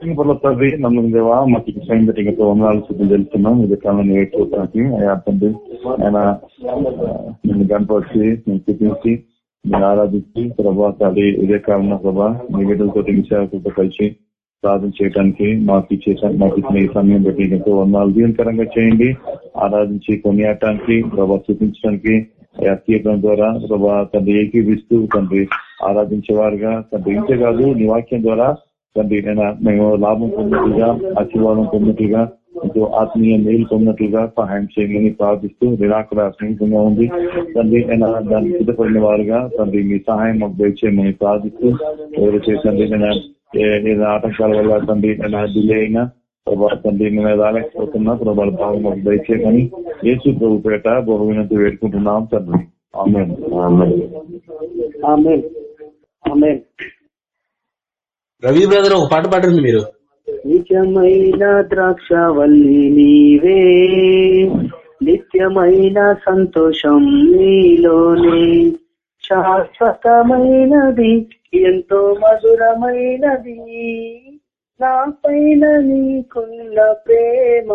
పర్ల తండ్రి నమ్మకం దేవా మాకు సైన్ పెట్టినతో వందనాలు సిద్ధం తెలుస్తున్నాం ఇది కాలంలో నేర్చుకోవడానికి అయ్యా తండ్రి ఆయన నిన్ను కనపరిచి నేను చూపించి నేను ఆరాధించి ప్రభా తల్లి ఇదే కాలంలో ప్రభా మీ బిడ్డలతో విషయాలతో కలిసి ప్రార్థన చేయడానికి మాకు ఇచ్చే మాకు ఇచ్చిన ఈ సమయం బట్టి ఎంతో వందలు దీవెనకరంగా చేయండి ఆరాధించి కొనియాడటానికి ప్రభా చూపించడానికి అయ్యా కీర్తన ద్వారా ప్రభా తండ్రి ఏకీవిస్తూ తండ్రి ఆరాధించేవారుగా తండ్రి ఇంతే కాదు నీ వాక్యం ద్వారా తండ్రి నేను మేము లాభం పొందినట్లుగా ఆశీర్వాదం పొందినట్లుగా ఎంతో ఆత్మీయ మేలు పొందినట్లుగా సహాయం చేయమని ప్రార్థిస్తూ నిరాకర సైనికంగా ఉంది తండ్రి నేను దాన్ని సిద్ధపడిన వారుగా తండ్రి మీ సహాయం మాకు దయచేయమని ప్రార్థిస్తూ ఎవరు చేసండి నేను ఆటంకాల వల్ల తండ్రి నేను డిలే అయినా ప్రభావ తండ్రి నేను రాలేకపోతున్నా ప్రభావ భావం మాకు దయచేయమని యేసు ప్రభు పేట బహువినంత వేడుకుంటున్నాం తండ్రి. ఆమె ఆమె ఆమె రవి బ్రదర్ ఒక పాట పాడండి మీరు. నిజమైన ద్రాక్షవల్లి నీవే నిత్యమైన సంతోషం నీలోనే. శాశ్వతమైనది ఎంతో మధురమైనది నా పైన నీకున్న ప్రేమ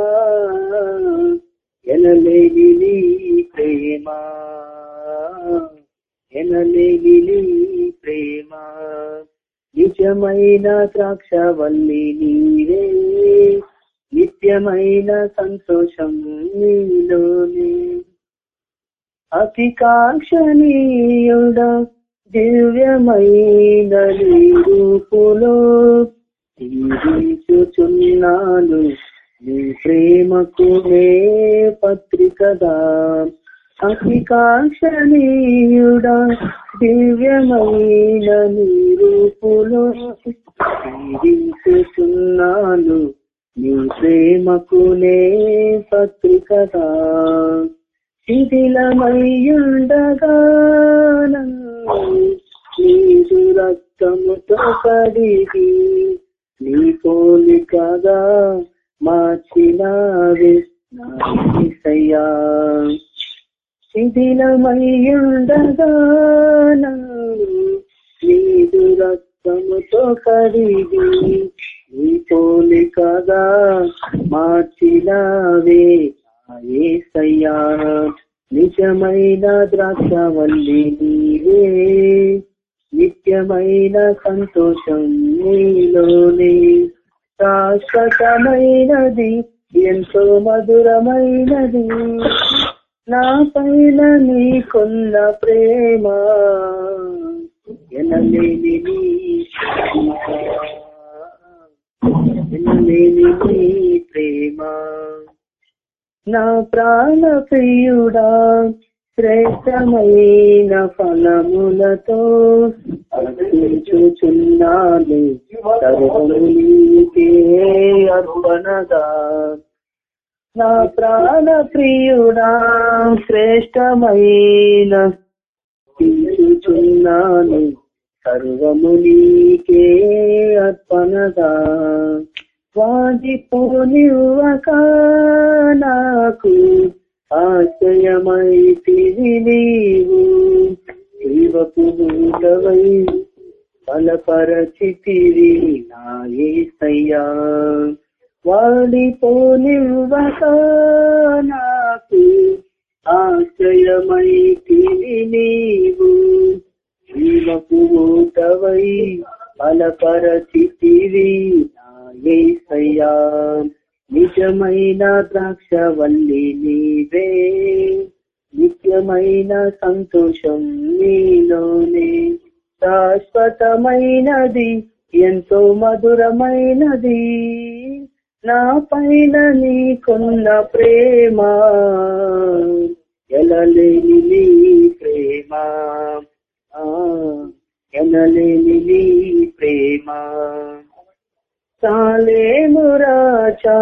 ఎనలేని నీ ప్రేమ ఎనలేని నీ ప్రేమ. నిజమైన ద్రాక్షవల్లి నీవే నిత్యమైన సంతోషం నీలోనే. అతి కాక్షణీయుడ దివ్యమైన రూపులో జీవించుచున్నాను నీ ప్రేమకు నే పత్రికదా. అతి కాంక్షణీయుడ దివ్యమైన నీ రూపులో నీ ప్రేమకు నే పత్రికదా శిథిలమయ్యుండగా నీదు రక్తముతో కడిగి నీ పోలికగా మార్చినావే నాయ్యా శిథిలమయ్యుండగా నీదు రక్తముతో కరిగి నీ పోలికగా మార్చినావే ఏసయ్యా. నిజమైన ద్రాక్షవల్లి నీవే నిత్యమైన సంతోషం నీలోనే. శాశ్వతమైనది ఎంతో మధురమైనది. నా పైన నీకున్న ప్రేమ ఎనలేని నీ ఎనలేని నీ ప్రేమ. నా ప్రాణ ప్రియుడా శ్రేష్టమైన ఫలములతో చూచున్నాను సర్వము అర్పణగా. నా ప్రాణ ప్రియుడా శ్రేష్టమైన తీర్చుచున్నాను సర్వము నీకే అర్పణగా. వాదిపోనివ్వక నాకు ఆశ్రయమైతివి నీవు. జీవపు మూలవై బలపరచితివి నా ఏసయ్యా. వాడిపోనివ్వక నాకు ఆశ్రయమైతివి నీవు. జీవపు తవై బలపరచితివి ఏసయ్యా. నిజమైన ద్రాక్షవల్లి నీవే. నిత్యమైన సంతోషం నీలోనే. శాశ్వతమైనది ఎంతో మధురమైనది. నా పైన నీకున్న ప్రేమ ఎలలేని నీ ప్రేమ. ఆ ఎనలేని నీ ప్రేమ. చాలేమురాచా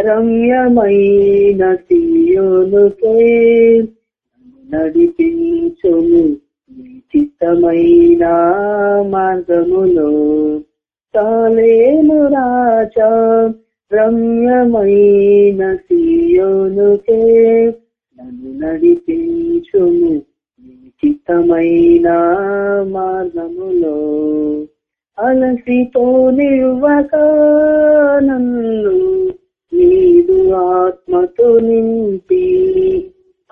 రమ్యమైన తీయోనుకే నడిపించుము చిత్తమైన మార్గములో చాలేమురాచా రమ్యమైన తీయోనుకే నన్ను నడిపించుము నిశ్చితమైన మార్గములో. అలసితో నిర్వక నన్ను నీదు ఆత్మతో నింపి.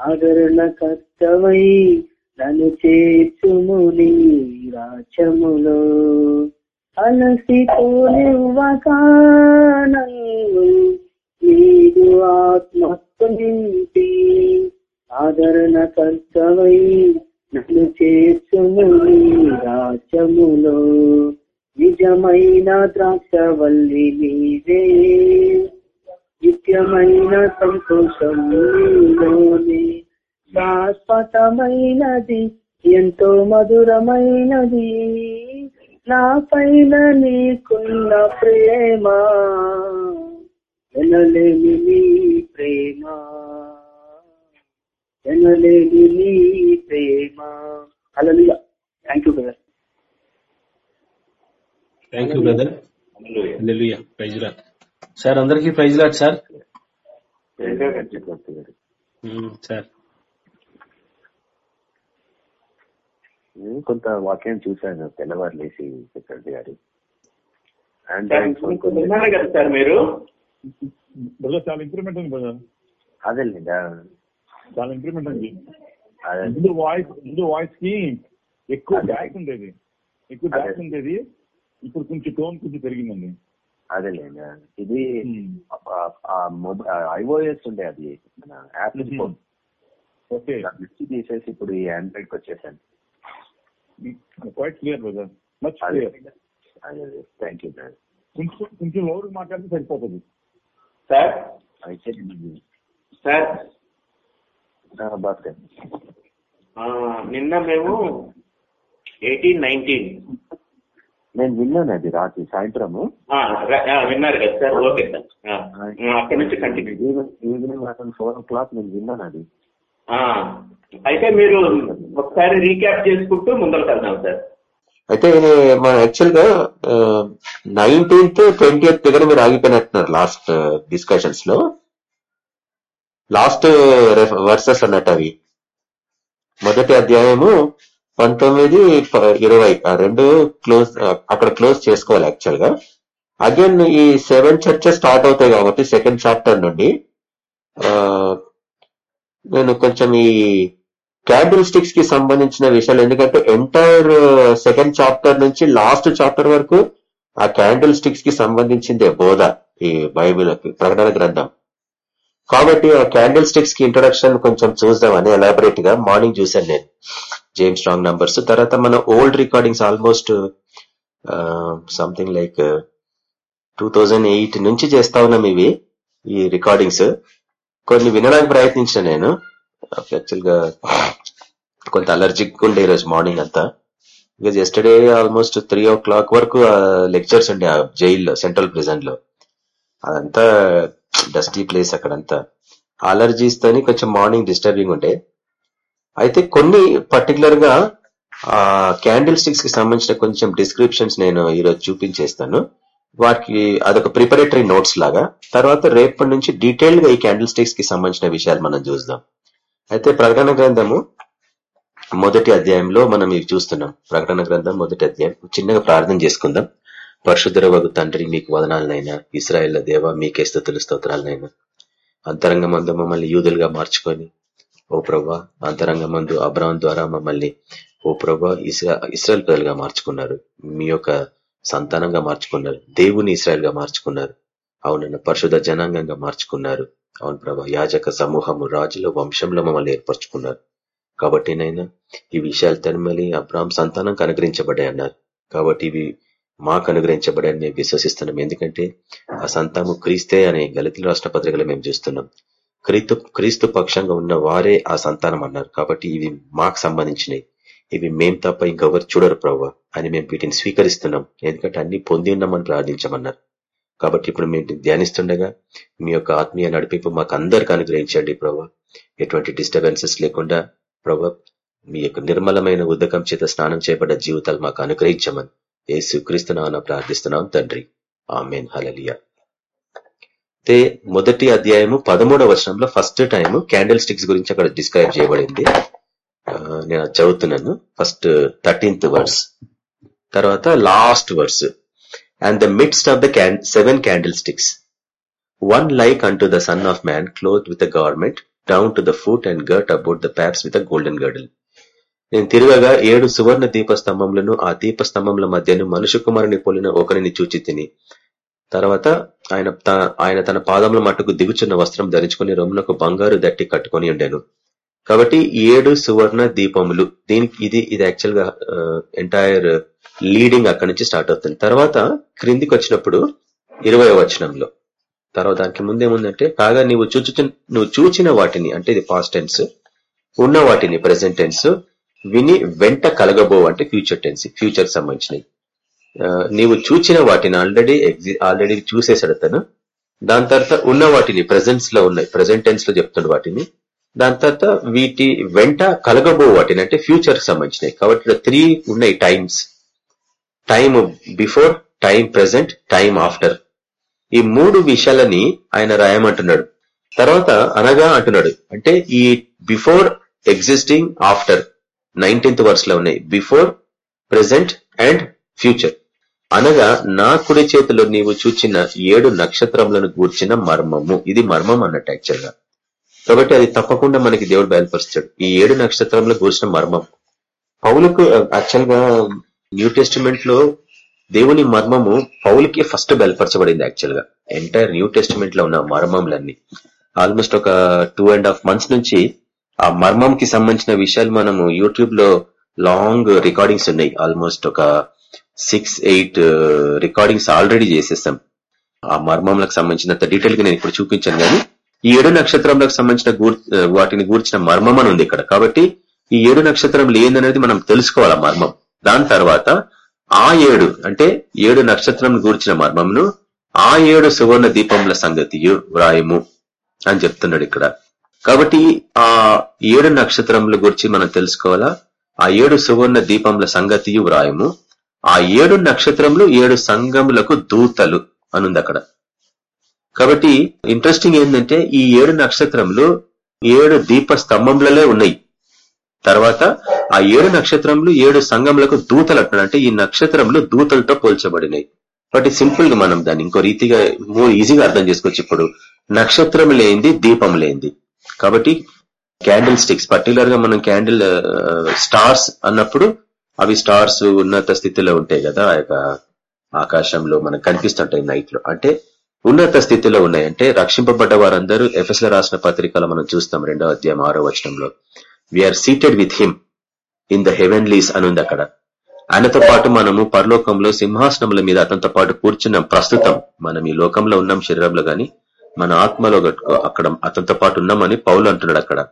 ఆదరణ కష్టమై నన్ను చేర్చుము నీ రాజ్యములో. అలసిపోనివ్వక నన్ను నీదు ఆత్మతో నింపి ఆదరణ కర్తవై నన్ను చేర్చుము నీ నిజమైన ద్రాక్షవల్లి నీవే నిత్యమైన సంతోషం నీలోనే. శాశ్వతమైనది ఎంతో మధురమైనది. నా పైన నీకున్న ప్రేమ. ఎనలేని నీ ప్రేమ. ఎనలేని నీ ప్రేమ. అలా thank you brother thank you brother praise lord sir అందరికీ ప్రైజ్ లాట్ సార్ సార్ నేను కొంత వాక్యం చూశాను తెల్లవారు లేచి సెక్రటరీ గారు. అండ్ సార్ మీరు? చాలా ఇంప్రూవ్మెంట్ ఉంది బ్రదర్. అదే లేదా చాలా ఇంప్రూవ్మెంట్ ఉంది. ముందు వాయిస్ ముందు వాయిస్కి ఎక్కువ బ్యాక్ ఉండేది. ఎక్కువ బ్యాక్ ఉండేది. ఇప్పుడు కొంచెం టోన్ కొంచెం పెరిగిందండి. అదే లేదా ఇది ఐఓఎస్ ఉండే అది మన ఫోన్. ఓకే. తీసేసి ఇప్పుడు ఈ ఆండ్రాయిడ్కి వచ్చేసాను. క్వైట్ క్లియర్ బ్రదర్ మచ్ అదే క్లియర్ థ్యాంక్ యూ సార్ కొంచెం కొంచెం లోడ్ మాట్లాడితే సరిపోతుంది సార్ అయితే సార్ భాస్కర్ నిన్న మేము ఎయిటీన్ నైన్టీన్. నేను విన్నాను అది రాత్రి సాయంత్రము. విన్నారు కదా సార్ ఓకే సార్ అక్కడి నుంచి కంటిన్యూ ఈవినింగ్ అతను ఫోర్ ఓ క్లాక్ నేను విన్నాను అది. అయితే మీరు ఒకసారి రీక్యాప్ చేసుకుంటూ ముందరకు వెళ్దాం సార్. అయితే మన యాక్చువల్గా నైన్టీన్త్ ట్వంటీ దగ్గర మీరు ఆగిపోయినట్టున్నారు లాస్ట్ డిస్కషన్స్లో లాస్ట్ వర్సెస్ అన్నట్టు అవి. మొదటి అధ్యాయము పంతొమ్మిది ఇరవై ఆ రెండు క్లోజ్ అక్కడ క్లోజ్ చేసుకోవాలి యాక్చువల్గా అగైన్ ఈ సెవెన్ చర్చెస్ స్టార్ట్ అవుతాయి కాబట్టి సెకండ్ చాప్టర్ నుండి నేను కొంచెం ఈ క్యాండిల్ స్టిక్స్కి సంబంధించిన విషయాలు ఎందుకంటే ఎంటైర్ సెకండ్ చాప్టర్ నుంచి లాస్ట్ చాప్టర్ వరకు ఆ క్యాండిల్ స్టిక్స్కి సంబంధించిందే బోధ ఈ బైబిల్ ప్రకటన గ్రంథం. కాబట్టి ఆ క్యాండిల్ స్టిక్స్కి ఇంట్రొడక్షన్ కొంచెం చూద్దామని ఎలాబరేట్గా మార్నింగ్ చూశాను నేను. జేమ్స్ స్ట్రాంగ్ నంబర్స్ తర్వాత మన old recordings almost something like two నుంచి చేస్తా ఉన్నాం ఇవి ఈ రికార్డింగ్స్ కొన్ని వినడానికి ప్రయత్నించిన నేను. యాక్చువల్గా కొంత అలర్జిక్ ఉండే ఈరోజు మార్నింగ్ అంతా. Because yesterday almost three o'clock వరకు లెక్చర్స్ ఉండే ఆ జైల్లో సెంట్రల్ ప్రిజన్లో. అదంతా డస్టీ ప్లేస్ అక్కడంతా. అలర్జీస్ తోని కొంచెం మార్నింగ్ డిస్టర్బింగ్ ఉండే. అయితే కొన్ని పర్టికులర్గా ఆ క్యాండిల్ స్టిక్స్కి సంబంధించిన కొంచెం డిస్క్రిప్షన్స్ నేను ఈరోజు చూపించేస్తాను. వాటికి అదొక ప్రిపరేటరీ నోట్స్ లాగా. తర్వాత రేపటి నుంచి డీటెయిల్డ్గా ఈ క్యాండిల్ స్టిక్స్కి సంబంధించిన విషయాలు మనం చూద్దాం. అయితే ప్రకటన గ్రంథము మొదటి అధ్యాయంలో మనం ఇవి చూస్తున్నాం. ప్రకటన గ్రంథం మొదటి అధ్యాయం. చిన్నగా ప్రార్థన చేసుకుందాం. పరిశుద్ధర వగు తండ్రి మీకు వదనాలనైనా ఇస్రాయేళ్ళ దేవ మీకే స్థుతులు స్తోత్రాలనైనా అంతరంగ మందు మమ్మల్ని యూదులుగా మార్చుకొని ఓ ప్రభా అంతరంగ మందు అబ్రాహం ద్వారా మమ్మల్ని ఓ ప్రభా ఇస్రా ఇస్రాయల్ ప్రజలుగా మార్చుకున్నారు. మీ యొక్క సంతానంగా మార్చుకున్నారు. దేవుని ఇస్రాయల్గా మార్చుకున్నారు అవునన్న పరిశుధ జనాంగంగా మార్చుకున్నారు. అవును ప్రభా యాజక సమూహము రాజుల వంశంలో మమ్మల్ని ఏర్పరచుకున్నారు. కాబట్టి నైనా ఈ విషయాలు తరిమలి అబ్రామ్ సంతానం అనుగ్రహించబడ్డాయి అన్నారు. కాబట్టి ఇవి మాకు అనుగ్రహించబడాయని మేము విశ్వసిస్తున్నాం. ఎందుకంటే ఆ సంతాము క్రీస్తే అనే గలితుల రాష్ట్ర పత్రికలో మేము చూస్తున్నాం. క్రీస్తు క్రీస్తు పక్షంగా ఉన్న వారే ఆ సంతానం అన్నారు. కాబట్టి ఇవి మాకు సంబంధించినవి. ఇవి మేం తప్ప ఇంకెవరు చూడరు ప్రభావ అని మేము వీటిని స్వీకరిస్తున్నాం. ఎందుకంటే అన్ని పొంది ఉన్నామని ప్రార్థించమన్నారు. కాబట్టి ఇప్పుడు మేము ధ్యానిస్తుండగా మీ యొక్క ఆత్మీయ నడిపింపు మాకు అందరికి అనుగ్రహించండి ప్రభా. ఎటువంటి డిస్టర్బెన్సెస్ లేకుండా ప్రభా మీ యొక్క నిర్మలమైన ఉదకం చేత స్నానం చేయబడ్డ జీవితాలు మాకు అనుగ్రహించమని ఏ క్రీస్తునామన ప్రార్థిస్తున్నాం తండ్రి. ఆమెన్. హలలియా అయితే మొదటి అధ్యాయము పదమూడవ వర్షంలో ఫస్ట్ టైం క్యాండిల్ స్టిక్స్ గురించి అక్కడ డిస్క్రైబ్ చేయబడింది. నేను చదువుతున్నాను. ఫస్ట్ థర్టీన్త్ వర్డ్స్ తర్వాత last verse and the midst of the seven candle sticks one like unto the son of man cloth with government down to the foot and girt about the paps with golden girdle నేను తిరగగా ఏడు సువర్ణ దీపస్తంభములను ఆ దీపస్తంభముల మధ్యను మనుషు కుమారుని పోలిన ఒకరిని చూచి తిని తర్వాత ఆయన ఆయన తన పాదముల మట్టుకు దిగుచున్న వస్త్రం ధరించుకుని రొమ్మునకు బంగారు దట్టి కట్టుకొని ఉండెను. కాబట్టి ఏడు సువర్ణ దీపములు. దీనికి ఇది ఇది యాక్చువల్గా ఎంటైర్ లీడింగ్ అక్కడి నుంచి స్టార్ట్ అవుతుంది. తర్వాత క్రిందికి వచ్చినప్పుడు ఇరవై వచనంలో. తర్వాత దానికి ముందేముందంటే కాగా నీవు చూచు నువ్వు చూచిన వాటిని అంటే ఇది పాస్ట్ టెన్స్ ఉన్న వాటిని ప్రెసెంట్ టెన్స్ విని వెంట కలగబో అంటే ఫ్యూచర్ టెన్స్ ఫ్యూచర్ సంబంధించినవి. నీవు చూచిన వాటిని ఆల్రెడీ ఆల్రెడీ చూసేసాడు అతను. దాని తర్వాత ఉన్న వాటిని ప్రెసెంట్స్లో ఉన్నాయి ప్రెసెంట్ టెన్స్లో చెప్తున్న వాటిని. దాని తర్వాత వీటి వెంట కలగబో వాటిని అంటే ఫ్యూచర్ సంబంధించినవి. కాబట్టి త్రీ ఉన్నాయి times time before time present time after ఈ మూడు విషయాలని ఆయన రాయమంటున్నాడు. తర్వాత అనగా అంటున్నాడు అంటే ఈ బిఫోర్ ఎగ్జిస్టింగ్ ఆఫ్టర్ నైన్టీన్త్ వర్స్లో ఉన్నాయి. బిఫోర్ ప్రెసెంట్ అండ్ ఫ్యూచర్ అనగా నా కుడి చేతిలో నీవు చూచిన ఏడు నక్షత్రములను గూర్చిన మర్మము. ఇది మర్మం అన్నట్టు యాక్చువల్గా. కాబట్టి అది తప్పకుండా మనకి దేవుడు బయలుపరుస్తాడు. ఈ ఏడు నక్షత్రంలో గూర్చిన మర్మం. పౌలకు యాక్చువల్గా న్యూ టెస్టిమెంట్లో దేవుని మర్మము పౌలకి ఫస్ట్ బయలుపరచబడింది యాక్చువల్గా. ఎంటైర్ న్యూ టెస్టిమెంట్లో ఉన్న మర్మములన్నీ. ఆల్మోస్ట్ ఒక టూ అండ్ హాఫ్ మంత్స్ నుంచి ఆ మర్మం కి సంబంధించిన విషయాలు మనము యూట్యూబ్లో లాంగ్ రికార్డింగ్స్ ఉన్నాయి. ఆల్మోస్ట్ ఒక సిక్స్ ఎయిట్ రికార్డింగ్స్ ఆల్రెడీ చేసేసాం ఆ మర్మంలకు సంబంధించినంత డీటెయిల్గా నేను ఇప్పుడు చూపించాను కానీ ఈ ఏడు నక్షత్రంలకు సంబంధించిన వాటిని గూర్చిన మర్మం అని ఉంది ఇక్కడ. కాబట్టి ఈ ఏడు నక్షత్రం ఏందనేది మనం తెలుసుకోవాలి మర్మం. దాని తర్వాత ఆ ఏడు అంటే ఏడు నక్షత్రం గూర్చిన మర్మంను ఆ ఏడు సువర్ణ దీపముల సంగతియు వ్రాయము అని చెప్తున్నాడు ఇక్కడ. కాబట్టి ఆ ఏడు నక్షత్రముల గురించి మనం తెలుసుకోవాలా. ఆ ఏడు సువర్ణ దీపముల సంగతియు వ్రాయము. ఆ ఏడు నక్షత్రములు ఏడు సంఘములకు దూతలు అనుంది అక్కడ. కాబట్టి ఇంట్రెస్టింగ్ ఏంటంటే ఈ ఏడు నక్షత్రములు ఏడు దీప స్తంభంలలో ఉన్నాయి. తర్వాత ఆ ఏడు నక్షత్రములు ఏడు సంఘములకు దూతలు అంటున్నాడు అంటే ఈ నక్షత్రములు దూతలతో పోల్చబడినాయి. కాబట్టి సింపుల్గా మనం దాన్ని ఇంకో రీతిగా మోర్ ఈజీగా అర్థం చేసుకోవచ్చు. ఇప్పుడు నక్షత్రం లేనిది దీపం లేనిది. కాబట్టి క్యాండిల్ స్టిక్స్ పర్టికులర్గా మనం క్యాండిల్ స్టార్స్ uh, అన్నప్పుడు అవి స్టార్స్ ఉన్నత స్థితిలో ఉంటాయి కదా. ఆ ఆకాశంలో మనకు కనిపిస్తుంటాయి నైట్లో. అంటే ఉన్నత స్థితిలో ఉన్నాయంటే రక్షింపబడ్డ వారందరూ ఎఫ్ఎస్ల రాసిన పత్రికలో మనం చూస్తాం రెండో అధ్యాయం ఆరో వచనంలో. We are seated with him in the heavenlies అని ఉంది అక్కడ. ఆయనతో పాటు మనము పరలోకంలో సింహాసనముల మీద అతనితో పాటు కూర్చున్నాం. ప్రస్తుతం మనం ఈ లోకంలో ఉన్నాం శరీరంలో గాని మన ఆత్మలో అక్కడ అతనితో పాటు ఉన్నామని పౌలు అంటున్నాడు అక్కడ.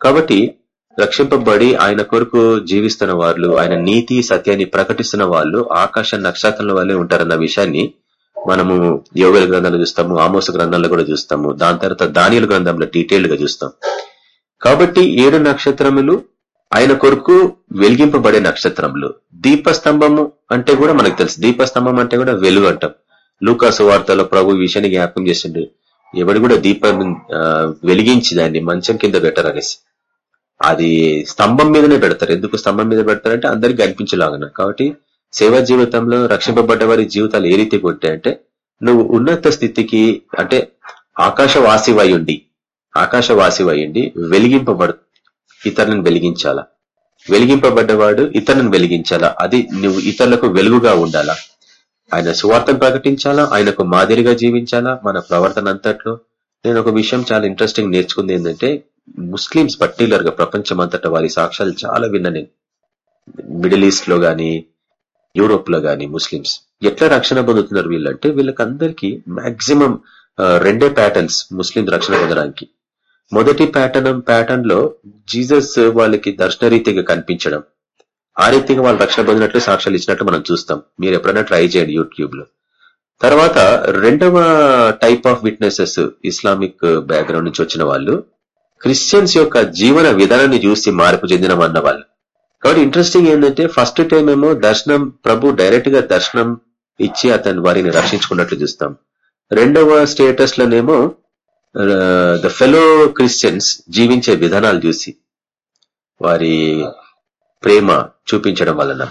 కాబట్టి రక్షింపబడి ఆయన కొరకు జీవిస్తున్న వాళ్ళు ఆయన నీతి సత్యాన్ని ప్రకటిస్తున్న వాళ్ళు ఆకాశ నక్షత్రాల వల్లే ఉంటారన్న విషయాన్ని మనము యోగుల గ్రంథాలు చూస్తాము ఆమోస గ్రంథాలు కూడా చూస్తాము దాని తర్వాత దానియుల గ్రంథంలో డీటెయిల్డ్గా చూస్తాం. కాబట్టి ఏడు నక్షత్రములు ఆయన కొరకు వెలిగింపబడే నక్షత్రములు. దీపస్తంభము అంటే కూడా మనకు తెలుసు. దీపస్తంభం అంటే కూడా వెలుగు అంటాం. లూకాసు వార్తలో ప్రభు విషయాన్ని జ్ఞాపకం చేసిండు. ఎవడు కూడా దీపం వెలిగించి దాన్ని మంచం కింద పెట్టరు అనేసి అది స్తంభం మీదనే పెడతారు. ఎందుకు స్తంభం మీద పెడతారంటే అందరికి కనిపించలాగన కాబట్టి సేవా జీవితంలో రక్షింపబడ్డ వారి జీవితాలు ఏ రీతి కొట్టాయంటే నువ్వు ఉన్నత స్థితికి అంటే ఆకాశవాసివై ఆకాశవాసివయ్యుండి వెలిగింపబడు ఇతరులను వెలిగించాలా? వెలిగింపబడ్డవాడు ఇతరులను వెలిగించాలా? అది నువ్వు ఇతరులకు వెలుగుగా ఉండాలా? ఆయన సువార్తను ప్రకటించాలా? ఆయనకు మాదిరిగా జీవించాలా? మన ప్రవర్తన అంతట్లో? నేను ఒక విషయం చాలా ఇంట్రెస్టింగ్ నేర్చుకుంది ఏంటంటే ముస్లిమ్స్ పర్టికులర్గా ప్రపంచం అంతటా వారి సాక్ష్యాలు చాలా విన్నా నేను. మిడిల్ ఈస్ట్లో గాని యూరోప్లో గాని ముస్లిమ్స్ ఎట్లా రక్షణ పొందుతున్నారు వీళ్ళంటే వీళ్ళకందరికీ మాక్సిమం రెండే ప్యాటర్న్స్ ముస్లిం రక్షణ పొందడానికి. మొదటి ప్యాటర్న్ ప్యాటర్న్లో జీసస్ వాళ్ళకి దర్శనరీతిగా కనిపించడం. ఆ రీతిగా వాళ్ళు రక్షణ పొందినట్లు సాక్ష్యాలు ఇచ్చినట్లు మనం చూస్తాం. మీరు ఎప్పుడైనా ట్రై చేయండి యూట్యూబ్లో తర్వాత రెండవ type of witnesses Islamic background నుంచి వచ్చిన వాళ్ళు. క్రిస్టియన్స్ యొక్క జీవన విధానాన్ని చూసి మార్పు చెందిన అన్న వాళ్ళు. కాబట్టి ఇంట్రెస్టింగ్ ఏంటంటే ఫస్ట్ టైం ఏమో దర్శనం ప్రభు డైరెక్ట్గా దర్శనం ఇచ్చి అతను వారిని రక్షించుకున్నట్లు చూస్తాం. రెండవ స్టేటస్ లోనేమో ద ఫెలో క్రిస్టియన్స్ జీవించే విధానాలు చూసి వారి ప్రేమ చూపించడం వలన.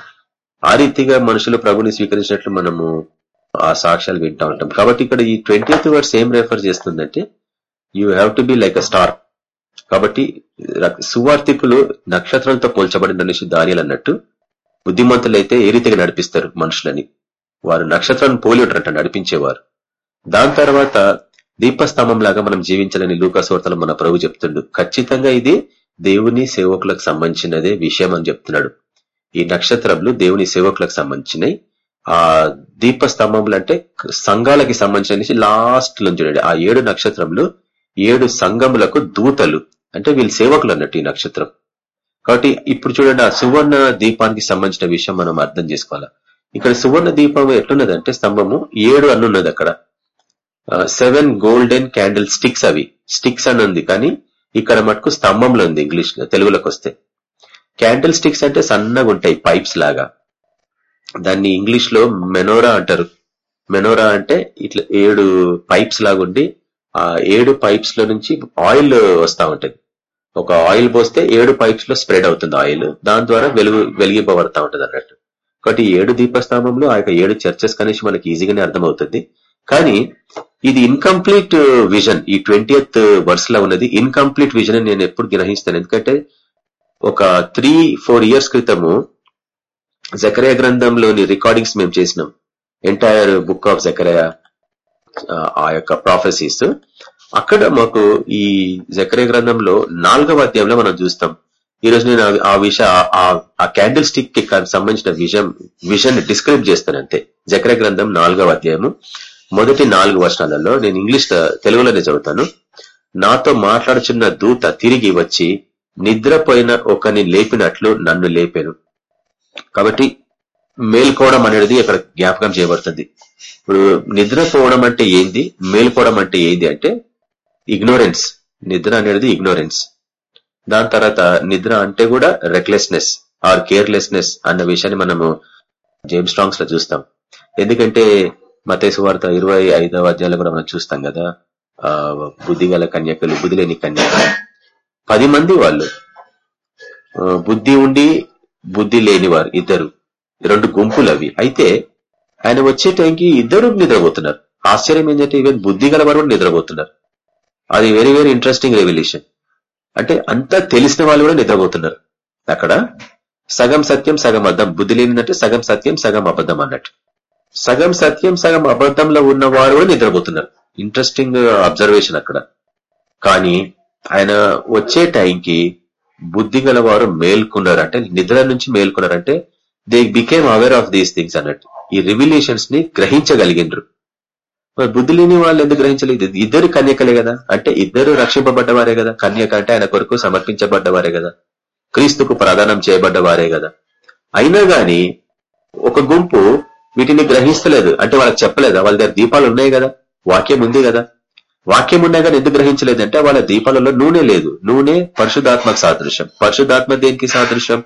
ఆ రీతిగా మనుషులు ప్రభుని స్వీకరించినట్లు మనము ఆ సాక్ష్యాలు వింటా ఉంటాం. కాబట్టి ఇక్కడ ఈ ట్వంటీ వర్డ్స్ ఏం రెఫర్ చేస్తుందంటే you have to be like a star కాబట్టి సువార్థికులు నక్షత్రాలతో పోల్చబడిన అనేసి దానిలు అన్నట్టు బుద్ధిమంతులైతే ఏ రీతిగా నడిపిస్తారు మనుషులని? వారు నక్షత్రాన్ని పోలి ఉంటారంట నడిపించేవారు. దాని తర్వాత దీపస్తంభం లాగా మనం జీవించాలని లూకాసోర్తలు మన ప్రభు చెప్తుండు ఖచ్చితంగా ఇది దేవుని సేవకులకు సంబంధించినదే విషయం అని చెప్తున్నాడు. ఈ నక్షత్రములు దేవుని సేవకులకు సంబంధించినవి ఆ దీపస్తంభములు అంటే సంఘాలకి సంబంధించిన లాస్ట్లో చూడండి. ఆ ఏడు నక్షత్రములు ఏడు సంఘములకు దూతలు. అంటే వీళ్ళు సేవకులు అన్నట్టు ఈ నక్షత్రం. కాబట్టి ఇప్పుడు చూడండి ఆ సువర్ణ దీపానికి సంబంధించిన విషయం మనం అర్థం చేసుకోవాలి? ఇక్కడ సువర్ణ దీపం ఎట్లున్నదంటే స్తంభము ఏడు అన్నున్నది అక్కడ. సెవెన్ గోల్డెన్ క్యాండిల్ స్టిక్స్ అవి. స్టిక్స్ అని ఉంది కానీ ఇక్కడ మటుకు స్తంభంలో ఉంది ఇంగ్లీష్ తెలుగులోకి వస్తే. క్యాండిల్ స్టిక్స్ అంటే సన్నగా ఉంటాయి పైప్స్ లాగా. దాన్ని ఇంగ్లీష్లో మెనోరా అంటారు. మెనోరా అంటే ఇట్లా ఏడు పైప్స్ లాగా ఉండి ఆ ఏడు పైప్స్లో నుంచి ఆయిల్ వస్తా ఉంటుంది. ఒక ఆయిల్ పోస్తే ఏడు పైప్స్లో స్ప్రెడ్ అవుతుంది ఆయిల్. దాని ద్వారా వెలుగు వెలిగిపోబడతా ఉంటుంది అన్నట్టు. కాబట్టి ఏడు దీపస్తంభంలో ఆ యొక్క ఏడు చర్చెస్ కనేసి మనకి ఈజీగానే అర్థమవుతుంది. కానీ ఇది ఇన్కంప్లీట్ విజన్. ఈ ట్వంటీయత్ వర్స్లో ఉన్నది ఇన్కంప్లీట్ విజన్ నేను ఎప్పుడు గ్రహిస్తాను. ఎందుకంటే ఒక త్రీ ఫోర్ ఇయర్స్ క్రితము జకరయ గ్రంథంలోని రికార్డింగ్స్ మేము చేసినాం. ఎంటైర్ బుక్ ఆఫ్ జకరయ ఆ యొక్క ప్రాఫెసీస్. అక్కడ మాకు ఈ జకరే గ్రంథంలో నాలుగవ అధ్యాయంలో మనం చూస్తాం. ఈ రోజు నేను ఆ- విష ఆ- ఆ క్యాండిల్ స్టిక్కి సంబంధించిన విషయం విషయాన్ని డిస్క్రైబ్ చేస్తాను అంతే జకరయ గ్రంథం నాలుగవ అధ్యాయము మొదటి నాలుగు వర్షాలలో నేను ఇంగ్లీష్ తెలుగులోనే చదువుతాను. నాతో మాట్లాడుచున్న దూత తిరిగి వచ్చి నిద్రపోయిన ఒకని లేపినట్లు నన్ను లేపాను. కాబట్టి మేల్కోవడం అనేది ఇక్కడ జ్ఞాపకం చేయబడుతుంది. ఇప్పుడు నిద్రపోవడం అంటే ఏంది? మేల్కోవడం అంటే ఏంది అంటే ఇగ్నోరెన్స్. నిద్ర అనేది ఇగ్నోరెన్స్. దాని తర్వాత నిద్ర అంటే కూడా రెక్లెస్నెస్ ఆర్ కేర్లెస్నెస్ అన్న విషయాన్ని మనము జేమ్స్ స్ట్రాంగ్స్లో చూస్తాం. ఎందుకంటే మతేసు వార్త ఇరవై ఐదవ అధ్యాయంలో కూడా మనం చూస్తాం కదా ఆ బుద్ధి గల కన్యకలు బుద్ధి లేని కన్యక పది మంది వాళ్ళు బుద్ధి ఉండి బుద్ధి లేని వారు ఇద్దరు. రెండు గుంపులు అవి. అయితే ఆయన వచ్చే టైంకి ఇద్దరు నిద్రపోతున్నారు. ఆశ్చర్యం ఏంటంటే ఈవెన్ బుద్ధి గల వారు నిద్రపోతున్నారు. అది వెరీ వెరీ ఇంట్రెస్టింగ్ రెవల్యూషన్ అంటే అంతా తెలిసిన వాళ్ళు కూడా నిద్రపోతున్నారు. అక్కడ సగం సత్యం సగం అర్థం బుద్ధి లేనిదంటే సగం సత్యం సగం అబద్ధం అన్నట్టు. సగం సత్యం సగం అబద్ధంలో ఉన్న వారు కూడా నిద్రపోతున్నారు. ఇంట్రెస్టింగ్ అబ్జర్వేషన్ అక్కడ. కానీ ఆయన వచ్చే టైంకి బుద్ధి గలవారు మేల్కొన్నారు. అంటే నిద్ర నుంచి మేల్కొన్నారంటే they became aware of these things అన్నట్టు. ఈ రివిలేషన్స్ని గ్రహించగలిగినరు. మరి బుద్ధి లేని వాళ్ళు ఎందుకు గ్రహించలేదు? ఇద్దరు కన్యకలే కదా. అంటే ఇద్దరు రక్షింపబడ్డవారే కదా. కన్యక అంటే ఆయన కొరకు సమర్పించబడ్డవారే కదా. క్రీస్తుకు ప్రదానం చేయబడ్డవారే కదా. అయినా గాని ఒక గుంపు వీటిని గ్రహిస్తలేదు. అంటే వాళ్ళకి చెప్పలేదా? వాళ్ళ దగ్గర దీపాలు ఉన్నాయి కదా. వాక్యం ఉంది కదా. వాక్యం ఉన్నా కానీ ఎందుకు గ్రహించలేదు? అంటే వాళ్ళ దీపాలలో నూనె లేదు. నూనె పరిశుధాత్మకు సాదృశ్యం. పరిశుధాత్మ దేనికి సాదృశ్యం?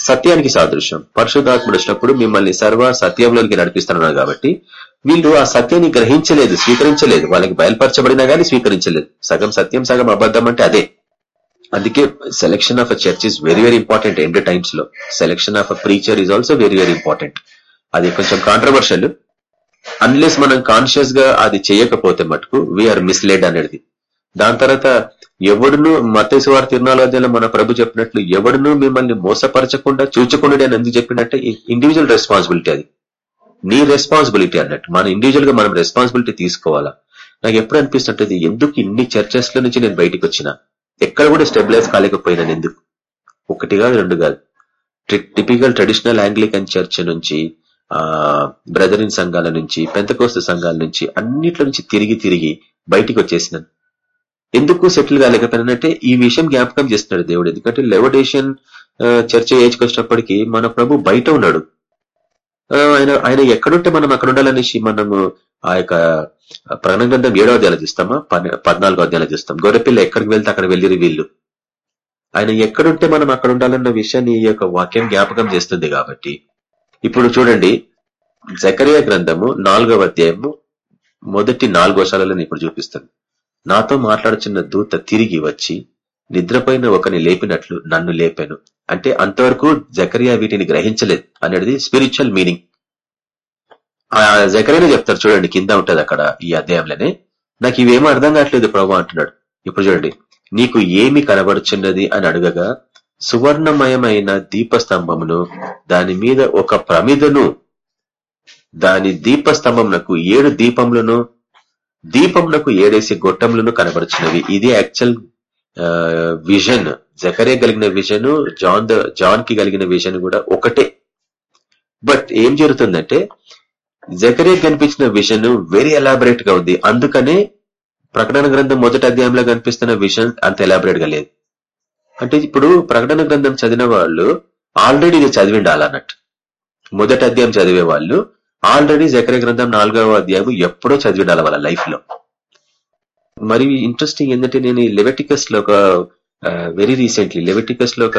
సత్యానికి సాదృశ్యం. పరిశుధాత్ముడు వచ్చినప్పుడు మిమ్మల్ని సర్వ సత్యంలోనికి నడిపిస్తున్నారు కాబట్టి వీళ్ళు ఆ సత్యాన్ని గ్రహించలేదు స్వీకరించలేదు. వాళ్ళకి బయలుపరచబడినా గానీ స్వీకరించలేదు. సగం సత్యం సగం అబద్ధం అంటే అదే. అందుకే selection of a church is very very important end టైమ్స్లో. Selection of a preacher is also very very important అది కొంచెం కాంట్రవర్షియల్ అన్లెస్ మనం కాన్షియస్గా అది చేయకపోతే మటుకు వీఆర్ మిస్లెడ్ అనేది. దాని తర్వాత ఎవడును మతేసు వారి తిరునాలు మన ప్రభు చెప్పినట్లు ఎవడును మిమ్మల్ని మోసపరచకుండా చూచకుండా అని ఎందుకు చెప్పినట్టే ఇండివిజువల్ రెస్పాన్సిబిలిటీ అది. నీ రెస్పాన్సిబిలిటీ అన్నట్టు. మన ఇండివిజువల్గా మనం రెస్పాన్సిబిలిటీ తీసుకోవాలా? నాకు ఎప్పుడు అనిపిస్తుంటది ఎందుకు ఇన్ని చర్చెస్లో నుంచి నేను బయటకు వచ్చిన? ఎక్కడ కూడా స్టెబిలైజ్ కాలేకపోయినాను ఎందుకు? ఒకటి కాదు రెండు కాదు. టిపికల్ ట్రెడిషనల్ ఆంగ్లికన్ చర్చ్ నుంచి ఆ బ్రదరిన్ సంఘాల నుంచి పెంతకోస్త సంఘాల నుంచి అన్నిట్ల నుంచి తిరిగి తిరిగి బయటికి వచ్చేసినాను. ఎందుకు సెటిల్ కాలేకపోయినంటే ఈ విషయం జ్ఞాపకం చేస్తున్నాడు దేవుడు. ఎందుకంటే లెవడేషన్ చర్చ ఏజ్కి మన ప్రభు బయట ఉన్నాడు. ఆయన ఆయన ఎక్కడుంటే మనం అక్కడ ఉండాలనేసి మనము ఆ యొక్క ప్రకటన గ్రంథం ఏడో అధ్యాయాలు చూస్తామా? పద్నాలుగో అధ్యాయాలు చూస్తాం. గొర్రెపిల్ల ఎక్కడికి వెళ్తే అక్కడ వెళ్ళిరు వీళ్ళు. ఆయన ఎక్కడుంటే మనం అక్కడ ఉండాలన్న విషయాన్ని ఈ యొక్క వాక్యం జ్ఞాపకం చేస్తుంది కాబట్టి. ఇప్పుడు చూడండి జకరియా గ్రంథము నాలుగవ అధ్యాయము మొదటి నాలుగో వర్షాలలో ఇప్పుడు చూపిస్తుంది. నాతో మాట్లాడుచున్న దూత తిరిగి వచ్చి నిద్రపోయిన ఒకని లేపినట్లు నన్ను లేపాను. అంటే అంతవరకు జకరియా వీటిని గ్రహించలేదు అనేది స్పిరిచువల్ మీనింగ్. ఆ జకరైనా చెప్తారు చూడండి కింద ఉంటది అక్కడ ఈ అధ్యాయంలోనే. నాకు ఇవేమో అర్థం కావట్లేదు ప్రభు అంటున్నాడు. ఇప్పుడు చూడండి నీకు ఏమి కనబడుచున్నది అని అడగగా సువర్ణమయమైన దీపస్తంభమును దాని మీద ఒక ప్రమిదను దాని దీపస్తంభమునకు ఏడు దీపములను దీపమునకు ఏడేసి గొట్టములను కనబడుచున్నవి ఇది యాక్చువల్ విజన్ జకరే కలిగిన విజన్ జాన్ జాన్కి కలిగిన విజన్ కూడా ఒకటే. బట్ ఏం జరుగుతుందంటే జకరే కనిపించిన విజన్ వెరీ ఎలాబరేట్గా ఉంది. అందుకనే ప్రకటన గ్రంథం మొదటి అధ్యాయంలో కనిపిస్తున్న విజన్ అంత ఎలాబరేట్గా లేదు. అంటే ఇప్పుడు ప్రకటన గ్రంథం చదివిన వాళ్ళు ఆల్రెడీ ఇది చదివిండాలన్నట్టు. మొదటి అధ్యాయం చదివే వాళ్ళు ఆల్రెడీ జకర గ్రంథం నాలుగవ అధ్యాయం ఎప్పుడో చదివిడాలి వాళ్ళ లైఫ్లో. మరి ఇంట్రెస్టింగ్ ఏంటంటే నేను లెవెటికస్లో ఒక వెరీ రీసెంట్లీ లెవెటికస్లో ఒక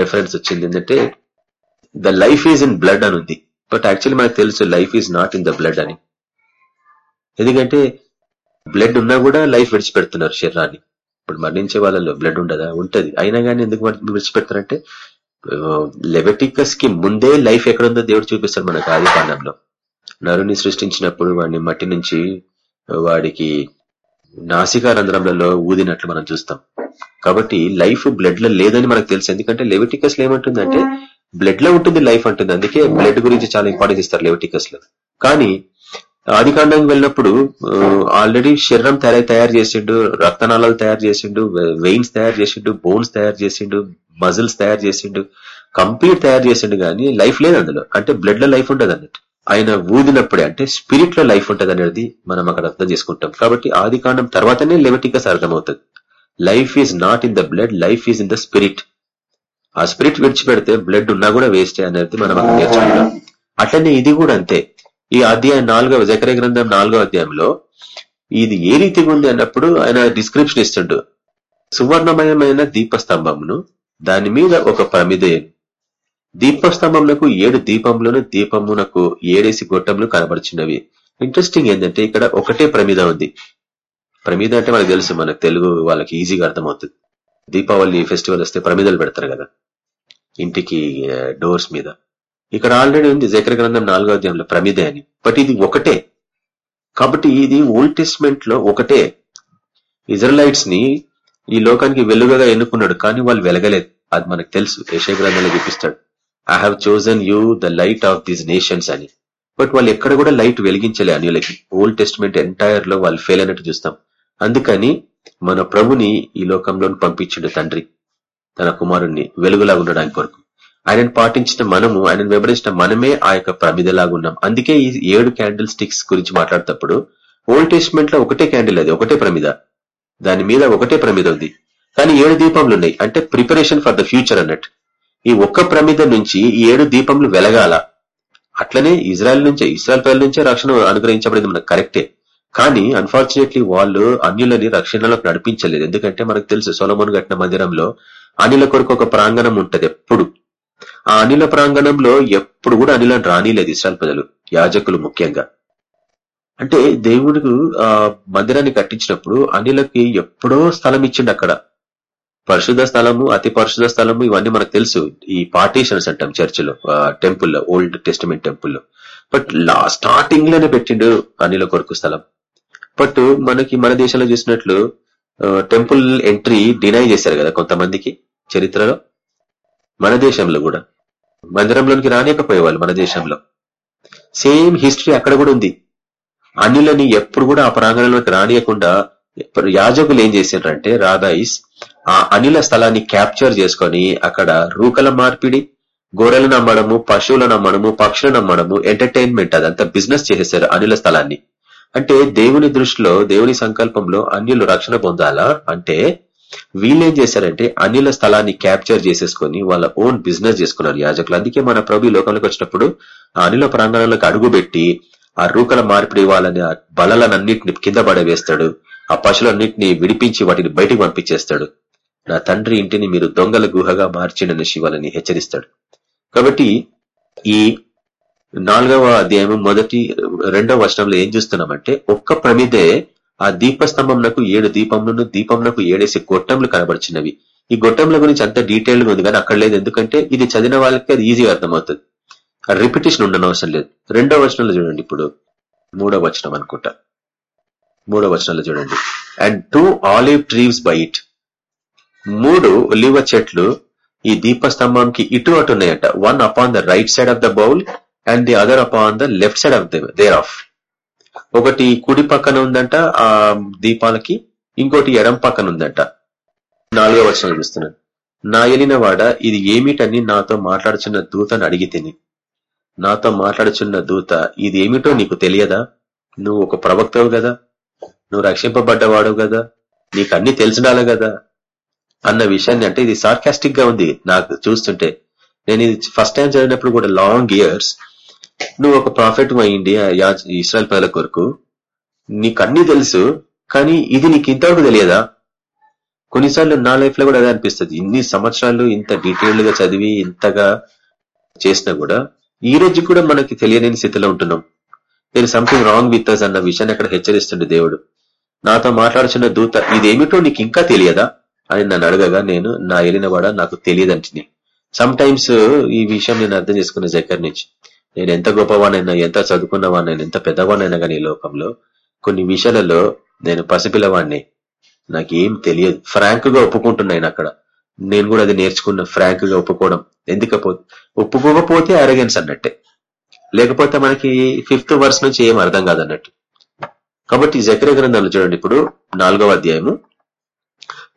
రెఫరెన్స్ వచ్చింది ఏంటంటే the life is in blood అని ఉంది. బట్ యాక్చువల్లీ మనకు తెలుసు life is not in the blood అని. ఎందుకంటే బ్లడ్ ఉన్నా కూడా లైఫ్ విడిచిపెడుతున్నారు శరీరాన్ని. ఇప్పుడు మరణించే వాళ్ళలో బ్లడ్ ఉండదా? ఉంటది. అయినా కానీ ఎందుకు విడిచిపెడతారంటే లెవెటికస్కి ముందే లైఫ్ ఎక్కడుందో దేవుడు చూపిస్తాడు మనకు ఆది నరుని సృష్టించినప్పుడు వాడిని మట్టి నుంచి వాడికి నాసికా రంధ్రంలలో ఊదినట్లు మనం చూస్తాం. కాబట్టి లైఫ్ బ్లడ్లో లేదని మనకు తెలుసు. ఎందుకంటే లెవిటికస్లో ఏమంటుందంటే బ్లడ్లో ఉంటుంది లైఫ్ అంటుంది. అందుకే బ్లడ్ గురించి చాలా ఇంపార్టెన్స్ ఇస్తారు లెవిటికస్లో కానీ ఆది వెళ్ళినప్పుడు ఆల్రెడీ శరీరం తయారు తయారు చేసిండు రక్తనాళాలు తయారు చేసిండు వెయిన్స్ తయారు చేసిండు బోన్స్ తయారు చేసిండు మజిల్స్ తయారు చేసిండు కంప్లీట్ తయారు చేసిండు కానీ లైఫ్ లేదు అందులో. అంటే బ్లడ్లో లైఫ్ ఉంటుంది అన్నట్టు. ఆయన ఊదినప్పుడే అంటే స్పిరిట్లో లైఫ్ ఉంటుంది అనేది మనం అక్కడ అర్థం చేసుకుంటాం. కాబట్టి ఆది కాండం తర్వాతనే లెవెటికస్ అర్థమవుతుంది. Life is not in the blood life is in the spirit ఆ స్పిరిట్ విడిచిపెడితే బ్లడ్ ఉన్నా కూడా వేస్ట్ అనేది మనం అక్కడ నేర్చుకుంటాం. అట్లనే ఇది కూడా అంతే. ఈ అధ్యాయం నాలుగవ జకర గ్రంథం నాలుగవ అధ్యాయంలో ఇది ఏ రీతిగా ఉంది అన్నప్పుడు ఆయన డిస్క్రిప్షన్ ఇస్తుండు. సువర్ణమయమైన దీపస్తంభమును దాని మీద ఒక ప్రమిదే. దీపస్తంభములకు ఏడు దీపములను దీపమునకు ఏడేసి గొట్టములు కనబడుచున్నవి. ఇంట్రెస్టింగ్ ఏంటంటే ఇక్కడ ఒకటే ప్రమిద ఉంది. ప్రమిద అంటే మనకు తెలుసు మనకు తెలుగు వాళ్ళకి ఈజీగా అర్థమవుతుంది. దీపావళి ఫెస్టివల్ వస్తే ప్రమిదలు పెడతారు కదా. ఇంటికి డోర్స్ మీద. ఇక్కడ ఆల్రెడీ ఉంది జకర గ్రంథం నాలుగో అధ్యాయంలో ప్రమిదే అని. బట్ ఇది ఒకటే. కాబట్టి ఇది ఓల్డ్ టెస్ట్మెంట్లో ఒకటే. ఇజ్రలైట్స్ని ఈ లోకానికి వెలుగుగా ఎన్నుకున్నాడు కానీ వాళ్ళు వెలగలేదు. అది మనకు తెలుసు. యశ గ్రంథంలో చూపిస్తాడు. I have chosen you the light of these nations అని. బట్ వాళ్ళు ఎక్కడ కూడా లైట్ వెలిగించలే అన్యులకి. ఓల్డ్ టెస్ట్మెంట్ ఎంటైర్లో వాళ్ళు ఫెయిల్ అయినట్టు చూస్తాం. అందుకని మన ప్రభుని ఈ లోకంలో పంపించిండు తండ్రి. తన కుమారుణ్ణి వెలుగులాగా ఉండడానికి కొరకు. ఆయనను పాటించిన మనము ఆయనను వెంబడించిన మనమే ఆ యొక్క ప్రమిదలాగా ఉన్నాం. అందుకే ఈ ఏడు క్యాండిల్ స్టిక్స్ గురించి మాట్లాడేటప్పుడు ఓల్డ్ టెస్ట్మెంట్లో ఒకటే క్యాండిల్ అది ఒకటే ప్రమిద. దాని మీద ఒకటే ప్రమిద ఉంది. కానీ ఏడు దీపంలు ఉన్నాయి. అంటే ప్రిపరేషన్ ఫర్ ద ఫ్యూచర్ అన్నట్టు. ఈ ఒక్క ప్రమిద నుంచి ఈ ఏడు దీపంలు వెలగాల. అట్లనే ఇజ్రాయల్ నుంచే ఇస్రాయల్ పేర్ల నుంచే రక్షణ అనుగ్రహించబడింది మనకు కరెక్టే. కానీ అన్ఫార్చునేట్లీ వాళ్ళు అన్యులని రక్షణలోకి నడిపించలేదు. ఎందుకంటే మనకు తెలుసు సొలమోన్ కట్టిన మందిరంలో అన్యుల కొరకు ఒక ప్రాంగణం ఉంటది ఎప్పుడు. ఆ అనిల ప్రాంగణంలో ఎప్పుడు కూడా అనిలను రానిలేదు ఇస్రాయల్ ప్రజలు యాజకులు ముఖ్యంగా. అంటే దేవుడు ఆ మందిరాన్ని కట్టించినప్పుడు అనిలకి ఎప్పుడో స్థలం ఇచ్చిండు అక్కడ. పరిశుద్ధ స్థలము అతి పరిశుద్ధ స్థలము ఇవన్నీ మనకు తెలుసు. ఈ పార్టీషన్స్ అంటాం చర్చిలో టెంపుల్లో ఓల్డ్ టెస్టిమెంట్ టెంపుల్లో. బట్ లా స్టార్టింగ్లోనే పెట్టిండు అనిల కొరకు స్థలం. బట్ మనకి మన దేశంలో చూసినట్లు టెంపుల్ ఎంట్రీ డినై చేశారు కదా కొంతమందికి చరిత్రలో? మన దేశంలో కూడా. మందిరంలోనికి రానియకపోయేవాళ్ళు మన దేశంలో. సేమ్ హిస్టరీ అక్కడ కూడా ఉంది. అన్యులని ఎప్పుడు కూడా ఆ ప్రాంగణంలోకి రానియకుండా యాజకులు ఏం చేసిండ్రంటే రాధాయిస్ ఆ అనిల స్థలాన్ని క్యాప్చర్ చేసుకొని అక్కడ రూకల మార్పిడి గొర్రెలను అమ్మడము పశువులను అమ్మడము పక్షులను అమ్మడము ఎంటర్టైన్మెంట్ అదంతా బిజినెస్ చేసేసారు అనిల స్థలాన్ని. అంటే దేవుని దృష్టిలో దేవుని సంకల్పంలో అన్యులు రక్షణ పొందాలా? అంటే వీళ్ళేం చేశారంటే అనిల స్థలాన్ని క్యాప్చర్ చేసేసుకొని వాళ్ళ ఓన్ బిజినెస్ చేసుకున్నారు యాజకులు. అందుకే మన ప్రభు లోకంలోకి వచ్చినప్పుడు ఆ అనిల ప్రాంగణంలోకి అడుగుపెట్టి ఆ రూకల మార్పిడి వాళ్ళని ఆ బలలన్నింటిని కింద పడవేస్తాడు. ఆ పశులన్నింటిని విడిపించి వాటిని బయటికి పంపించేస్తాడు. నా తండ్రి ఇంటిని మీరు దొంగల గుహగా మార్చిండని శివాలని హెచ్చరిస్తాడు. కాబట్టి ఈ నాలుగవ అధ్యాయం మొదటి రెండవ వచనంలో ఏం చూస్తున్నామంటే ఒక్క ప్రమిదే ఆ దీపస్తంభంనకు ఏడు దీపములను దీపంలకు ఏడేసి గొట్టంలు కనబడుచున్నవి ఈ గొట్టంల గురించి అంత డీటెయిల్గా ఉంది కానీ అక్కడ లేదు. ఎందుకంటే ఇది చదివిన వాళ్ళకి అది ఈజీగా అర్థమవుతుంది. రిపిటేషన్ ఉండడం అవసరం లేదు. రెండో వచనంలో చూడండి ఇప్పుడు. మూడో వచనం అనుకుంటా. మూడో వచనంలో చూడండి. And two olive trees by it మూడు ఒలివ చెట్లు ఈ దీపస్తంభంకి ఇటు అటు ఉన్నాయంట. One upon the right side of the bowl and the other upon the left side of దేర్ ఆఫ్ ఒకటి కుడి పక్కన ఉందంట ఆ దీపాలకి ఇంకోటి ఎడం పక్కన ఉందంట. నాలుగో వచనం చూస్తున్నాను. నా ఎలిన వాడ ఇది ఏమిటని నాతో మాట్లాడుచున్న దూతను అడిగి తిని. నాతో మాట్లాడుచున్న దూత ఇది ఏమిటో నీకు తెలియదా? నువ్వు ఒక ప్రవక్తవు కదా నువ్వు రక్షింపబడ్డవాడు కదా నీకు అన్ని తెలిసినాలి కదా అన్న విషయాన్ని అంటే ఇది సార్కాస్టిక్గా ఉంది నాకు చూస్తుంటే. నేను ఇది ఫస్ట్ టైం చదివినప్పుడు కూడా లాంగ్ ఇయర్స్ నువ్వు ఒక ప్రాఫిట్ అయ్యింది ఇస్రాయల్ ప్రజల కొరకు. నీకు అన్ని తెలుసు కానీ ఇది నీకు ఇంతవరకు తెలియదా? కొన్నిసార్లు నా లైఫ్లో కూడా అదే అనిపిస్తుంది. ఇన్ని సంవత్సరాలు ఇంత డీటెయిల్డ్గా చదివి ఇంతగా చేసినా కూడా ఈ రోజు కూడా మనకి తెలియని స్థితిలో ఉంటున్నాం. నేను సంథింగ్ రాంగ్ విత్ అస్ అన్న విషయాన్ని అక్కడ హెచ్చరిస్తుండే దేవుడు. నాతో మాట్లాడుచున్న దూత ఇదేమిటో నీకు ఇంకా తెలియదా? అని నన్ను అడగగా నేను నా వాడ నాకు తెలియదంటిని సమ్ టైమ్స్ ఈ విషయం నేను అర్థం చేసుకున్న జకర్ నుంచి. నేను ఎంత గొప్పవానైనా ఎంత చదువుకున్నవాడినైనా ఎంత పెద్దవానైనా కానీ ఈ లోకంలో కొన్ని విషయాలలో నేను పసిపిల్లవాడిని నాకేం తెలియదు. ఫ్రాంక్గా ఒప్పుకుంటున్నాను అక్కడ. నేను కూడా అది నేర్చుకున్న ఫ్రాంక్గా ఒప్పుకోవడం. ఎందుకపో ఒప్పుకోకపోతే అరగెన్స్ అన్నట్టే. లేకపోతే మనకి ఫిఫ్త్ వర్స్ నుంచి ఏం అర్థం కాదన్నట్టు. కాబట్టి జక్ర గ్రంథాలు చూడండి ఇప్పుడు నాలుగవ అధ్యాయము.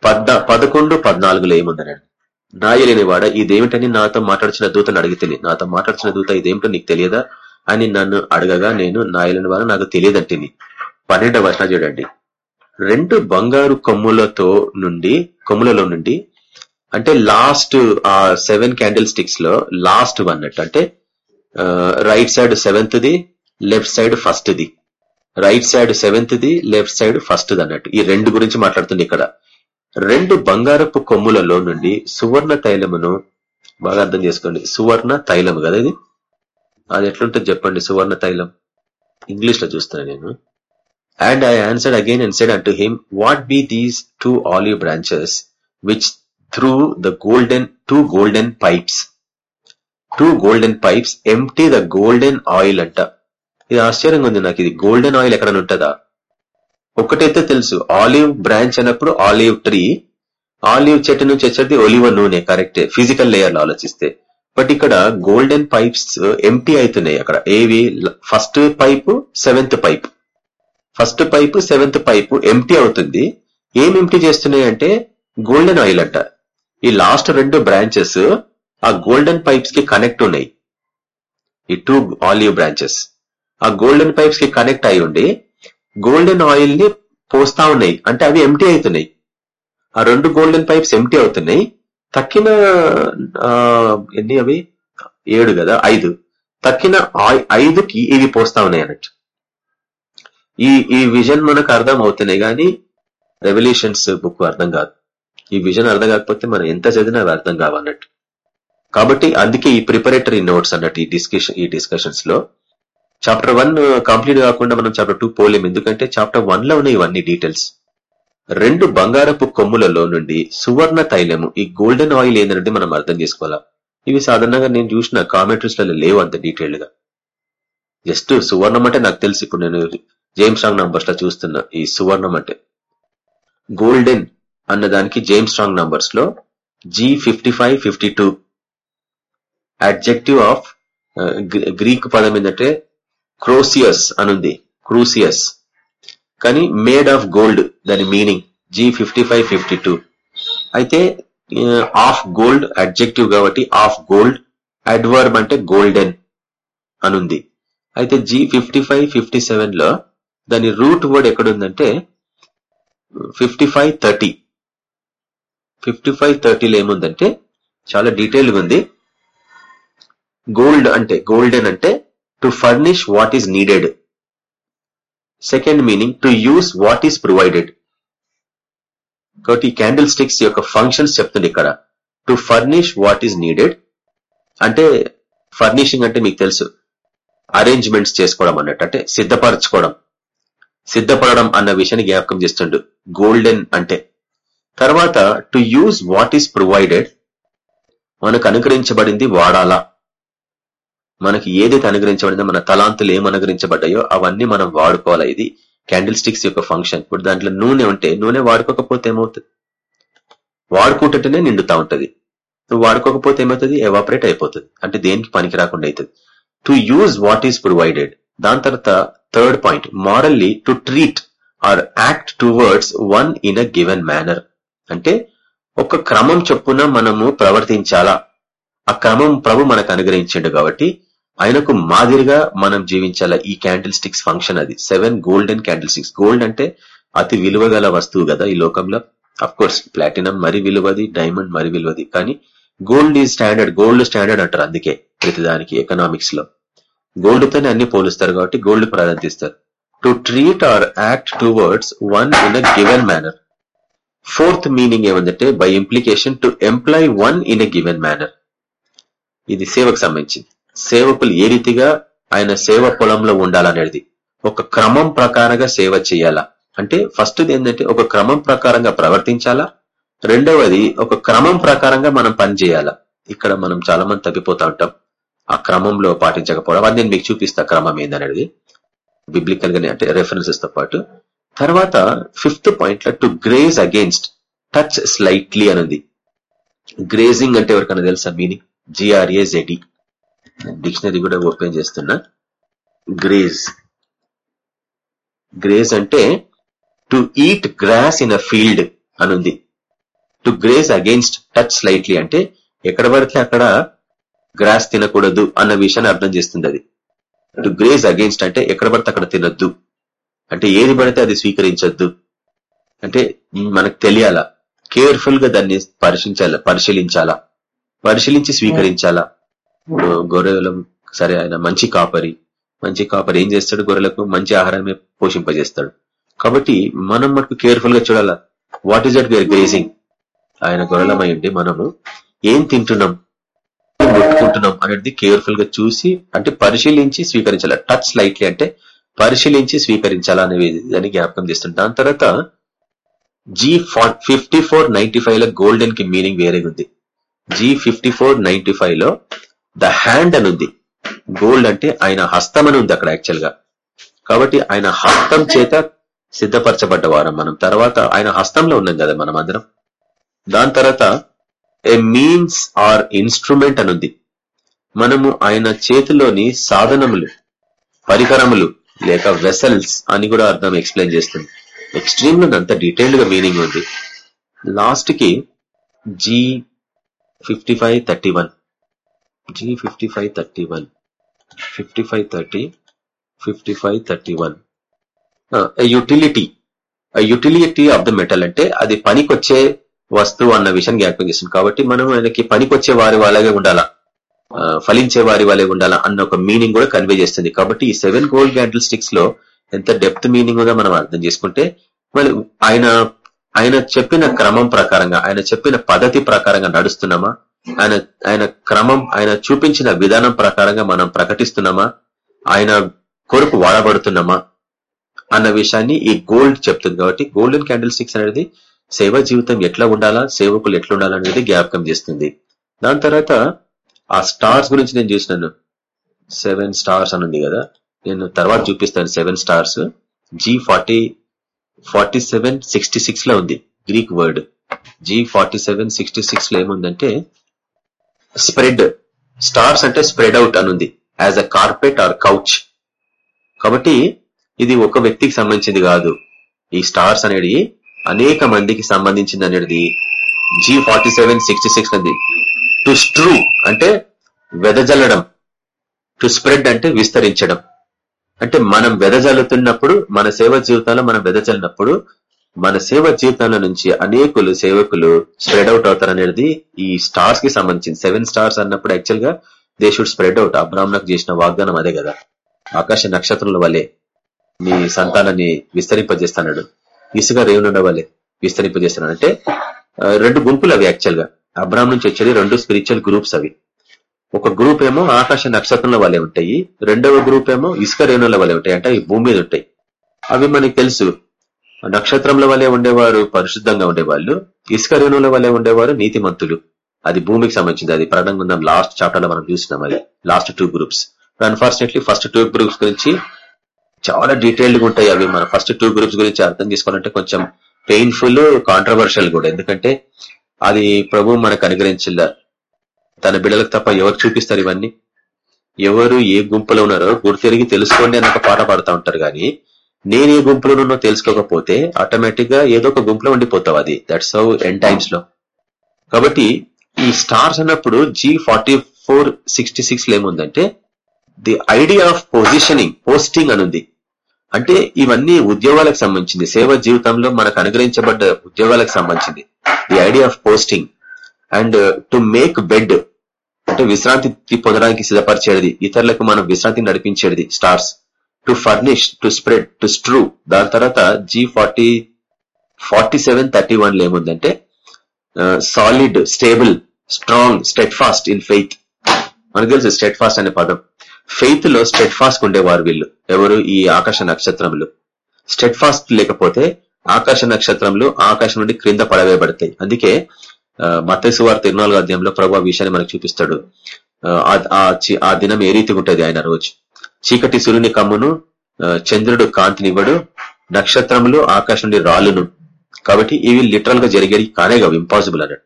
పద్నా పదకొండు పద్నాలుగులో ఏముందనండి? నాయలేని వాడ ఇదేమిటని నాతో మాట్లాడుచిన దూతను అడిగితే నాతో మాట్లాడుచిన దూత ఇదేమిటో నీకు తెలియదా? అని నన్ను అడగగా నేను నాయలేని వాడు నాకు తెలియదంటిని. పన్నెండవ వర్ష చూడండి. రెండు బంగారు కొమ్ములతో నుండి కొమ్ములలో నుండి అంటే లాస్ట్ ఆ సెవెన్ క్యాండిల్ స్టిక్స్లో లాస్ట్ వన్ అన్నట్టు అంటే right side seventh the left side first the right side seventh the left side first the అన్నట్టు. ఈ రెండు గురించి మాట్లాడుతుంది ఇక్కడ. రెండు బంగారపు కొమ్ములలో నుండి సువర్ణ తైలమును బాగా అర్థం చేసుకోండి. సువర్ణ తైలము కదా ఇది? అది ఎట్లుంటుంది చెప్పండి సువర్ణ తైలం? ఇంగ్లీష్లో చూస్తున్నా నేను. And I answered again and said unto him what be these two olive branches which through the golden two golden pipes two golden pipes empty the golden oil అంట? ఇది ఆశ్చర్యంగా ఉంది నాకు. ఇది గోల్డెన్ ఆయిల్ ఎక్కడ ఉంటుందా? ఒకటైతే తెలుసు. ఆలివ్ బ్రాంచ్ అన్నప్పుడు ఆలివ్ ట్రీ ఆలివ్ చెట్టు నుంచి వచ్చేది ఒలివ నూనె కరెక్టే. ఫిజికల్ లేయర్లో ఆలోచిస్తే. బట్ ఇక్కడ గోల్డెన్ పైప్స్ ఎంటీ అవుతున్నాయి అక్కడ. ఏవి? First pipe seventh pipe. First pipe seventh pipe empty అవుతుంది. ఏం ఎంటీ చేస్తున్నాయి అంటే గోల్డెన్ ఆయిల్ అంట. ఈ లాస్ట్ రెండు బ్రాంచెస్ ఆ గోల్డెన్ పైప్స్కి కనెక్ట్ ఉన్నాయి. ఈ టూ ఆలివ్ బ్రాంచెస్. ఆ గోల్డెన్ పైప్స్కి కనెక్ట్ అయి ఉండి గోల్డెన్ ఆయిల్ని పోస్తా ఉన్నాయి. అంటే అవి ఎంటీ అవుతున్నాయి. ఆ రెండు గోల్డెన్ పైప్స్ ఎంటీ అవుతున్నాయి. తక్కిన ఎన్ని అవి? ఏడు కదా ఐదు. తక్కిన ఐదుకి ఇవి పోస్తా ఉన్నాయి అన్నట్టు. ఈ ఈ విజన్ మనకు అర్థం అవుతున్నాయి కానీ రెవల్యూషన్స్ బుక్ అర్థం కాదు. ఈ విజన్ అర్థం కాకపోతే మనం ఎంత చదివినా అవి అర్థం కావన్నట్టు కాబట్టి అందుకే ఈ ప్రిపరేటరీ నోట్స్ అన్నట్టు ఈ డిస్కషన్ ఈ డిస్కషన్స్లో చాప్టర్ వన్ కంప్లీట్ కాకుండా మనం చాప్టర్ టూ పోలేం. ఎందుకంటే చాప్టర్ వన్లో ఉన్నాయి ఇవన్నీ డీటెయిల్స్ రెండు బంగారపు కొమ్ములలో నుండి సువర్ణ తైలము ఈ గోల్డెన్ ఆయిల్ ఏంటంటే మనం అర్థం చేసుకోవాలా? ఇవి సాధారణంగా నేను చూసిన కామెంటరీస్ లేవు అంత డీటెయిల్డ్గా. జస్ట్ సువర్ణం అంటే నాకు తెలుసు ఇప్పుడు నేను జేమ్స్ రాంగ్ నంబర్స్లో చూస్తున్నా ఈ సువర్ణం అంటే. గోల్డెన్ అన్న దానికి James Strong నంబర్స్లో G fifty five fifty two adjective of Greek పదం ఏంటంటే క్రోసియస్ అనుంది. క్రూసియస్ కానీ మేడ్ ఆఫ్ గోల్డ్ దాని meaning G fifty five fifty two అయితే ఆఫ్ గోల్డ్ అడ్జెక్టివ్ కాబట్టి ఆఫ్ గోల్డ్ అడ్వర్బ్ అంటే గోల్డెన్ అనుంది. అయితే జీ ఫిఫ్టీ ఫైవ్ ఫిఫ్టీ సెవెన్లో దాని రూట్ వర్డ్ ఎక్కడుందంటే fifty five thirty fifty five థర్టీలో ఏముందంటే చాలా డీటెయిల్గా ఉంది. గోల్డ్ అంటే గోల్డెన్ అంటే to furnish what is needed second meaning to use what is provided కాబట్టి క్యాండిల్ స్టిక్స్ యొక్క ఫంక్షన్స్ చెప్తుంది ఇక్కడ. To furnish what is needed అంటే ఫర్నిషింగ్ అంటే మీకు తెలుసు. అరేంజ్మెంట్స్ చేసుకోవడం అన్నట్టు అంటే సిద్ధపరచుకోవడం. సిద్ధపడడం అన్న విషయాన్ని జ్ఞాపకం చేస్తుండు. గోల్డెన్ అంటే. తర్వాత to use what is provided మనకు అనుకరించబడింది వాడాలా. మనకి ఏదైతే అనుగ్రహించబడిందో మన తలాంతులు ఏం అనుగ్రహించబడ్డాయో అవన్నీ మనం వాడుకోవాలి? ఇది క్యాండిల్ స్టిక్స్ యొక్క ఫంక్షన్ ఇప్పుడు దాంట్లో నూనె ఉంటే నూనె వాడుకోకపోతే ఏమవుతుంది? వాడుకుంటుంటేనే నిండుతా ఉంటది. నువ్వు వాడుకోకపోతే ఏమవుతుంది? ఎవాపరేట్ అయిపోతుంది. అంటే దేనికి పనికి రాకుండా అవుతుంది to use what is provided దాని తర్వాత third point morally to treat or act towards one in a given manner అంటే ఒక క్రమం చొప్పున మనము ప్రవర్తించాలా? ఆ క్రమం ప్రభు మనకు అనుగ్రహించిండు కాబట్టి ఆయనకు మాదిరిగా మనం జీవించాలా ఈ క్యాండిల్ స్టిక్స్ ఫంక్షన్ అది. Seven golden candle sticks gold అంటే అతి విలువ గల వస్తువు కదా ఈ లోకంలో. అఫ్ కోర్స్ ప్లాటినం మరి విలువది డైమండ్ మరి విలువది. కానీ gold is standard gold standard అంటారు అందుకే ప్రతిదానికి ఎకనామిక్స్లో. గోల్డ్ తోనే అన్ని పోలుస్తారు కాబట్టి గోల్డ్ ప్రారంభిస్తారు to treat or act towards one in a given manner fourth meaning ఏమందంటే by implication to employ one in a given manner ఇది సేవకు సంబంధించింది. సేవకులు ఏ రీతిగా ఆయన సేవ పొలంలో ఉండాలనేది. ఒక క్రమం ప్రకారంగా సేవ చేయాలా? అంటే ఫస్ట్ ఏంటంటే ఒక క్రమం ప్రకారంగా ప్రవర్తించాలా? రెండవది ఒక క్రమం ప్రకారంగా మనం పనిచేయాలా ఇక్కడ మనం చాలా మంది తగ్గిపోతా ఉంటాం. ఆ క్రమంలో పాటించకపోవడం. అది నేను మీకు చూపిస్తా క్రమం ఏందనేది. బిబ్లికల్ గానే అంటే రెఫరెన్సెస్తో పాటు. తర్వాత ఫిఫ్త్ పాయింట్లో to graze against touch slightly అనేది. గ్రేజింగ్ అంటే ఎవరికైనా తెలుసా? Meaning G R A Z E dictionary కూడా ఓపెన్ చేస్తున్నా. గ్రేజ్ గ్రేజ్ అంటే to eat grass in a field అనుంది. To graze against touch slightly అంటే ఎక్కడ పడితే అక్కడ గ్రాస్ తినకూడదు అన్న విషయాన్ని అర్థం చేస్తుంది అది. టు గ్రేజ్ అగేన్స్ట్ అంటే ఎక్కడ పడితే అక్కడ తినొద్దు. అంటే ఏది పడితే అది స్వీకరించద్దు. అంటే మనకు తెలియాలా? కేర్ఫుల్గా దాన్ని పరిశీలించాలా? పరిశీలించాలా? పరిశీలించి స్వీకరించాలా? గొర్రెల సరే ఆయన మంచి కాపరి మంచి కాపరి ఏం చేస్తాడు? గొర్రెలకు మంచి ఆహారమే పోషింపజేస్తాడు. కాబట్టి మనం మటుకు కేర్ఫుల్గా చూడాలా? What is that where grazing ఆయన గొర్రెలమై ఉండి మనము ఏం తింటున్నాం? ముట్టుకుంటున్నాం అనేది కేర్ఫుల్గా చూసి అంటే పరిశీలించి స్వీకరించాలి? టచ్ లైట్లీ అంటే పరిశీలించి స్వీకరించాలా అని దాన్ని జ్ఞాపకం చేస్తుంది దాని తర్వాత జీ ఫిఫ్టీ ఫోర్ నైన్టీ ఫైవ్లో గోల్డెన్కి మీనింగ్ వేరేగా ఉంది జీ ఫిఫ్టీ ఫోర్ నైన్టీ ఫైవ్లో ద హ్యాండ్ అని ఉంది గోల్డ్ అంటే ఆయన హస్తం అని ఉంది అక్కడ యాక్చువల్గా. కాబట్టి ఆయన హస్తం చేత సిద్ధపరచబడ్డ వారం మనం. తర్వాత ఆయన హస్తంలో ఉన్నాం కదా మనం అందరం. దాని తర్వాత ఏ మీన్స్ ఆర్ ఇన్స్ట్రుమెంట్ అని ఉంది మనము ఆయన చేతిలోని సాధనములు పరికరములు లేక వెసల్స్ అని కూడా అర్థం ఎక్స్ప్లెయిన్ చేస్తుంది. ఎక్స్ట్రీమ్లో అంత డీటెయిల్డ్గా మీనింగ్ ఉంది. లాస్ట్కి G fifty five thirty one G fifty five thirty one fifty five thirty fifty five thirty one utility utility of the metal అంటే అది పనికొచ్చే వస్తువు అన్న విషయాన్ని జ్ఞాపకం చేస్తుంది. కాబట్టి మనం ఆయనకి పనికొచ్చే వారి వాళ్ళగా ఉండాలా? ఫలించే వారి వాళ్ళే ఉండాలా అన్న ఒక మీనింగ్ కూడా కన్వే చేస్తుంది. కాబట్టి ఈ సెవెన్ గోల్డ్ క్యాండిల్ స్టిక్స్లో ఎంత డెప్త్ మీనింగ్ ఉందో మనం అర్థం చేసుకుంటే మరి ఆయన ఆయన చెప్పిన క్రమం ప్రకారంగా ఆయన చెప్పిన పద్ధతి ప్రకారంగా నడుస్తున్నామా? ఆయన ఆయన క్రమం ఆయన చూపించిన విధానం ప్రకారంగా మనం ప్రకటిస్తున్నామా? ఆయన కొరకు వాడబడుతున్నామా? అన్న విషయాన్ని ఈ గోల్డ్ చెప్తుంది కాబట్టి గోల్డెన్ క్యాండిల్ స్టిక్స్ అనేది సేవ జీవితం ఎట్లా ఉండాలా సేవకులు ఎట్లా ఉండాలనేది జ్ఞాపకం చేస్తుంది. దాని తర్వాత ఆ స్టార్స్ గురించి నేను చూసినాను. సెవెన్ స్టార్స్ అని ఉంది కదా. నేను తర్వాత చూపిస్తాను seven stars. G forty forty seven sixty సిక్స్లో ఉంది Greek word. G forty seven sixty సిక్స్లో ఏముందంటే స్ప్రెడ్. స్టార్స్ అంటే స్ప్రెడ్ అవుట్ అని ఉంది as a carpet or couch. కాబట్టి ఇది ఒక వ్యక్తికి సంబంధించింది కాదు. ఈ స్టార్స్ అనేది అనేక మందికి సంబంధించింది అనేది G forty seven sixty six ఉంది. టు స్ట్రూ అంటే వెదజల్లడం. టు స్ప్రెడ్ అంటే విస్తరించడం. అంటే మనం వెదజల్లుతున్నప్పుడు మన సేవ జీవితాల్లో మనం వెదజల్లినప్పుడు మన సేవ జీవితంలో నుంచి అనేకులు సేవకులు స్ప్రెడ్ అవుట్ అవుతారు అనేది ఈ స్టార్స్కి సంబంధించింది. సెవెన్ స్టార్స్ అన్నప్పుడు యాక్చువల్గా దే షుడ్ స్ప్రెడ్ అవుట్ అబ్రాహ్మణకు చేసిన వాగ్దానం అదే కదా. ఆకాశ నక్షత్రాల వలె నీ సంతానాన్ని విస్తరింపజేస్తాడు ఇసుక రేవునుండ వలె విస్తరింపజేస్తున్నాడు. అంటే రెండు గుంపులు అవి యాక్చువల్గా. అబ్రాహ్మ నుంచి వచ్చేది రెండు స్పిరిచువల్ గ్రూప్స్ అవి. ఒక గ్రూప్ ఏమో ఆకాశ నక్షత్రంలో వలె ఉంటాయి. రెండవ గ్రూప్ ఏమో ఇసుక రేణుల వలె ఉంటాయి. అంటే అవి భూమి మీద ఉంటాయి. అవి మనకి తెలుసు. నక్షత్రంల వలె ఉండేవారు పరిశుద్ధంగా ఉండేవాళ్ళు ఇసుక రేణుల వలె ఉండేవారు నీతిమంతులు. అది భూమికి సంబంధించింది. అది ప్రకటన లాస్ట్ చాప్టర్లో మనం చూసినాం అది. Last two groups. Unfortunately first two groups గురించి చాలా డీటెయిల్డ్గా ఉంటాయి అవి. మన ఫస్ట్ టూ గ్రూప్స్ గురించి అర్థం చేసుకోవాలంటే కొంచెం పెయిన్ఫుల్ కాంట్రవర్షియల్ కూడా. ఎందుకంటే అది ప్రభు మనకు అనుగ్రహించిల్ల తన బిడ్డలకు తప్ప ఎవరు చూపిస్తారు ఇవన్నీ? ఎవరు ఏ గుంపులో ఉన్నారో గుర్తెరిగి తెలుసుకోండి అని ఒక పాట పాడుతూ ఉంటారు. కానీ నేను ఏ గుంపులో ఉన్నో తెలుసుకోకపోతే ఆటోమేటిక్గా ఏదో ఒక గుంపులో ఉండిపోతావు అది. దట్స్ హౌ ఎన్ టైమ్స్లో. కాబట్టి ఈ స్టార్స్ అన్నప్పుడు జీ ఫార్టీ ఫోర్ సిక్స్టీ సిక్స్లో ఏముందంటే the idea of positioning posting అనుంది. అంటే ఇవన్నీ ఉద్యోగాలకు సంబంధించింది. సేవ జీవితంలో మనకు అనుగ్రహించబడ్డ ఉద్యోగాలకు సంబంధించింది. The idea of posting and to make bed అంటే విశ్రాంతి పొందడానికి సిద్ధపరిచేది. ఇతరులకు మనం విశ్రాంతి నడిపించేది. Stars to furnish to spread to strew దాని తర్వాత G forty forty seven thirty one ఏముందంటే solid stable strong steadfast in faith మనకు తెలుసు స్టెట్ ఫాస్ట్ అనే పదం. ఫెయిత్లో స్టెట్ ఫాస్ట్ ఉండేవారు వీళ్ళు. ఎవరు? ఈ ఆకాశ నక్షత్రములు. స్టెట్ ఫాస్ట్ లేకపోతే ఆకాశ నక్షత్రములు ఆకాశం నుండి క్రింద పడవేయబడతాయి. అందుకే మతేసు వారి తిరునాలుగు అధ్యాయంలో ప్రభు విషయాన్ని మనకు చూపిస్తాడు. ఆ దినం ఏ రీతిగా ఉంటుంది ఆయన రోజు? చీకటి సూర్యుని కమ్మును చంద్రుడు కాంతినివ్వడు నక్షత్రములు ఆకాశం నుండి రాలును. కాబట్టి ఇవి లిటరల్గా జరిగేది కానే కావు ఇంపాసిబుల్ అన్నాడు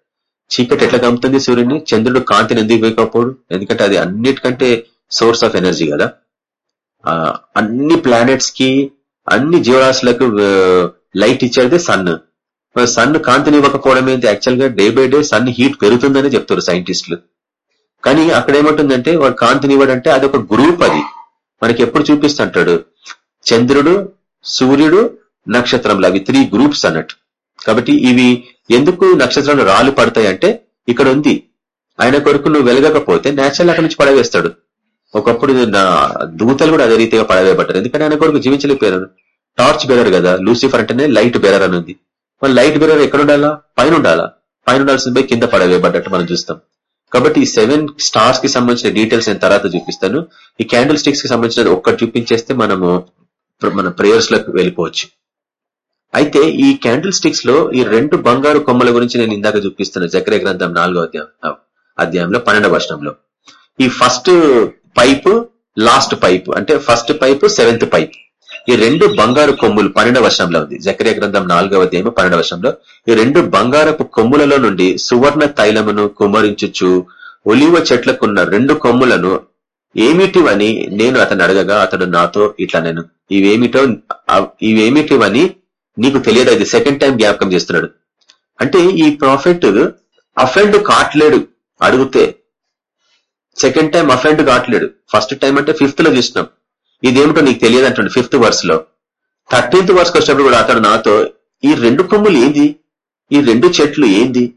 చీకటి ఎట్లా కమ్ముతుంది సూర్యుని చంద్రుడు కాంతిని ఎందుకు వేయకపోడు? ఎందుకంటే అది అన్నిటికంటే సోర్స్ ఆఫ్ ఎనర్జీ కదా. అన్ని ప్లానెట్స్కి అన్ని జీవరాశులకు లైట్ ఇచ్చేది సన్ సన్ కాంతిని ఇవ్వకపోవడం ఏంటి? యాక్చువల్గా day by day sun heat పెరుగుతుందని చెప్తారు సైంటిస్టులు కానీ అక్కడ ఏమంటుందంటే వాడు కాంతిని ఇవ్వడంటే అది ఒక గ్రూప్ అది. మనకి ఎప్పుడు చూపిస్తుంటాడు? చంద్రుడు సూర్యుడు నక్షత్రంలో అవి త్రీ గ్రూప్స్ అన్నట్టు. కాబట్టి ఇవి ఎందుకు నక్షత్రాలు రాళ్ళు పడతాయి అంటే ఇక్కడ ఉంది. ఆయన కొరకు నువ్వు వెలగకపోతే నేచురల్ అక్కడి నుంచి పడవేస్తాడు. ఒకప్పుడు నా దూతలు కూడా అదే రీతిగా పడవేయబడ్డారు. ఎందుకంటే ఆయన కొరకు జీవించలేకపోయారు. టార్చ్ బెరర్ కదా. లూసిఫర్ అంటేనే లైట్ బెరర్ అని ఉంది. మరి లైట్ బెరర్ ఎక్కడ ఉండాలా? పైన ఉండాలా? పైన ఉండాల్సింది పోయి కింద పడవేయబడ్డట్టు మనం చూస్తాం. కాబట్టి ఈ సెవెన్ స్టార్స్కి సంబంధించిన డీటెయిల్స్ నేను తర్వాత చూపిస్తాను. ఈ క్యాండిల్ స్టిక్స్కి సంబంధించిన ఒక్కటి చూపించేస్తే మనము మన ప్రేయర్స్లోకి వెళ్ళిపోవచ్చు. అయితే ఈ క్యాండిల్ స్టిక్స్లో ఈ రెండు బంగారు కొమ్మల గురించి నేను ఇందాక చూపిస్తున్నా చక్ర గ్రంథం నాలుగో అధ్యాయం అధ్యాయంలో పన్నెండవ వర్షంలో ఈ ఫస్ట్ పైప్ లాస్ట్ పైప్ అంటే ఫస్ట్ పైప్ సెవెంత్ పైప్ ఈ రెండు బంగారు కొమ్ములు పన్నెండవ వర్షంలో ఉంది. జకర్య గ్రంథం నాలుగవ అధ్యాయం పన్నెండవ వర్షంలో ఈ రెండు బంగారపు కొమ్ములలో నుండి సువర్ణ తైలమును కుమరించుచు ఒలివ చెట్లకున్న రెండు కొమ్ములను ఏమిటివని నేను అతను అడగగా అతడు నాతో ఇట్లా నేను ఇవేమిటో ఇవేమిటివని నీకు తెలియదు? అది సెకండ్ టైం జ్ఞాపకం చేస్తున్నాడు. అంటే ఈ ప్రాఫిట్ అఫెండ్ కాట్లేడు అడిగితే సెకండ్ టైం అఫెండ్ కావట్లేడు ఫస్ట్ టైం అంటే ఫిఫ్త్లో చూసినాం. ఇదేమిటో నీకు తెలియదు అంటుండే ఫిఫ్త్ వర్స్లో. థర్టీన్త్ వర్స్ వచ్చినప్పుడు కూడా అతడు నాతో ఈ రెండు కొమ్ములు ఏంది? ఈ రెండు చెట్లు ఏంది?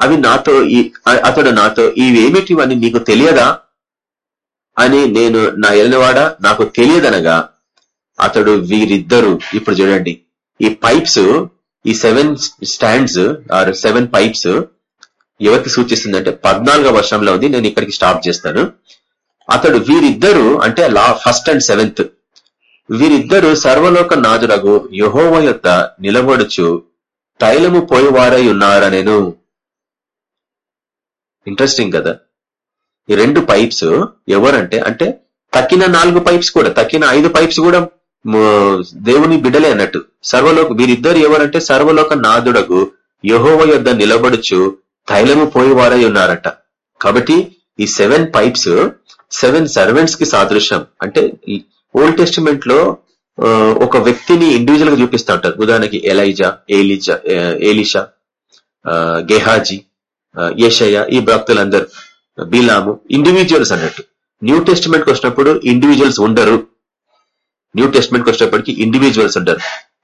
అవి నాతో అతడు నాతో ఇవేమిటివని నీకు తెలియదా? అని నేను నా ఎలినవాడ నాకు తెలియదనగా అతడు వీరిద్దరు ఇప్పుడు చూడండి ఈ పైప్స్ ఈ seven stands are seven pipes ఎవరికి సూచిస్తుందంటే పద్నాలుగో వర్షంలో ఉంది నేను ఇక్కడికి స్టాప్ చేస్తాను. అతడు వీరిద్దరు అంటే లా ఫస్ట్ అండ్ సెవెంత్ వీరిద్దరు సర్వలోక నాదురగు యహోవ యొక్క నిలబడుచు తైలము పోయేవారై ఉన్నారనేను. ఇంట్రెస్టింగ్ కదా? ఈ రెండు పైప్స్ ఎవరంటే అంటే తక్కిన నాలుగు పైప్స్ కూడా తక్కిన ఐదు పైప్స్ కూడా దేవుని బిడ్డలే అన్నట్టు. సర్వలోక వీరిద్దరు ఎవరంటే సర్వలోక నాదుడగు యహోవ యొద్ద నిలబడుచు తైలము పోయేవారై ఉన్నారట. కాబట్టి ఈ సెవెన్ పైప్స్ సెవెన్ సర్వెంట్స్కి సాదృశ్యం. అంటే ఓల్డ్ టెస్టిమెంట్లో ఒక వ్యక్తిని ఇండివిజువల్గా చూపిస్తూ ఉంటారు. ఉదాహరణకి ఎలైజా ఏలిజా ఏలిషా గెహాజీ ఏషయ్య ఈ భక్తులందరూ. బీలాము ఇండివిజువల్స్ అన్నట్టు. న్యూ టెస్టిమెంట్ వచ్చినప్పుడు ఇండివిజువల్స్ ఉండరు. న్యూ టెస్టిమెంట్ వచ్చినప్పటికీ ఇండివిజువల్స్ ఉండరు.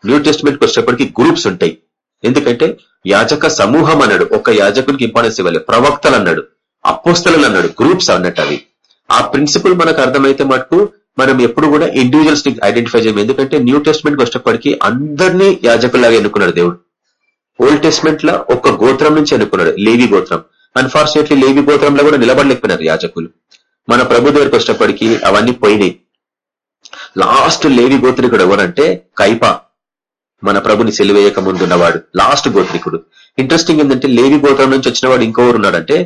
న్యూ టెస్ట్మెంట్ వచ్చినప్పటికీ గ్రూప్స్ ఉంటాయి. ఎందుకంటే యాజక సమూహం అన్నాడు. ఒక యాజకునికి ఇంపార్టెన్స్ ఇవ్వాలి. ప్రవక్తలు అన్నాడు. అపోస్తలు అన్నాడు. గ్రూప్స్ అన్నట్టు అవి. ఆ ప్రిన్సిపల్ మనకు అర్థమైతే మటుకు మనం ఎప్పుడు కూడా ఇండివిజువల్స్ని ఐడెంటిఫై చేయం ఎందుకంటే న్యూ టెస్ట్మెంట్ వచ్చేటప్పటికీ అందరినీ యాజకులాగా ఎన్నుకున్నాడు దేవుడు. ఓల్డ్ టెస్ట్మెంట్లో ఒక గోత్రం నుంచి ఎన్నుకున్నాడు లేవి గోత్రం. అన్ఫార్చునేట్లీ లేవి గోత్రంలో కూడా నిలబడలేకపోయినారు యాజకులు. మన ప్రభు దగ్గరికి వచ్చేటప్పటికి అవన్నీ పోయినాయి. లాస్ట్ లేవి గోత్రికుడు ఎవరంటే కైపా మన ప్రభుని సెలివేయక ముందున్నవాడు లాస్ట్ గోత్రికుడు. ఇంట్రెస్టింగ్ ఏంటంటే లేవి గోత్రం నుంచి వచ్చిన వాడు ఇంకోరు ఉన్నాడంటే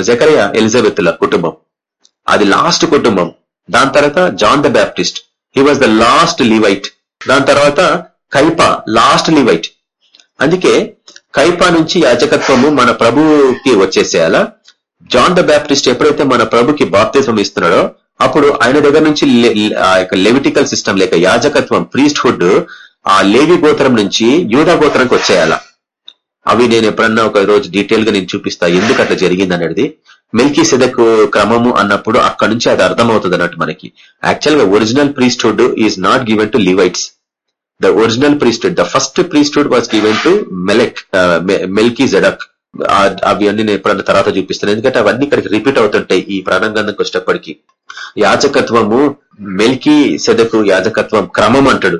జకరయ ఎలిజబెత్ల కుటుంబం. అది లాస్ట్ కుటుంబం. దాని తర్వాత John the Baptist he was the last Levite దాని తర్వాత కైప లాస్ట్ లివైట్ అందుకే కైపా నుంచి యాజకత్వము మన ప్రభుకి వచ్చేసేయాలా. జాన్ ద బ్యాప్టిస్ట్ ఎప్పుడైతే మన ప్రభుకి బాప్తిజం ఇస్తున్నాడో అప్పుడు ఆయన దగ్గర నుంచి ఆ యొక్క లెవిటికల్ సిస్టమ్ లేక యాజకత్వం ప్రీస్ట్ హుడ్ ఆ లేవి గోత్రం నుంచి యూదా గోత్రంకి వచ్చేయాలా. అవి నేను ఎప్పుడన్నా ఒక రోజు డీటెయిల్గా నేను చూపిస్తా. ఎందుకు అట్లా జరిగింది అనేది మిల్కీ సెదక్ క్రమము అన్నప్పుడు అక్కడ నుంచి అది అర్థమవుతుంది అన్నట్టు మనకి. యాక్చువల్గా original priesthood is not given to Levites the original priesthood the first priesthood was given to Melek Melchizedek అవి అన్ని నేను ఎప్పుడన్నా తర్వాత చూపిస్తాను. ఎందుకంటే అవన్నీ ఇక్కడికి రిపీట్ అవుతుంటాయి ఈ ప్రాణంగానికి వచ్చేటప్పటికి. యాజకత్వము మెల్కీ సెదకు యాజకత్వం క్రమం అంటాడు.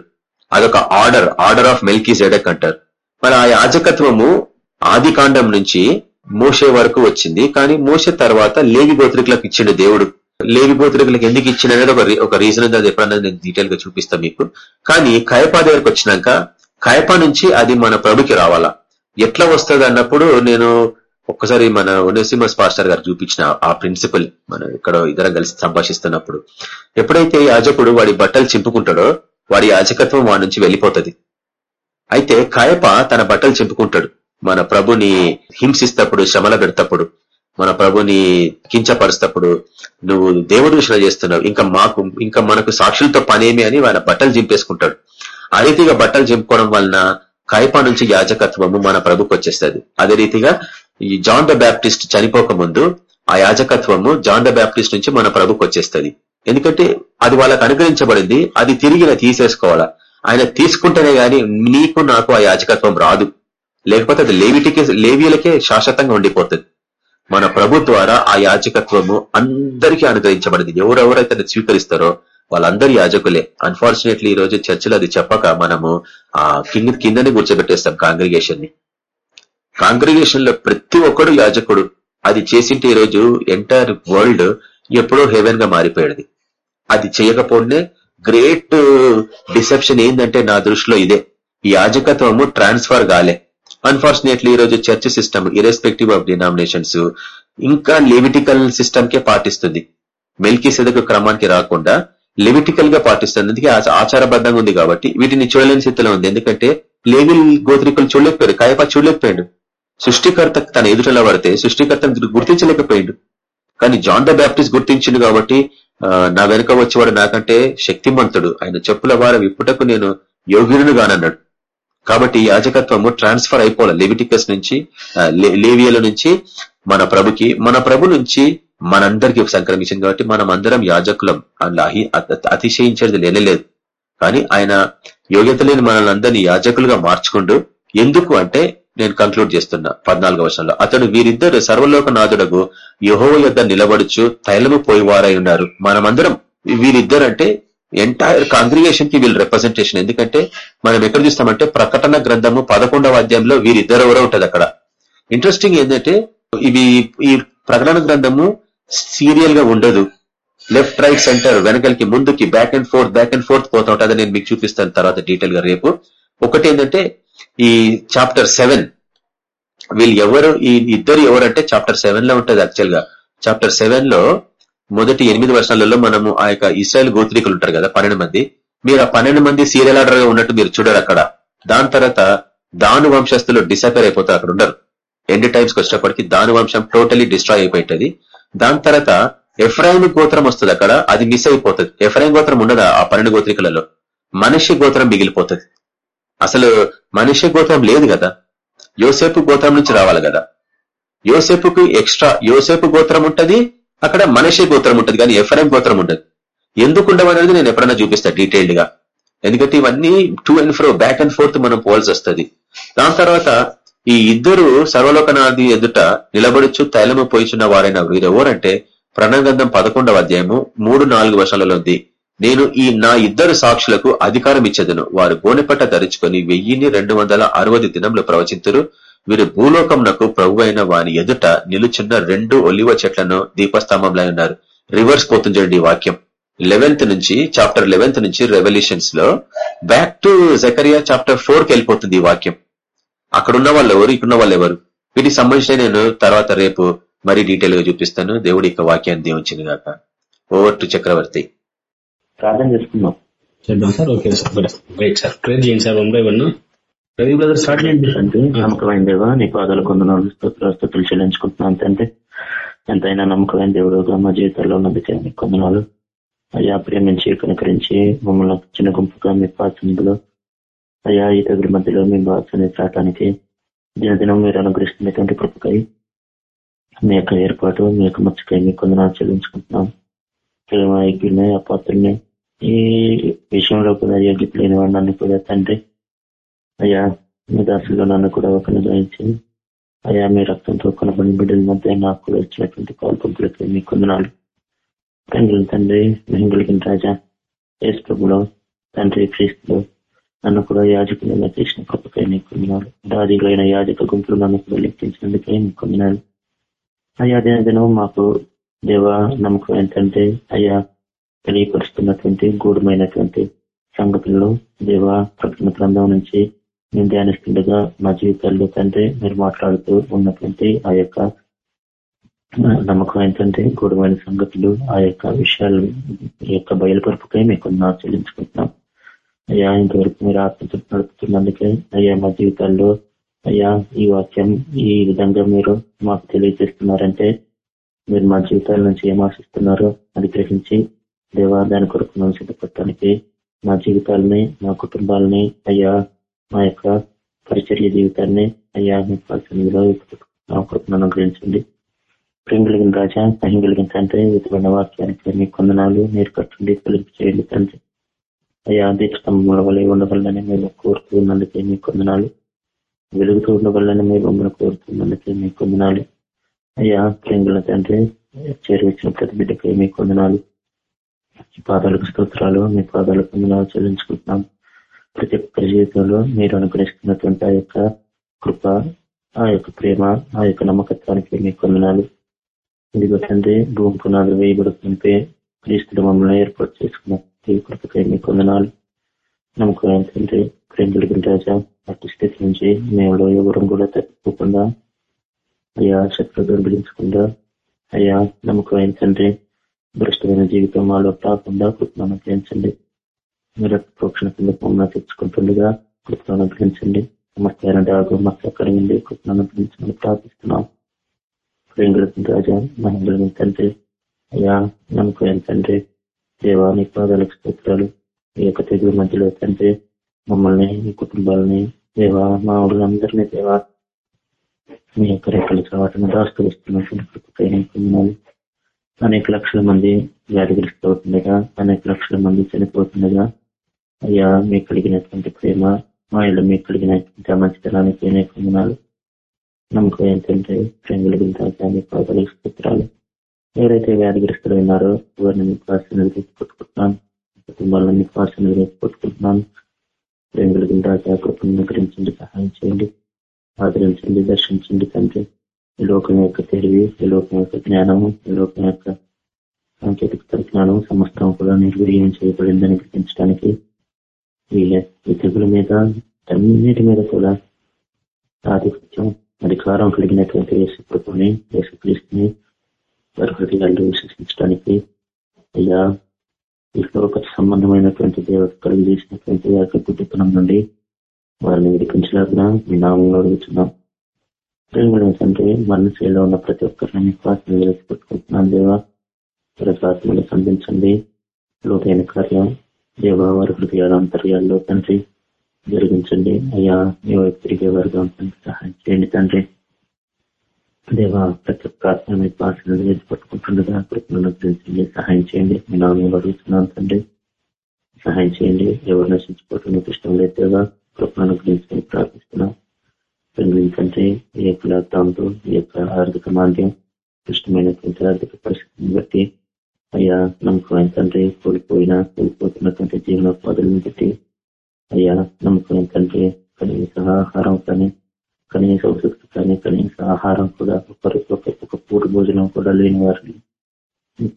అదొక order order of Melchizedek అంటారు. మరి ఆ యాజకత్వము ఆది కాండం నుంచి మోసే వరకు వచ్చింది. కానీ మోసే తర్వాత లేవి గోత్రికులకు ఇచ్చిండు దేవుడు. లేవి గోత్రికులకు ఎందుకు ఇచ్చిన అనేది ఒక రీజన్ ఉంది. అది ఎప్పుడన్నా నేను డీటెయిల్గా చూపిస్తాను మీకు. కానీ కయపా దగ్గరకు వచ్చినాక కయపా నుంచి అది మన ప్రభుకి రావాలా? ఎట్లా వస్తుంది అన్నప్పుడు నేను ఒక్కసారి మన ఒనెసిమస్ పాస్టర్ గారు చూపించిన ఆ ప్రిన్సిపల్ మనం ఇక్కడ ఇద్దరం కలిసి సంభాషిస్తున్నప్పుడు. ఎప్పుడైతే యాజకుడు వాడి బట్టలు చింపుకుంటాడో వాడి యాజకత్వం వాడి నుంచి వెళ్ళిపోతది. అయితే కాయప తన బట్టలు చెంపుకుంటాడు. మన ప్రభుని హింసిస్తప్పుడు శ్రమల పెడతప్పుడు మన ప్రభుని కించపరుస్తప్పుడు నువ్వు దేవుడు విషయం చేస్తున్నావు ఇంకా మాకు ఇంకా మనకు సాక్షులతో పనేమి అని ఆయన బట్టలు చింపేసుకుంటాడు. ఆ రీతిగా బట్టలు చింపుకోవడం వలన కాయప నుంచి యాజకత్వము మన ప్రభుకు వచ్చేస్తుంది. అదే రీతిగా ఈ జాన్ ద బ్యాప్టిస్ట్ చనిపోక ముందు ఆ యాజకత్వము జాన్ ద బ్యాప్టిస్ట్ నుంచి మన ప్రభుకు వచ్చేస్తుంది. ఎందుకంటే అది వాళ్ళకు అనుగ్రహించబడింది అది తిరిగి తీసేసుకోవాలా. ఆయన తీసుకుంటేనే గాని నీకు నాకు ఆ యాజకత్వం రాదు. లేకపోతే అది లేవిటికే లేవీలకే శాశ్వతంగా ఉండిపోతుంది. మన ప్రభు ద్వారా ఆ యాజకత్వము అందరికీ అనుగ్రహించబడింది. ఎవరెవరైతే స్వీకరిస్తారో వాళ్ళందరూ యాజకులే. అన్ఫార్చునేట్లీ ఈ రోజు చర్చలు అది చెప్పక మనము ఆ కింద కిందని కూర్చోబెట్టేస్తాం కాంగ్రిగేషన్ని కాంగ్రిగేషన్లో ప్రతి ఒక్కడు యాజకుడు. అది చేసింటే ఈ రోజు ఎంటైర్ వరల్డ్ ఎప్పుడో హెవెన్గా మారిపోయేది. అది చేయకపోతే గ్రేట్ డిసెప్షన్ ఏంటంటే నా దృష్టిలో ఇదే. ఈ యాజకత్వము ట్రాన్స్ఫర్ కాలే. అన్ఫార్చునేట్లీ ఈ రోజు church system irrespective of denominations ఇంకా లిమిటికల్ సిస్టమ్ కే పాటిస్తుంది. మెల్కి సెదకు క్రమానికి రాకుండా లిమిటికల్గా పాటిస్తుంది. అందుకే ఆచారబద్ధంగా ఉంది కాబట్టి వీటిని చూడలేని స్థితిలో ఉంది. ఎందుకంటే లేవి గోత్రికులు చూడలేకపోయారు. కాయపా చూడలేకపోయాడు. సృష్టికర్త తన ఎదుటలో పడితే సృష్టికర్తను గుర్తించలేకపోయాడు. కానీ జాన్ ద బ్యాప్టిస్ట్ గుర్తించిండు కాబట్టి నా వెనుక వచ్చేవాడు నాకంటే శక్తిమంతుడు. ఆయన చెప్పుల వారం ఇప్పుటకు నేను యోగ్యుడును గానన్నాడు కాబట్టి యాజకత్వము ట్రాన్స్ఫర్ అయిపోవాలి. లెవిటికస్ నుంచి లేవియల నుంచి మన ప్రభుకి మన ప్రభు నుంచి మనందరికి సంక్రమించింది కాబట్టి మనం అందరం యాజకులం. అందులో అహి అతిశయించేది లేనేలేదు కానీ ఆయన యోగ్యత లేని మనల్ని అందరినీ యాజకులుగా మార్చుకుంటూ ఎందుకు అంటే నేను కంక్లూడ్ చేస్తున్నా. పద్నాలుగో వర్షంలో అతడు వీరిద్దరు సర్వలోకనాథుడకు యహోవ యొద్ద నిలబడుచు తైలము పోయివారై ఉన్నారు. మనమందరం వీరిద్దరు అంటే ఎంటైర్ కాంగ్రిగేషన్కి వీళ్ళు రిప్రజెంటేషన్ ఎందుకంటే మనం ఎక్కడ చూస్తామంటే ప్రకటన గ్రంథము పదకొండవ అధ్యాయంలో వీరిద్దరు ఎవరో ఉంటది అక్కడ. ఇంట్రెస్టింగ్ ఏంటంటే ఇవి ఈ ప్రకటన గ్రంథము సీరియల్గా ఉండదు. లెఫ్ట్ రైట్ సెంటర్ వెనకలికి ముందుకి back and forth back and forth పోతా ఉంటుంది. నేను మీకు చూపిస్తాను తర్వాత డీటెయిల్గా రేపు. ఒకటి ఏంటంటే ఈ చాప్టర్ సెవెన్ వీళ్ళు ఎవరు? ఈ ఇద్దరు ఎవరంటే చాప్టర్ సెవెన్లో ఉంటది యాక్చువల్గా. చాప్టర్ సెవెన్లో మొదటి ఎనిమిది వర్షాలలో మనము ఆ యొక్క ఇస్రాయల్ గోత్రికులు ఉంటారు కదా పన్నెండు మంది. మీరు ఆ పన్నెండు మంది సీరియల్ ఆర్డర్గా ఉన్నట్టు మీరు చూడరు అక్కడ. దాని తర్వాత దాను వంశస్థులు డిసపేర్ అయిపోతారు అక్కడ ఉండరు. ఎండ్ టైమ్స్కి వచ్చేటప్పటికి దాని వంశం టోటలీ డిస్ట్రాయ్ అయిపోయింటది దాని తర్వాత ఎఫ్రాయిం గోత్రం వస్తుంది అక్కడ అది మిస్ అయిపోతుంది. ఎఫ్రాయిం గోత్రం ఉండదా ఆ పన్నెండు గోత్రికలలో? మనిషి గోత్రం మిగిలిపోతుంది. అసలు మనిషి గోత్రం లేదు కదా. యోసేపు గోత్రం నుంచి రావాలి కదా. యోసేపుకి ఎక్స్ట్రా యోసేపు గోత్రం ఉంటది అక్కడ మనిషి గోత్రం ఉంటది కానీ ఎఫ్ఎం గోత్రం ఉండదు. ఎందుకు ఉండవనేది నేను ఎప్పుడైనా చూపిస్తా డీటెయిల్డ్గా. ఎందుకంటే ఇవన్నీ to and fro back and forth మనం పోవాల్సి వస్తుంది. దాని తర్వాత ఈ ఇద్దరు సర్వలోకనాది ఎదుట నిలబడుచు తైలము పోయిచున్న వారైన వీరెవరంటే ప్రణగంధం పదకొండవ అధ్యాయము మూడు నాలుగు వర్షాలలో ఉంది. నేను ఈ నా ఇద్దరు సాక్షులకు అధికారం ఇచ్చేదను. వారు గోనెపట్ట ధరించుకొని వెయ్యిని రెండు వందల అరవై దినంలో ప్రవచింతురు. వీరు భూలోకంనకు ప్రభు అయిన వాని ఎదుట నిలుచున్న రెండు ఒలివ చెట్లను దీపస్తంభంలో ఉన్నారు. రివర్స్ పోతుంది చూడండి ఈ వాక్యం. లెవెన్త్ నుంచి చాప్టర్ లెవెన్త్ నుంచి రెవల్యూషన్స్లో బ్యాక్ టు జకరియా చాప్టర్ ఫోర్కి వెళ్ళిపోతుంది ఈ వాక్యం. అక్కడున్న వాళ్ళు ఎవరు ఇక్కడున్న వాళ్ళు ఎవరు వీటికి సంబంధించిన నేను తర్వాత రేపు మరీ డీటెయిల్గా చూపిస్తాను. దేవుడి యొక్క వాక్యాన్ని దీవించింది గాక ఓవర్ టు చక్రవర్తి. ప్రార్థన చేసుకుందాం. చేద్దాం sir. Okay sir. Right sir. Prayer చేయండి sir. One Ravi brother start చేయండి. తండ్రి నమ్మకమైన దేవా నీ పాదాలు కొందనాలు స్తోత్ర స్థుతులు చెల్లించుకుంటున్నాను తండ్రి. ఎంతైనా నమ్మకమైన దేవుడుగా మా జీవితాల్లో ఉన్నందుకే మీకు కొందనాలు. అయ్యా ప్రేమించి కనుకరించి మమ్మల్ని చిన్న గుంపుగా మీ పాసనలో అయ్యా ఈ తగుల మధ్యలో మీ బాసని చాటానికి దినదినం మీరు అనుగ్రహిస్తున్నటువంటి కృపకై మీ యొక్క ఏర్పాటు మీ యొక్క మచ్చకై మీ కొందనాలు చెల్లించుకుంటున్నాం. ప్రేమ ఐక్యుల్ని అపాత్రుల్ని ఈ విషయంలో కూడా యోగ్యత లేని నన్ను కూడా తండ్రి. అయ్యా మీ దాసుల్లో నన్ను కూడా ఒకరిని నిర్వహించింది అయ్యా మీ రక్తంతో కొనబడిన బిడ్డల మధ్య నాకు కూడా వచ్చినటువంటి కాల్పంపులకి మీ కొందనాలు. తండ్రి తండ్రి మహిళలకి రాజా యేసు ప్రభులో తండ్రి క్రీస్తులు నన్ను కూడా యాజకులుగా చేసిన కృపకై మీ కొందనాలు. దాదిలైన యాజక గుంపులు నన్ను కూడా లెక్కించినందుకే మీ కొందనాలు. అయ్యా దినం మాకు దేవ నమ్మకం ఏంటంటే అయ్యా తెలియపరుస్తున్నటువంటి గూఢమైనటువంటి సంగతుల్లో దేవ ప్రకటన గ్రంథం నుంచి నేను ధ్యానిస్తుండగా మా జీవితాల్లో తండ్రి మీరు మాట్లాడుతూ ఉన్నటువంటి ఆ యొక్క నమ్మకం ఏంటంటే గూఢమైన సంగతులు ఆ యొక్క విషయాలు యొక్క బయలుపరుపుకై మీకు చెల్లించుకుంటున్నాం. అయ్యా ఇంతవరకు మీరు ఆత్మతో నడుపుతున్నందుకే అయ్యా మా జీవితాల్లో అయ్యా ఈ వాక్యం ఈ విధంగా మీరు మాకు తెలియజేస్తున్నారంటే మీరు మా జీవితాల నుంచి ఏం ఆశిస్తున్నారో అది గ్రహించి దేవా దాని కొరకు మనం సిద్ధపడటానికి మా జీవితాలని మా కుటుంబాలని అయ్యా మా యొక్క పరిచర్య జీవితాన్ని అయ్యా మీ పరిచర్యలో నా కృపను అనుగ్రహించండి. ప్రేమ కలిగిన రాజా సహం కలిగిన తండ్రి విధమైన వాక్యానికి మీ కొందనాలు మీరు కట్టండి కలిపి చేయండి తండ్రి. అయ్యా దీక్షంలో వల్ల ఉండవల్లని మేము కోరుతూ ఉన్నందుకే మీ కొందనాలు. వెలుగుతూ ఉండవల్లని మీ బొమ్మను కోరుతున్నందుకే మీ కొందనాలు. అయ్యా ప్రేంగుల తండ్రి చేరువచ్చిన ప్రతి బిడ్డకి మీ కొందనాలు. మీ పాదాలకు స్తోత్రాలు మీ పాదాలకు కొందనాలు చెల్లించుకుంటున్నాం. ప్రతి ఒక్కరి జీవితంలో మీరు అనుగ్రహిస్తున్నటువంటి ఆ యొక్క కృప ఆ యొక్క ప్రేమ ఆ యొక్క నమ్మకత్వానికి మీ కొందనాలు ఇదిగో తండ్రి భూమి పునాదులు వేయబడుతుంటే క్రీస్తుడు మమ్మల్ని ఏర్పాటు చేసుకున్న ఈ కృపకై మీ కొందనాలు నమ్మకం ఏంటంటే ప్రేమ కలిగిన రాజా అట్టి స్థితి నుంచి మేము ఎవరం కూడా తప్పుకోకుండా అయ్యా శత్రు దొరికించకుండా అయ్యా నమ్మకం ఏంటంటే భ్రష్టమైన జీవితం వాళ్ళు కాకుండా కృపను అనుగ్రహించండి. మీరు ప్రోక్షణ కింద మమ్మల్ని తెచ్చుకుంటుండగా కృపను అనుగ్రహించండి. సమస్యలను డాగు మత్స్య కలిగింది కృపను అనుగ్రహించమని ప్రార్థిస్తున్నాం. ప్రేంగులకు రాజా మహిళలు తండ్రి అయ్యా నమ్మకం ఏంటంటే దేవాని పాదాలకు స్తోత్రాలు. ఈ యొక్క తెగుల మధ్యలో తండ్రి మమ్మల్ని మీ కుటుంబాలని దేవా మా ఊళ్ళందరినీ దేవా మీ యొక్క రెక్కల చాటును దాస్తున్నటువంటి కృపకైన పొందినాలి అనేక లక్షల మంది వ్యాధిగ్రస్తూ అవుతుండగా అనేక లక్షల మంది చనిపోతుండగా అయ్యా మీకు కలిగినటువంటి ప్రేమ మా ఇళ్ళు మీకు కలిగినటువంటి మంచితనానికి అనేక పొందినాలు నమ్మకం ఏంటంటే ప్రేమ కలిగిన మీ స్తోత్రాలు. ఎవరైతే వ్యాధిగ్రస్తులు ఉన్నారో వారిని మీకు ఆశను కొట్టుకుంటున్నాను. కుటుంబాలను మీకు ఆశను కొట్టుకుంటున్నాను. ప్రేమ కలిగిన రాజా కృపను గురించి సహాయం చేయండి ఆదరించండి దర్శించండి తండ్రి. లోకం యొక్క తెలివి ఈ లోకం యొక్క జ్ఞానము ఈ లోకం యొక్క సాంకేతిక పరిజ్ఞానం సమస్తం కూడా నిర్వీర్యం చేయబడిందని గ్రహించడానికి వీళ్ళ ఈ మీద అన్నిటి మీద కూడా ఆధిపత్యం అధికారం కలిగినటువంటి యేసుప్రభుని యేసుక్రీస్తుని వారి హృదయాల్లో విశ్వసించడానికి అయ్యా ఈ లోక సంబంధమైనటువంటి దేవత కలిగి చేసినటువంటి ఆ యొక్క గుడ్డితనం నుండి వారిని విడిపించలేకుండా మీ నామంలో అడుగుతున్నాం ప్రేమలో తండ్రి మనసులో ఉన్న ప్రతి ఒక్కరిని మీ పాత్రలు పెట్టుకుంటున్నాను దేవా ప్రసాత్మలు సంధించండి లోతైన కార్యం దేవా వారి హృదయాల అంతర్యాల్లో తండ్రి జరిగించండి. అయ్యా మీ వైపు తిరిగే వారిగా సహాయం చేయండి తండ్రి. దేవా ప్రతి ఒక్క ఆత్మ మీ పాత్రలు వేసి పట్టుకుంటుండగా కృపలను గురించి సహాయం చేయండి. మీ నామంలో అడుగుతున్నాను తండ్రి. సహాయం చేయండి. ఎవరు నశించుకోవటం మీకు ఇష్టం లేదు దేవా. కృపలను గురించి ప్రార్థిస్తున్నాం. ఎందుకంటే ఈ యొక్క లాక్డౌన్తో ఈ యొక్క ఆర్థిక మాంద్యం క్లిష్టమైనటువంటి ఆర్థిక పరిస్థితిని బట్టి అయ్యా నమ్మకమైన తండ్రి కోల్పోయిన కోల్పోతున్నటువంటి జీవనోపాధులను బట్టి అయ్యా నమ్మకమైన తండ్రి కనీస ఆహారం కానీ కనీస వసతి కానీ కనీస ఆహారం కూడా ఒకరికి ఒక పూట భోజనం కూడా లేని వారిని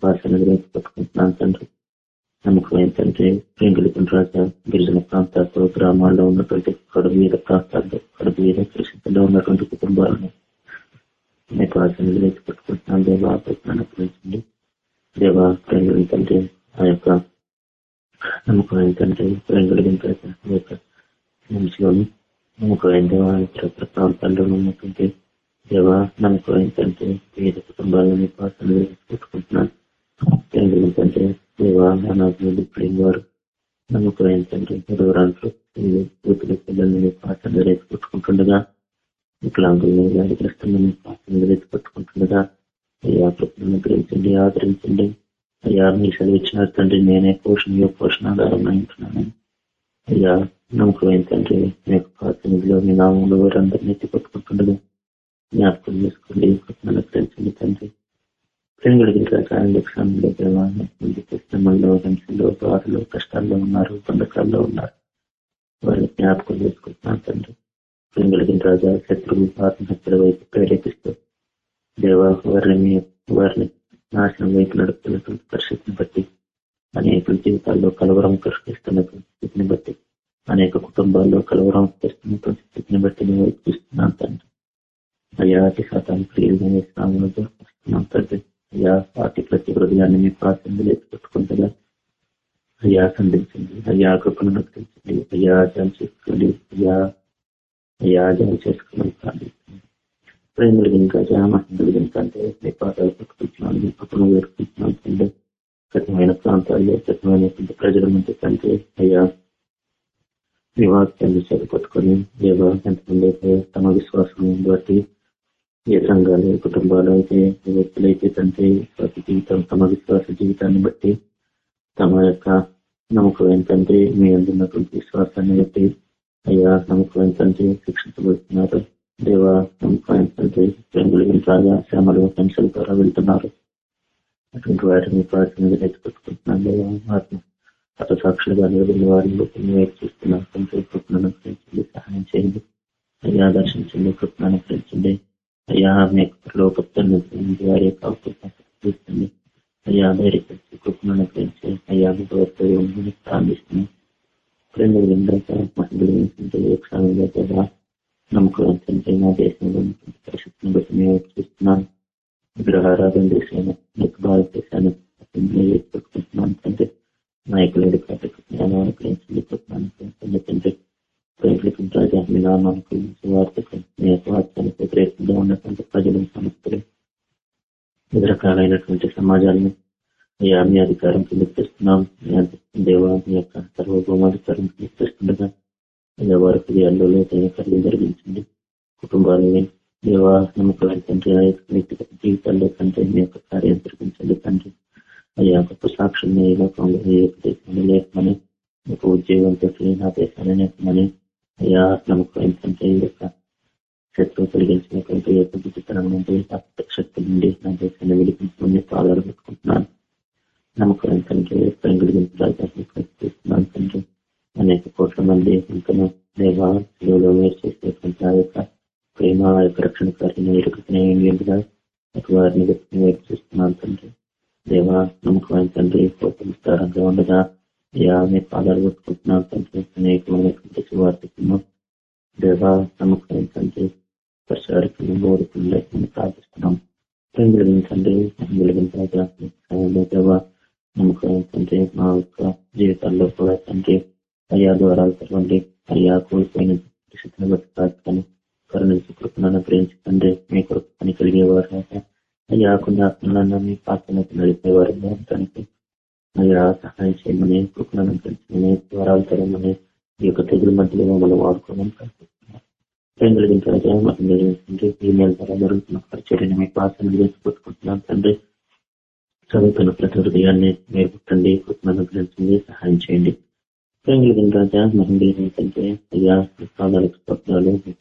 పాసన పట్టుకుంటున్నాను తండ్రి. నమ్మకం ఏంటంటే ప్రేంగులకు రాజా గిరిజన ప్రాంతాల్లో గ్రామాల్లో ఉన్నటువంటి కడుపు మీద ప్రాంతాల్లో కడుపు మీద పరిస్థితుల్లో ఉన్నటువంటి కుటుంబాలను మీకు ఆశలు పట్టుకుంటున్నాను దేవాపించండి దేవా ప్రేమ ఆ యొక్క నమ్మకం ఏంటంటే ప్రేమ యొక్క నమ్మకం దేవ ఇతర ప్రాంతాల్లో ఉన్నటువంటి దేవా నమ్మకం ఏంటంటే పేద కుటుంబాలను పాసలు పెట్టుకుంటున్నాను ఏంటంటే దేవ అనాథులు ప్రేమ వారు నమ్మకం ఏంటంటే దూరాంట్లో యూతుల పిల్లల్ని పాసలు రేసుకొట్టుకుంటుండగా వికలాంగుల్ని వ్యాధిగ్రస్తులని పాసలు రేసుకొట్టుకుంటుండగా అయ్యా కృపలను గ్రహించండి ఆదరించండి. అయ్యా మీ సెలవిచ్చిన తండ్రి నేనే పోషణ పోషణాధారం ఆధారం అయ్యా నమ్మకం ఏంటంటే మీ యొక్క ప్రాతినిధిలో మీ నామంలో వారందరినీ ఎత్తి పట్టుకుంటుండగా జ్ఞాపకం చేసుకోండి కృపలను గ్రహించండి తండ్రి. ప్రేమ కలిగిన రకాల లక్షణంలో క్రిస్తమంలో హింసలో బాధలో కష్టాల్లో ఉన్నారు బంధకాల్లో ఉన్నారు వారిని జ్ఞాపకం చేసుకుంటున్నాను తండ్రి ప్రేమ రాజా శత్రువు ఆత్మహత్యల వైపు ప్రేరేపిస్తూ దేవ వారిని వారిని నాశనం వైపు నడుపుతున్నటువంటి పరిస్థితిని బట్టి అనేక జీవితాల్లో కలవరం కృష్ణిస్తున్నటువంటి స్థితిని బట్టి అనేక కుటుంబాల్లో కలవరం తెస్తున్నటువంటి స్థితిని బట్టి నేను చూస్తున్నాను తండ్రి అయ్యాటి శాతానికి శాతం క్రియలు స్థానంలో వస్తున్నాం తండ్రి అయ్యా పాటి ప్రతి హృదయాన్ని మీ ప్రాసంగా పెట్టుకుంటగా అయ్యా ఖండించండి అయ్యా కృపను నడిపించండి అయ్యా ఆచారం చేసుకోండి. అయ్యా అయ్యా ఆచారం చేసుకోమని ప్రార్థిస్తుంది ప్రేమ కలిగిన రాజా మహిళ కలిగిన కంటే మీ పాదాలు పట్టుకుంటున్నాను మీ కృపను వేడుకుంటున్నాను తండ్రి. కఠినమైన ప్రాంతాల్లో కఠినమైనటువంటి ప్రజల మధ్య తండ్రి. అయ్యా మీ వాక్యాన్ని సరిపట్టుకొని దేవ ఎంతమంది అయితే తమ విశ్వాసం బట్టి ఏ సంఘాలు ఏ కుటుంబాలు అయితే ఏ వ్యక్తులైతే తండ్రి ప్రతి జీవితం తమ విశ్వాస జీవితాన్ని బట్టి తమ యొక్క నమ్మకం ఏంటంటే మీ అందున్నటువంటి విశ్వాసాన్ని బట్టి అయ్యా నమ్మకం ఏంటంటే శిక్షించబడుతున్నారు. దేవ నమ్మకం ఏంటంటే ప్రేమలు రాగా శ్రమలు హింసల ద్వారా వెళ్తున్నారు. అటువంటి వారిని ప్రార్థనగా ఎత్తుపెట్టుకుంటున్నాను దేవ ఆత్మ అత సాక్షులుగా నిలబడిన వారిని వైపు చూస్తున్నారు తండ్రి కృపను అనుగ్రహించండి సహాయం చేయండి. అయ్యా దర్శించండి కృపను అనుగ్రహించండి. అయ్యా మీ లోకత్వాన్ని వారి యొక్క అవకాశం అయ్యా ధైర్యపరిచి కృపణను అనుగ్రహించి అయ్యా ప్రారంభిస్తున్నాం ప్రేమ మహిళలు కూడా నమ్మకం ఏంటంటే నా దేశంలో పరిస్థితిని బట్టి మేము చూస్తున్నాను విగ్రహారాధన చేశాను. భారతదేశాన్ని పెట్టుకుంటున్నాను అంటే నాయకులు కాబట్టి జ్ఞానం అనుగ్రహించండి ప్రజలకు అనుగ్రహించండి తండ్రి వార్తకు మీ యొక్క వాక్యానికి వ్యతిరేకంగా ఉన్నటువంటి ప్రజలు సంస్థలు వివిధ రకాలైనటువంటి సమాజాలను అయ్యా మీ అధికారం కిందకి తెస్తున్నాం దేవ మీ యొక్క సర్వభౌమాధికారం కిందకి తెస్తుండగా అయ్యా వారి హృదయాల్లో లోతైన జరిగించండి. కుటుంబాలని దేవా నమ్మకాల తండ్రి వ్యక్తిగత జీవితాల్లో తండ్రి మీ యొక్క కార్యం జరిగించండి తండ్రి. అయ్యా గొప్ప సాక్షుల్ని ఈ లోకంలో ఏ యొక్క దేశంలో లేకమని ఒక ఉద్యోగంతో నా దేశాన్ని నేర్పమని అయ్యా నమ్మకం ఏంటంటే యొక్క శత్రువు కలిగించినటువంటి యొక్క దుఃఖతనం నుండి శక్తి నుండి నా దేశాన్ని విడిపించుకుని పాదాలు పెట్టుకుంటున్నాను. నమ్మకం ఏంటంటే ప్రేమ కలిగించాలి తండ్రి. అనేక కోట్ల మంది ఇంకా దేవాలో మీరు చేసేటువంటి ఆ యొక్క ప్రేమ ఆ యొక్క రక్షణ కార్యం ఎరుగుతున్నాయిగా వారిని వైపు చూస్తున్నాను తండ్రి. దేవా నమ్మకం తండ్రి కోపం విస్తారంగా ఉండగా అయ్యా మీ పాదాలు పెట్టుకుంటున్నాను తండ్రి అనేకమైనటువంటి సువార్థికులను దేవా నమ్మకం ఏంటంటే పరిసరికలను బోధకులు లేకుండా ప్రార్థిస్తున్నాం తండ్రి కలిగించండి కలిగించాలి దేవా నమ్మకం ఏంటంటే మా యొక్క జీవితాల్లో కూడా తండ్రి అయ్యా ద్వారాలు తెరవండి అయ్యా కోల్పోయిన పరిస్థితిని బట్టి ప్రార్థన కరుణించి కృపణను అనుగ్రహించి తండ్రి మీ కృప పని కలిగేవారు అయ్యా కొన్ని ఆత్మలన్నా మీ పాత్రలకు నడిపేవారు దానికి అయ్యా సహాయం చేయమని కృపను పెంచమని ద్వారాలు తెరమని ఈ యొక్క తెగుల మధ్యలో మమ్మల్ని వాడుకోమని ప్రార్థిస్తున్నాం ప్రేమ కలిగించాలి మహిళ ఈమెయిల్ ద్వారా జరుగుతున్న పరిచర్యని మీ పాత్రను చేసుకుంటున్నాం తండ్రి చదువుతున్న ప్రతి హృదయాన్ని నేర్పుతండి కృపను పెంచండి సహాయం చేయండి ప్రేమిలిగిన రాజా మహిళలు ఏంటంటే అయ్యా మీ స్వప్నాలు మీ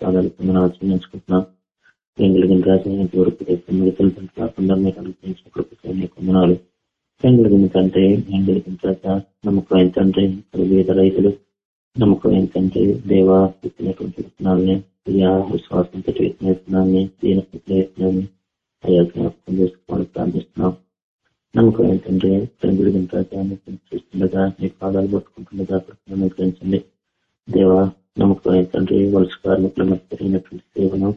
మనం ఆచరించుకుంటున్నాం ప్రేమిలిగిన రాజా ఇంతవరకు మిగతా కాకుండా మీరు అనుగ్రహించిన కృపకి మీ కొందనాలు తండ్రి ప్రేమిలిగిన రాజా నమ్మకం ఏంటంటే వివిధ రైతులు నమ్మకం ఏంటంటే దేవా ఇచ్చినటువంటి విత్తనాలని అయ్యా విశ్వాసంతో విత్తనాన్ని దీని విత్తనాన్ని అయ్యా జ్ఞాపకం చేసుకోవాలని ప్రార్థిస్తున్నాం. నమ్మకం ఏంటంటే ప్రేమిలిగిన రాజాన్ని చూస్తుండగా మీ పాదాలు పట్టుకుంటుండగా అనుగ్రహించండి దేవా నమ్మకం ఏంటంటే వలస కార్మికుల మధ్య జరిగినటువంటి సేవను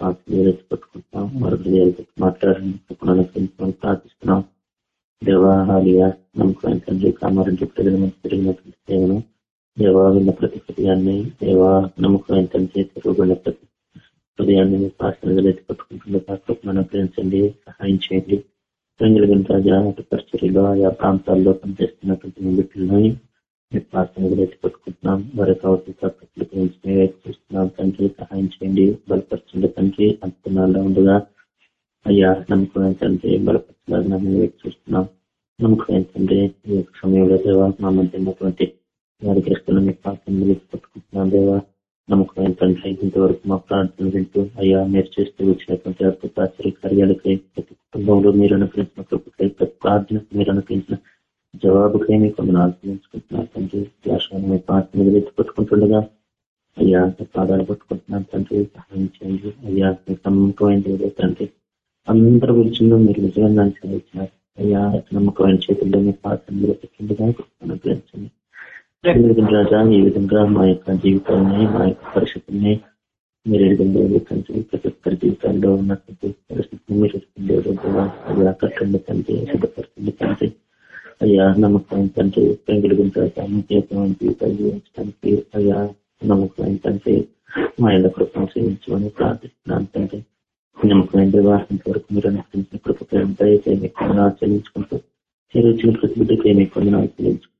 పాత్రలు పట్టుకుంటున్నాం వారి హృదయాలు మాట్లాడండి అనుగ్రహించమని ప్రార్థిస్తున్నాం. దేవా నమ్మకం తండ్రి కామారెడ్డి ప్రజల మధ్య జరిగినటువంటి సేవను దేవా విన్న ప్రతి హృదయాన్ని దేవా నమ్మకం తండ్రి తిరుగుబడిన ప్రతి హృదయాన్ని మీ పాసనగా ఎత్తి పట్టుకుంటుండే సహాయం చేయండి. రంగులగిన రాజా అటు పరిచర్యలో ఆయా ప్రాంతాల్లో పనిచేస్తున్నటువంటి బిడ్డలని మీ ప్రార్థనలు ఎత్తి పట్టుకుంటున్నాం. వారి కావాల్సిన గురించి చూస్తున్నాం. తండ్రి సహాయం చేయండి బలపరచండి తండ్రి. అంతనాల్లో ఉండగా అయ్యా నమ్మకం తండ్రి బలపరచలాగా మేము వైపు చూస్తున్నాం నమ్మకం తండ్రి ఈ యొక్క సమయంలో దేవా మా మధ్య ఉన్నటువంటి వారి గ్రస్తులు మీ ప్రార్థనలు పట్టుకుంటున్నాం దేవా. నమ్మకం తండ్రి ఇంతవరకు మా ప్రార్థన వింటూ అయ్యా మీరు చేస్తూ వచ్చినటువంటి అద్భుత ఆశ్చర్య కార్యాలకై ప్రతి కుటుంబంలో మీరు అనుకరించిన కృపకై ప్రతి ప్రార్థనకు మీరు అనుకరించిన జవాబుకై మీకు కొందరు ఆశ్రయించుకుంటున్నారు తండ్రి. దేశాన్ని మీ ప్రార్థనలు ఎత్తి పట్టుకుంటుండగా అయ్యా పాదాలు పట్టుకుంటున్నాను తండ్రి. సహాయం చేయండి. అయ్యా మీ నమ్మకమైనది తండ్రి అందరి గురించి మీరు నిజంగా అనుసరించారు అయ్యా నమ్మకమైన చేతుల్లో మీ ప్రార్థనలు పెట్టిందిగా అనుగ్రహించండి. రాజా ఈ విధంగా మా యొక్క జీవితాన్ని మా యొక్క పరిస్థితుల్ని మీరు ఎదుగుండే తండ్రి ప్రతి ఒక్కరి జీవితాల్లో ఉన్నటువంటి పరిస్థితిని మీరు ఎదుగుండే అయ్యా కట్టండి తండ్రి సిద్ధపడుతుంది తండ్రి. అయ్యా నమ్మకం తండ్రి పెంగులుగుంట జీవితం జీవితాలు జీవించడానికి అయ్యా నమ్మకం తండ్రి మా ఇళ్ళ కృపను సేవించమని ప్రార్థిస్తున్నాను తండ్రి. నమ్మకమైన దేవాసంత వరకు మీరు అనుసరించిన చెల్లించుకుంటూ కొందనాలు చెల్లించుకుంటూ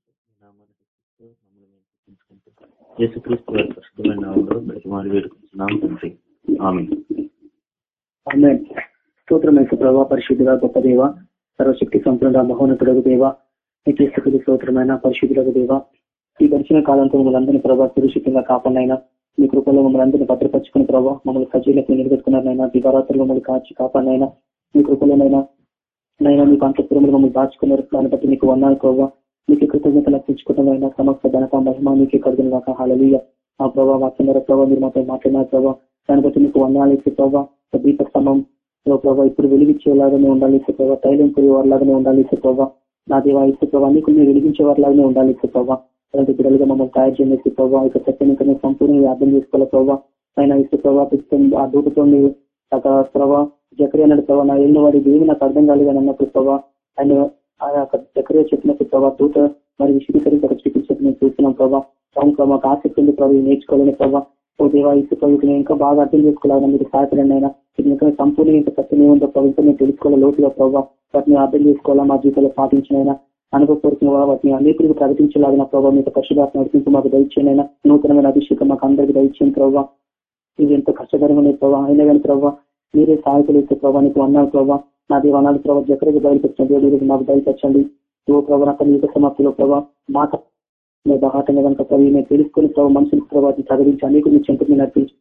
యేసుక్రీస్తు వారి నామంలో వేడుకుంటున్నాం తండ్రి ఆమె ఆమె స్తోత్రం ప్రభావ పరిశుద్ధుల గొప్ప దేవ సర్వశక్తి సంపూర్ణ మహోన్నతుడకు దేవ నిత్యస్థితి స్తోత్రమైన పరిశుద్ధులకు దేవ ఈ గడిచిన కాలంతో మిమ్మల్ని అందరినీ ప్రభావ సురక్షితంగా కాపాడినైనా మీ కృపలో మమ్మల్ని అందరినీ భద్రపరుచుకుని ప్రభావ మమ్మల్ని సజీలకు నిలబెట్టుకున్నారైనా దివారాత్రులు మమ్మల్ని కాచి కాపాడినైనా మీ కృపలోనైనా నైనా మీకు అంతఃపురములు మమ్మల్ని దాచుకున్నారు. దాన్ని బట్టి మీకు వన్నాను ప్రభావ మీకు కృతజ్ఞతలు అర్పించుకోవడం సమస్త ఘనత మహిమ మీకు కడుగును కాక హళలీయ ఆ ప్రభావ వాక్యమైన ప్రభావ మీరు మాతో మాట్లాడినారు ప్రభావ దాన్ని బట్టి మీకు వందనాలు ఇచ్చే ప్రభావ దీప సమం ప్రభావ ఇప్పుడు వెలిగించేలాగానే ఉండాలి ప్రభావ తైలం వారిలాగానే ఉండాలి ప్రభావ నా దేవా ఇసు ప్రభావ నీకు మీరు వెలిగించేవారిలాగానే ఉండాలి ప్రభావ అలాంటి బిడ్డలుగా మమ్మల్ని తయారు చేయడానికి ప్రభావ ఇక సత్యం సంపూర్ణంగా అర్థం చేసుకోవాలి ప్రభావ ఆయన ఇచ్చే ప్రభావ ఆ దూతతో ప్రభావ జకరి అన్నాడు ప్రభావ నా ఏళ్ళ వాడి దేవి నాకు అర్థం కాలేదని అన్నప్పుడు ప్రభావ ఆయన ఆ యొక్క చక్రియ చెప్పినప్పుడు ప్రభావ దూత మరి విశదీకరించి చూపించినట్టు మేము చూస్తున్నాం ప్రభావ అవును ప్రభావ మాకు ఆసక్తి ఉంది ప్రభావ నేర్చుకోవాలని ప్రభావ ఓ దేవా ఇసు ప్రభుత్వం ఇంకా బాగా అర్థం చేసుకోవాలని మీరు సహాయపడండి ఆయన ఇంకా సంపూర్ణంగా ఇంకా సత్యం ఏముందో ప్రభుత్వం ఇంకా తెలుసుకోవాలి లోతుగా ప్రభావ వాటిని అర్థం చేసుకోవాలా? మా జీవితంలో పాటించినైనా అనుభవపూర్వకంగా వాటిని అనేకులకు ప్రకటించలాగిన ప్రభావ మీకు పరిశుభాత్మ నడిపించి మాకు దయచేయనైనా. నూతనమైన అభిషేకం మాకు అందరికీ దయచేయని ప్రభావ. ఇది ఎంతో కష్టకరమైన ప్రభావ. అయినా కానీ ప్రభావ మీరే సహాయకులు ఇచ్చే ప్రభావ నీకు అన్నారు ప్రభావ. నా దేవానాడు ప్రభావ జక్కడికి బయలుపెట్టండి దేవుడు నాకు బయలుపరచండి ఓ ప్రభావ అక్కడ యుగ సమాప్తిలో ప్రభావ మాట బాహాటంగా కనుక ప్రభు నేను తెలుసుకుని ప్రభావ మనుషులకు ప్రభావం ప్రకటించి అనేక మీ చెంతకు నడిపించి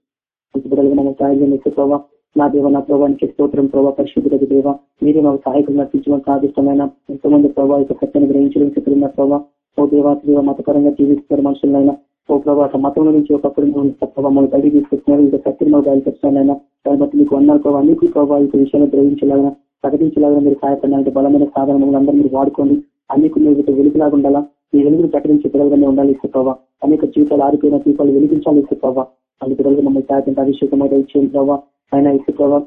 బిడ్డలుగా మమ్మల్ని సహాయం చేసే ప్రభావ. నా దేవ నా ప్రభావానికి స్తోత్రం ప్రభావ పరిశుద్ధులకు దేవ. మీరు మాకు సహాయకులు నడిపించడం సాధిష్టమైన ఎంతోమంది ప్రభావ యొక్క సత్యాన్ని గ్రహించడం చెప్పిన ప్రభావ ఓ దేవా దేవ మతపరంగా జీవిస్తున్నారు మనుషులైనా. ఓ ప్రభావ మతంలో నుంచి ఒకప్పుడు ప్రభావ మమ్మల్ని బయటికి తీసుకొస్తున్నారు ఇంకా సత్యం మాకు బయలుపరుస్తున్నాయినా దాన్ని బట్టి మీకు అన్నారు ప్రభావ అన్నిటి ప్రభావ యొక్క విషయాన్ని గ్రహించలాగా ప్రకటించలాగా మీరు సహాయపడాలంటే బలమైన సాధన మమ్మల్ని అందరూ మీరు వాడుకోండి. అన్ని మీరు వెలుగులాగా ఉండాలా? మీ వెలుగును ప్రకటించే పిల్లలుగానే ఉండాలి ఇస్తే ప్రభావ అనేక జీవితాలు ఆరిపోయిన దీపాలు వెలిగించాలి ఇస్తే ప్రభావ అన్ని పిల్లలుగా మమ్మల్ని సహాయపడిన అభిషేకం అయితే ఇచ్చేయండి ప్రభావ ఆయన ఇసు ప్రభావ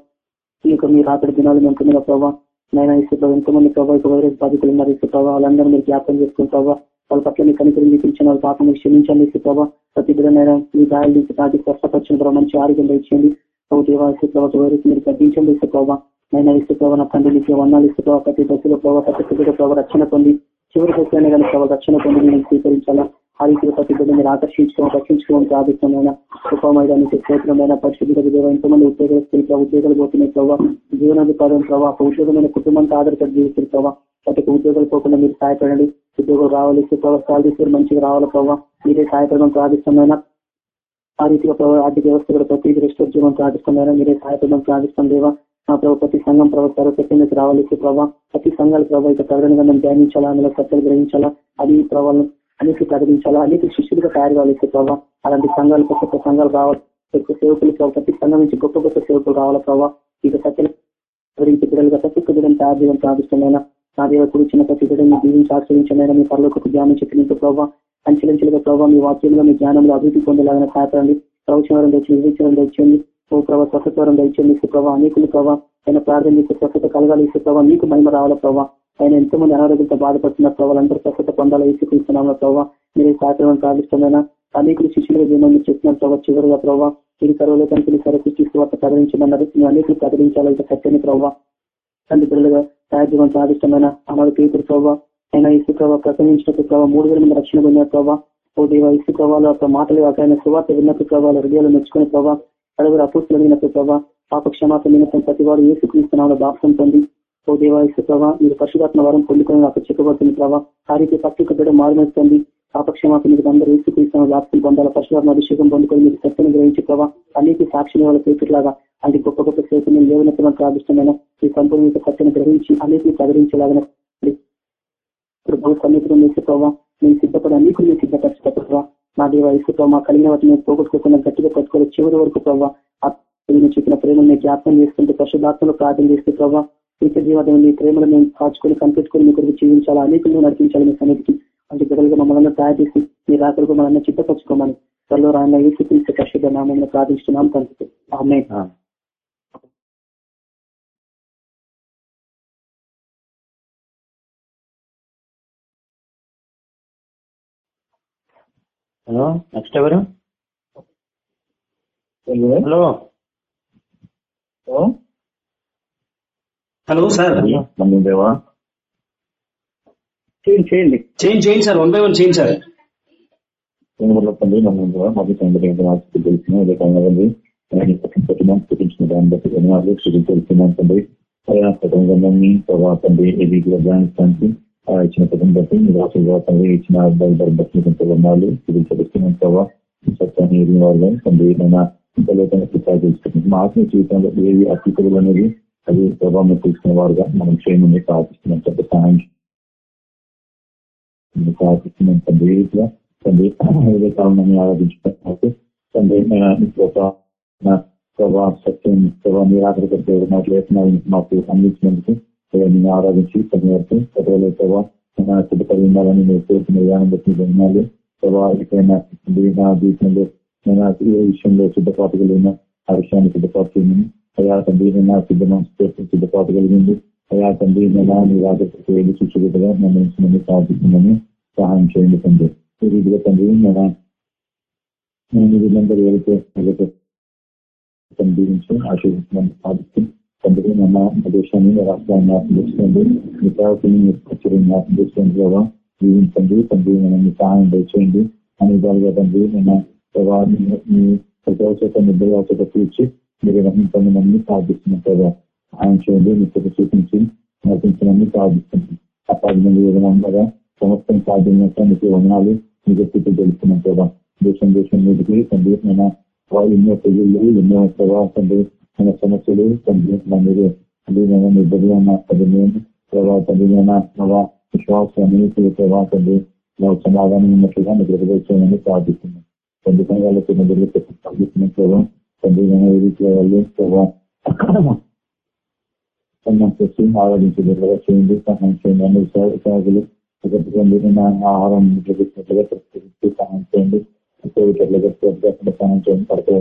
ఈ యొక్క మీరు రాత్రి దినాలు మేము పొందిన ప్రభావ నైనా ఇసు ప్రభావ ఎంతమంది ప్రభావ ఇక వైరస్ బాధితులు ఉన్నారు ఇసు ప్రభావ వాళ్ళందరూ మీరు జ్ఞాపకం చేసుకుని ప్రభావ వాళ్ళ పట్ల మీ కనికరి మీకు వాళ్ళ పాపం మీరు క్షమించండి ఇస్తే ప్రభావ ప్రతి బిడ్డనైనా మీ గాయాల నుంచి తాకి స్వస్థపరిచిన ప్రభావ మంచి ఆరోగ్యం ఇచ్చేయండి ప్రభు దేవా ప్రభావ వైరస్ మీరు తగ్గించండి ఇసు ప్రభావ నైనా ఇసు ప్రభావ నా తండ్రి నీకు వందాలు ఇసు ప్రభావ ప్రతి దశలో ప్రభావ ప్రతి బిడ్డ ప్రభావ రక్షణ పొంది చివరి దశలోనే కానీ ప్రభావ రక్షణ పొంది నేను స్వీకరించాలా ఆ రీతిలో ప్రతి బిడ్డ మీరు ఆకర్షించుకోవడం రక్షించుకోవడం ప్రాధిష్టమైన కృపమైన క్షేత్రమైన పరిశుద్ధి దేవ ఎంతమంది ఉద్యోగాలు ప్రభావ ఉద్యోగాలు పోతున్నాయి ప్రభావ జీవనాధికారం ప్రభావ ఉద్యోగమైన కుటుంబంతో ఆధారపడి జీవిస్తారు ప్రభావ ప్రతి ఉద్యోగాలు పోకుండా మీరు సహాయపడండి. ఉద్యోగాలు రావాలి ప్రభావ సాలరీస్ మంచిగా రావాలి ప్రభావ మీరే సహాయపడడం ప్రాధిష్టమైన ఆ రీతిగా ప్రభావ ఆర్థిక వ్యవస్థ కూడా ప్రతి రెస్టోర్ జీవనం ప్రాధిష్టమైన మీరే సహాయపడడం ప్రాధిష్టం దేవా. మా ప్రభావ ప్రతి సంఘం ప్రభావ సర్వశక్తికి రావాలి ప్రభావ ప్రతి సంఘాల ప్రభావ ఇక ప్రకటనగా ధ్యానించాలా అందులో సత్యాలు గ్రహించాలా అది ప్రభావం అనేక ప్రకటించాలా? అనేక శిష్యులుగా తయారు కావాలి ప్రభావ. అలాంటి సంఘాలు కొత్త కొత్త సంఘాలు రావాలి. ఎక్కువ సేవకులు ప్రతి సంఘం నుంచి గొప్ప గొప్ప సేవకులు రావాలా ప్రభావ? ఇక సత్యం గురించి పిల్లలుగా ప్రతి బిడ్డలను తయారు చేయడం ప్రార్థిష్టమైన నా దేవ కూర్చున్న ప్రతి బిడ్డని దీవించి ఆశ్రయించమైన మీ పరలోకి జ్ఞానం చెప్పినంత ప్రభావ. అంచెలంచెలుగా ప్రభావ మీ వాక్యంలో మీ జ్ఞానంలో అభివృద్ధి పొందేలాగా సహాయపడండి. ప్రవచనం తెచ్చి వివేచనం తెచ్చండి ఓ ప్రభావ స్వస్థత్వరం దయచేయండి. ప్రభావ అనేకులు ప్రభావ ఆయన ప్రార్థన మీకు స్వస్థత కలగాలి. ప్రభావ మీకు మహిమ రావాల ప్రభావ? ఆయన ఎంతో మంది అనారోగ్యంతో బాధపడుతున్న ప్రభావాలందరూ స్వస్థత పొందాలి ఏసుకుంటున్నాము ప్రభావ మీరు సాయంత్రం ప్రార్థిష్టమైన అనేకులు శిష్యులుగా ఏమని చెప్తున్నాను ప్రభావ చివరిగా ప్రభావ ఇది కనుక సరకు తీసుకువార్త ప్రకటించమన్నారు. నువ్వు అనేకులు ప్రకటించాలి ఇంకా సత్యాన్ని ప్రభావ తండ్రి పిల్లలుగా తయారు ప్రాదిష్టమైన అమలు పేపర్ ప్రభావ ఆయన ఇసు ప్రభావ ప్రసంగించినప్పుడు ప్రభావ మూడు వేల మంది రక్షణ పొందిన ప్రభావ ఓ దేవ ఇసు ప్రభావాలు ఒక మాటలు ఆయన సువార్త విన్నప్పుడు ప్రభావ హృదయాలు మెచ్చుకునే ప్రభావ అడుగురు అపూస్తులు అడిగినప్పుడు ప్రభావ పాప క్షమాత నిమిత్తం ప్రతి వాడు ఏసుక్రీస్తున్న బాప్సం పొంది ఓ దేవ ప్రభావ మీరు పరిశుభాత్మ వరం పొందుకొని నాకు చెప్పబడుతుంది ప్రభావ ఆ రీతి పత్రిక బిడ్డ మారుమేస్తుంది. పాపక్షమాపణ మీకు అందరూ ఏసుక్రీస్తున్న వ్యాప్తులు పొందాల పరిశుభాత్మ అభిషేకం పొందుకొని మీరు సత్యను గ్రహించి ప్రభావ అనేక సాక్షిని వాళ్ళ పేరులాగా అంటే గొప్ప గొప్ప సేతులను లేవనెత్తడం ప్రార్థిష్టమైన ఈ సంపూర్ణ సత్యను గ్రహించి అన్నిటిని ప్రకటించేలాగా ఇప్పుడు బహు వేసే ప్రభావ నేను సిద్ధపడి అనేకులు నేను సిద్ధపరచుతా ప్రభావ నా దేవ ఇసు ప్రభావ కలిగిన వాటిని పోగొట్టుకోకుండా గట్టిగా పట్టుకోవాలి చివరి వరకు ప్రభావ చెప్పిన ప్రేమను నేను జ్ఞాపకం చేసుకుంటే పరిశుభాత్మలో ప్రార్థన చేస్తే ప్రభావ నిత్య జీవితం నీ ప్రేమను మేము కాచుకొని కనిపెట్టుకుని మీ కొరకు జీవించాలా? అనేకులు నడిపించాలి మీ సన్నిధికి అంటే బిడ్డలుగా మమ్మల్ని తయారు చేసి మీ రాకలకు మనల్ని చిత్తపరచుకోమని త్వరలో రాయన ఏసు పిలిచే పరిశుద్ధ నామం ప్రార్థిస్తున్నాం తండ్రి. ఆమె హలో నెక్స్ట్ ఎవరు? హలో. హలో. సార్. నమ్ము దేవా చేయండి. చేయండి చేంజ్ చేయండి సార్. వన్ బై వన్ చేయండి సార్. ప్రేమలో తండ్రి నమ్ము దేవా మాకు తండ్రి ఆసక్తి తెలిసిన అదే కావాలి పెట్టినాం చూపించిన దాన్ని బట్టి ధన్యవాదాలు. ప్రభావ తండ్రి ఇది ఇచ్చిన బట్టి మీరు ఆశీర్వాద తండ్రి ఇచ్చిన అబ్బాయి బట్టి కొంత వర్ణాలు చూపించబడుతున్నాం ప్రభావ సత్యాన్ని ఎరిగిన వాళ్ళు తండ్రి మా ఆత్మీయ జీవితంలో ఏవి అతిథులు అనేది అది ప్రభావం తీసుకునే వారుగా మనం క్షేమంగా ప్రార్థిస్తున్నాం పెద్ద సహాయం ప్రార్థిస్తున్నాం తండ్రి. రీతిగా తండ్రి ఏదో కాలంలో ఆరాధించుకుంటున్నట్టు తండ్రి ప్రభావ సత్యం ప్రభావ మా మాట్లాడుతున్నారు మాకు అందించినందుకు నేను ఆరాధించి ధన్యవాదాలు చదవలే ప్రభావ సిద్ధపడి ఉండాలని మీరు కోరుకున్న విధానం బట్టి వినాలి ప్రభావ ఎక్కడైనా నా జీవితంలో నేను ఏ విషయంలో సిద్ధపాటు కలిగిన ఆ విషయాన్ని సిద్ధపాటు చేయమని అయా తండ్రి నేను సిద్ధం సిద్ధపాటు కలిగింది అయా తండ్రి నేను నీ రాజకీయ వెళ్ళి చూసేదిగా నన్ను ప్రార్థిస్తుందని సహాయం చేయండి తండ్రి ఈ రీతిగా తండ్రి నేను నేను వీళ్ళందరూ వెళితే దీవించి ఆశీర్వించడానికి సాధిస్తూ తండ్రి మన దేశాన్ని రాష్ట్రాన్ని జ్ఞాపం చేసుకోండి మీ ప్రవర్తన జ్ఞాపం చేసుకోండి ప్రభావ జీవించండి తండ్రి మనం సహాయం దయచేయండి అనే విధాలుగా తండ్రి నేను ప్రభావం ప్రతి అవసరత నిద్ర అవసరత తీర్చి మీరు రహించండి మమ్మల్ని సాధిస్తున్నాం ప్రభావ సహాయం చేయండి మీకు చూపించి నడిపించమని సాధిస్తుంది అపాధి ఏదైనా సమస్తం సాధ్యమైనట్టు మీకు వందనాలు మీకు స్థితి తెలుస్తున్నాం ప్రభావ దేశం దేశం మీదకి తండ్రి నేను ఎన్నో తెగుళ్ళు ఎన్నో ప్రభావ తండ్రి మన సమస్యలు తండ్రి మీరు తండ్రి నేను నిద్రలో ఉన్న తండ్రి ప్రభావ తండ్రి ప్రభావ విశ్వాసాన్ని ప్రభావ తండ్రి సమాధానం ఉన్నట్లుగా మీకు హృదయమని ప్రార్థిస్తున్నాం తండ్రి వాళ్ళకి నిద్రలో ప్రార్థిస్తున్నాం ప్రభావం తండ్రి నేను చేయండి సహాయం చేయండి అన్ని సాగులు ఆహారం లభించినట్లుగా సహాయం చేయండి సహాయం చేయండి పడతాయి